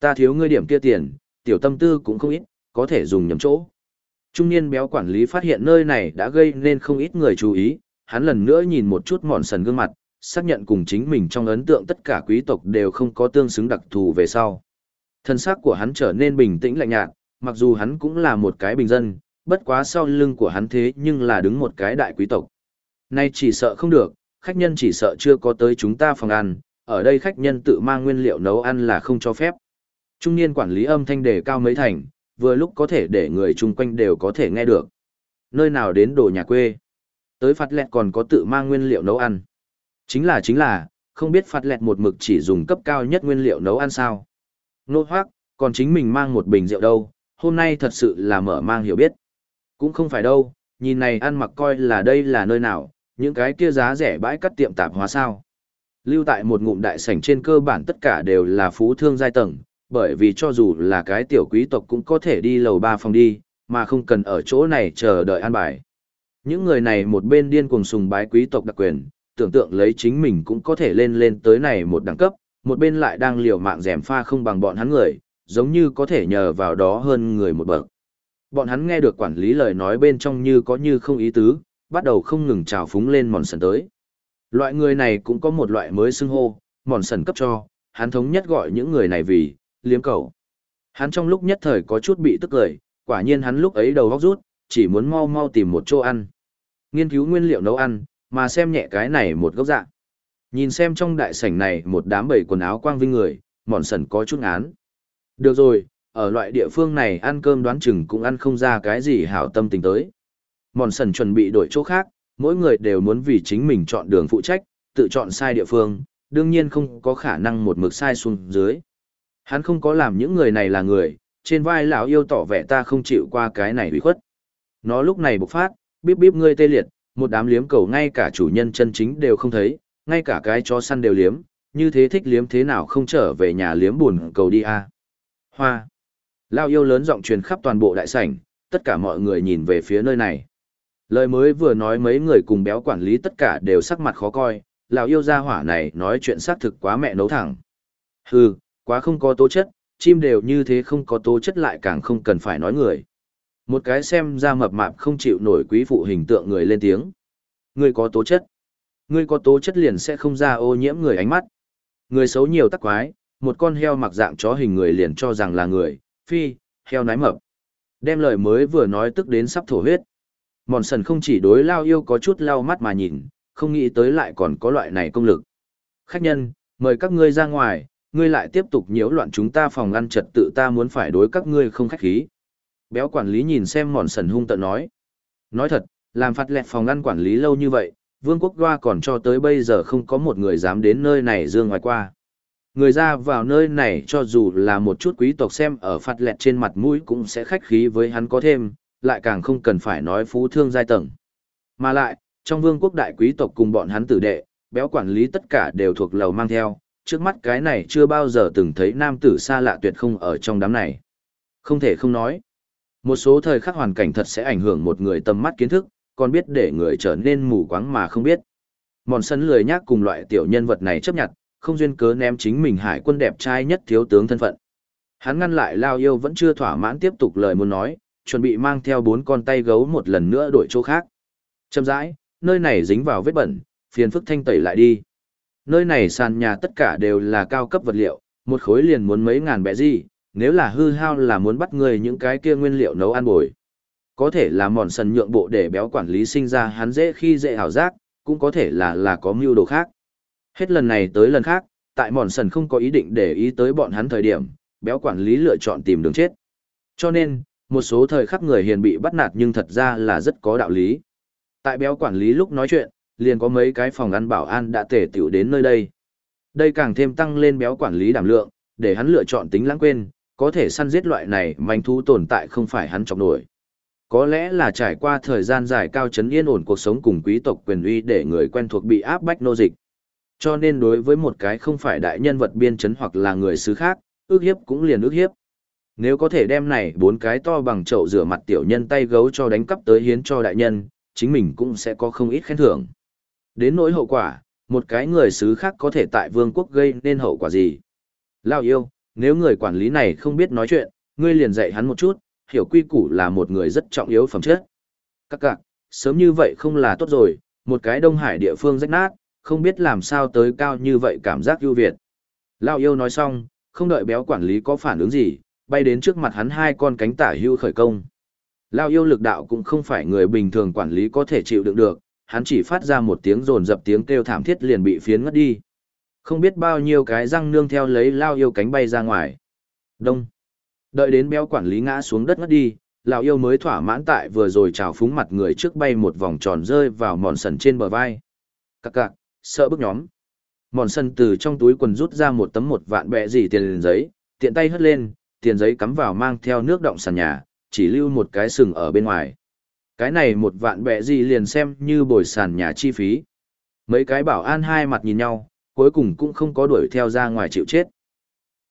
Ta thiếu ngươi điểm kia tiền, tiểu tâm tư cũng không ít, có thể dùng nhầm chỗ. Trung niên béo quản lý phát hiện nơi này đã gây nên không ít người chú ý, hắn lần nữa nhìn một chút mòn sần gương mặt, xác nhận cùng chính mình trong ấn tượng tất cả quý tộc đều không có tương xứng đặc thù về sau. Thân xác của hắn trở nên bình tĩnh lạnh nhạt, mặc dù hắn cũng là một cái bình dân, bất quá sau lưng của hắn thế nhưng là đứng một cái đại quý tộc. Nay chỉ sợ không được, khách nhân chỉ sợ chưa có tới chúng ta phòng ăn, ở đây khách nhân tự mang nguyên liệu nấu ăn là không cho phép. Trung niên quản lý âm thanh đề cao mấy thành, vừa lúc có thể để người chung quanh đều có thể nghe được. Nơi nào đến đồ nhà quê. Tới phạt lẹt còn có tự mang nguyên liệu nấu ăn. Chính là chính là, không biết phạt lẹt một mực chỉ dùng cấp cao nhất nguyên liệu nấu ăn sao. Nô hoác, còn chính mình mang một bình rượu đâu, hôm nay thật sự là mở mang hiểu biết. Cũng không phải đâu, nhìn này ăn mặc coi là đây là nơi nào, những cái kia giá rẻ bãi cắt tiệm tạp hóa sao. Lưu tại một ngụm đại sảnh trên cơ bản tất cả đều là phú thương giai tầng, bởi vì cho dù là cái tiểu quý tộc cũng có thể đi lầu ba phòng đi, mà không cần ở chỗ này chờ đợi an bài. Những người này một bên điên cuồng sùng bái quý tộc đặc quyền, tưởng tượng lấy chính mình cũng có thể lên lên tới này một đẳng cấp, một bên lại đang liều mạng rèm pha không bằng bọn hắn người, giống như có thể nhờ vào đó hơn người một bậc. Bọn hắn nghe được quản lý lời nói bên trong như có như không ý tứ, bắt đầu không ngừng trào phúng lên mòn sần tới. Loại người này cũng có một loại mới xưng hô, mòn sần cấp cho, hắn thống nhất gọi những người này vì, liếm cầu. Hắn trong lúc nhất thời có chút bị tức cười, quả nhiên hắn lúc ấy đầu góc rút, chỉ muốn mau mau tìm một chỗ ăn. Nghiên cứu nguyên liệu nấu ăn, mà xem nhẹ cái này một gốc dạ. Nhìn xem trong đại sảnh này một đám bầy quần áo quang vinh người, mòn sần có chút án. Được rồi, ở loại địa phương này ăn cơm đoán chừng cũng ăn không ra cái gì hảo tâm tình tới. Mòn sần chuẩn bị đổi chỗ khác, mỗi người đều muốn vì chính mình chọn đường phụ trách, tự chọn sai địa phương, đương nhiên không có khả năng một mực sai xuống dưới. Hắn không có làm những người này là người, trên vai lão yêu tỏ vẻ ta không chịu qua cái này ủy khuất. Nó lúc này bộc phát, bíp bíp ngươi tê liệt, một đám liếm cầu ngay cả chủ nhân chân chính đều không thấy, ngay cả cái chó săn đều liếm, như thế thích liếm thế nào không trở về nhà liếm buồn cầu đi a. Hoa. Lao yêu lớn giọng truyền khắp toàn bộ đại sảnh, tất cả mọi người nhìn về phía nơi này. Lời mới vừa nói mấy người cùng béo quản lý tất cả đều sắc mặt khó coi, lão yêu gia hỏa này nói chuyện xác thực quá mẹ nấu thẳng. Hừ, quá không có tố chất, chim đều như thế không có tố chất lại càng không cần phải nói người. Một cái xem ra mập mạp không chịu nổi quý phụ hình tượng người lên tiếng. Người có tố chất. Người có tố chất liền sẽ không ra ô nhiễm người ánh mắt. Người xấu nhiều tắc quái, một con heo mặc dạng chó hình người liền cho rằng là người, phi, heo nái mập. Đem lời mới vừa nói tức đến sắp thổ huyết. Mòn sần không chỉ đối lao yêu có chút lao mắt mà nhìn, không nghĩ tới lại còn có loại này công lực. Khách nhân, mời các ngươi ra ngoài, ngươi lại tiếp tục nhiễu loạn chúng ta phòng ngăn trật tự ta muốn phải đối các ngươi không khách khí. Béo quản lý nhìn xem mòn sần hung tận nói. Nói thật, làm phạt lẹt phòng ngăn quản lý lâu như vậy, vương quốc đoa còn cho tới bây giờ không có một người dám đến nơi này dương ngoài qua. Người ra vào nơi này cho dù là một chút quý tộc xem ở phạt lẹt trên mặt mũi cũng sẽ khách khí với hắn có thêm, lại càng không cần phải nói phú thương giai tầng. Mà lại, trong vương quốc đại quý tộc cùng bọn hắn tử đệ, béo quản lý tất cả đều thuộc lầu mang theo, trước mắt cái này chưa bao giờ từng thấy nam tử xa lạ tuyệt không ở trong đám này. Không thể không nói. Một số thời khắc hoàn cảnh thật sẽ ảnh hưởng một người tầm mắt kiến thức, còn biết để người trở nên mù quáng mà không biết. Mòn sân lười nhác cùng loại tiểu nhân vật này chấp nhận, không duyên cớ ném chính mình hải quân đẹp trai nhất thiếu tướng thân phận. Hắn ngăn lại Lao Yêu vẫn chưa thỏa mãn tiếp tục lời muốn nói, chuẩn bị mang theo bốn con tay gấu một lần nữa đổi chỗ khác. Chậm rãi, nơi này dính vào vết bẩn, phiền phức thanh tẩy lại đi. Nơi này sàn nhà tất cả đều là cao cấp vật liệu, một khối liền muốn mấy ngàn bẹ gì, nếu là hư hao là muốn bắt người những cái kia nguyên liệu nấu ăn bồi. Có thể là mòn sần nhượng bộ để béo quản lý sinh ra hắn dễ khi dễ hảo giác, cũng có thể là là có mưu đồ khác. Hết lần này tới lần khác, tại mòn sần không có ý định để ý tới bọn hắn thời điểm, béo quản lý lựa chọn tìm đường chết. Cho nên, một số thời khắc người hiền bị bắt nạt nhưng thật ra là rất có đạo lý. Tại béo quản lý lúc nói chuyện, liền có mấy cái phòng ăn bảo an đã tể tiểu đến nơi đây. Đây càng thêm tăng lên béo quản lý đảm lượng, để hắn lựa chọn tính lãng quên, có thể săn giết loại này manh thú tồn tại không phải hắn chọc nổi. Có lẽ là trải qua thời gian dài cao chấn yên ổn cuộc sống cùng quý tộc quyền uy để người quen thuộc bị áp bách nô dịch. Cho nên đối với một cái không phải đại nhân vật biên chấn hoặc là người xứ khác, ước hiếp cũng liền ước hiếp. Nếu có thể đem này bốn cái to bằng chậu rửa mặt tiểu nhân tay gấu cho đánh cắp tới hiến cho đại nhân, chính mình cũng sẽ có không ít khen thưởng. Đến nỗi hậu quả, một cái người xứ khác có thể tại vương quốc gây nên hậu quả gì? Lao yêu, nếu người quản lý này không biết nói chuyện, ngươi liền dạy hắn một chút, hiểu quy củ là một người rất trọng yếu phẩm chất. Các cạc, sớm như vậy không là tốt rồi, một cái Đông Hải địa phương rách nát, không biết làm sao tới cao như vậy cảm giác ưu việt. Lao yêu nói xong, không đợi béo quản lý có phản ứng gì, bay đến trước mặt hắn hai con cánh tả hưu khởi công. Lao yêu lực đạo cũng không phải người bình thường quản lý có thể chịu đựng được, hắn chỉ phát ra một tiếng rồn dập tiếng kêu thảm thiết liền bị phiến ngất đi. Không biết bao nhiêu cái răng nương theo lấy lao yêu cánh bay ra ngoài. Đông. Đợi đến béo quản lý ngã xuống đất ngất đi, lão yêu mới thỏa mãn tại vừa rồi trào phúng mặt người trước bay một vòng tròn rơi vào mòn sần trên bờ vai. Cặc cặc, sợ bức nhóm. Mòn sần từ trong túi quần rút ra một tấm một vạn bẹ gì tiền giấy, tiện tay hất lên, tiền giấy cắm vào mang theo nước động sàn nhà, chỉ lưu một cái sừng ở bên ngoài. Cái này một vạn bẹ gì liền xem như bồi sàn nhà chi phí. Mấy cái bảo an hai mặt nhìn nhau, cuối cùng cũng không có đuổi theo ra ngoài chịu chết.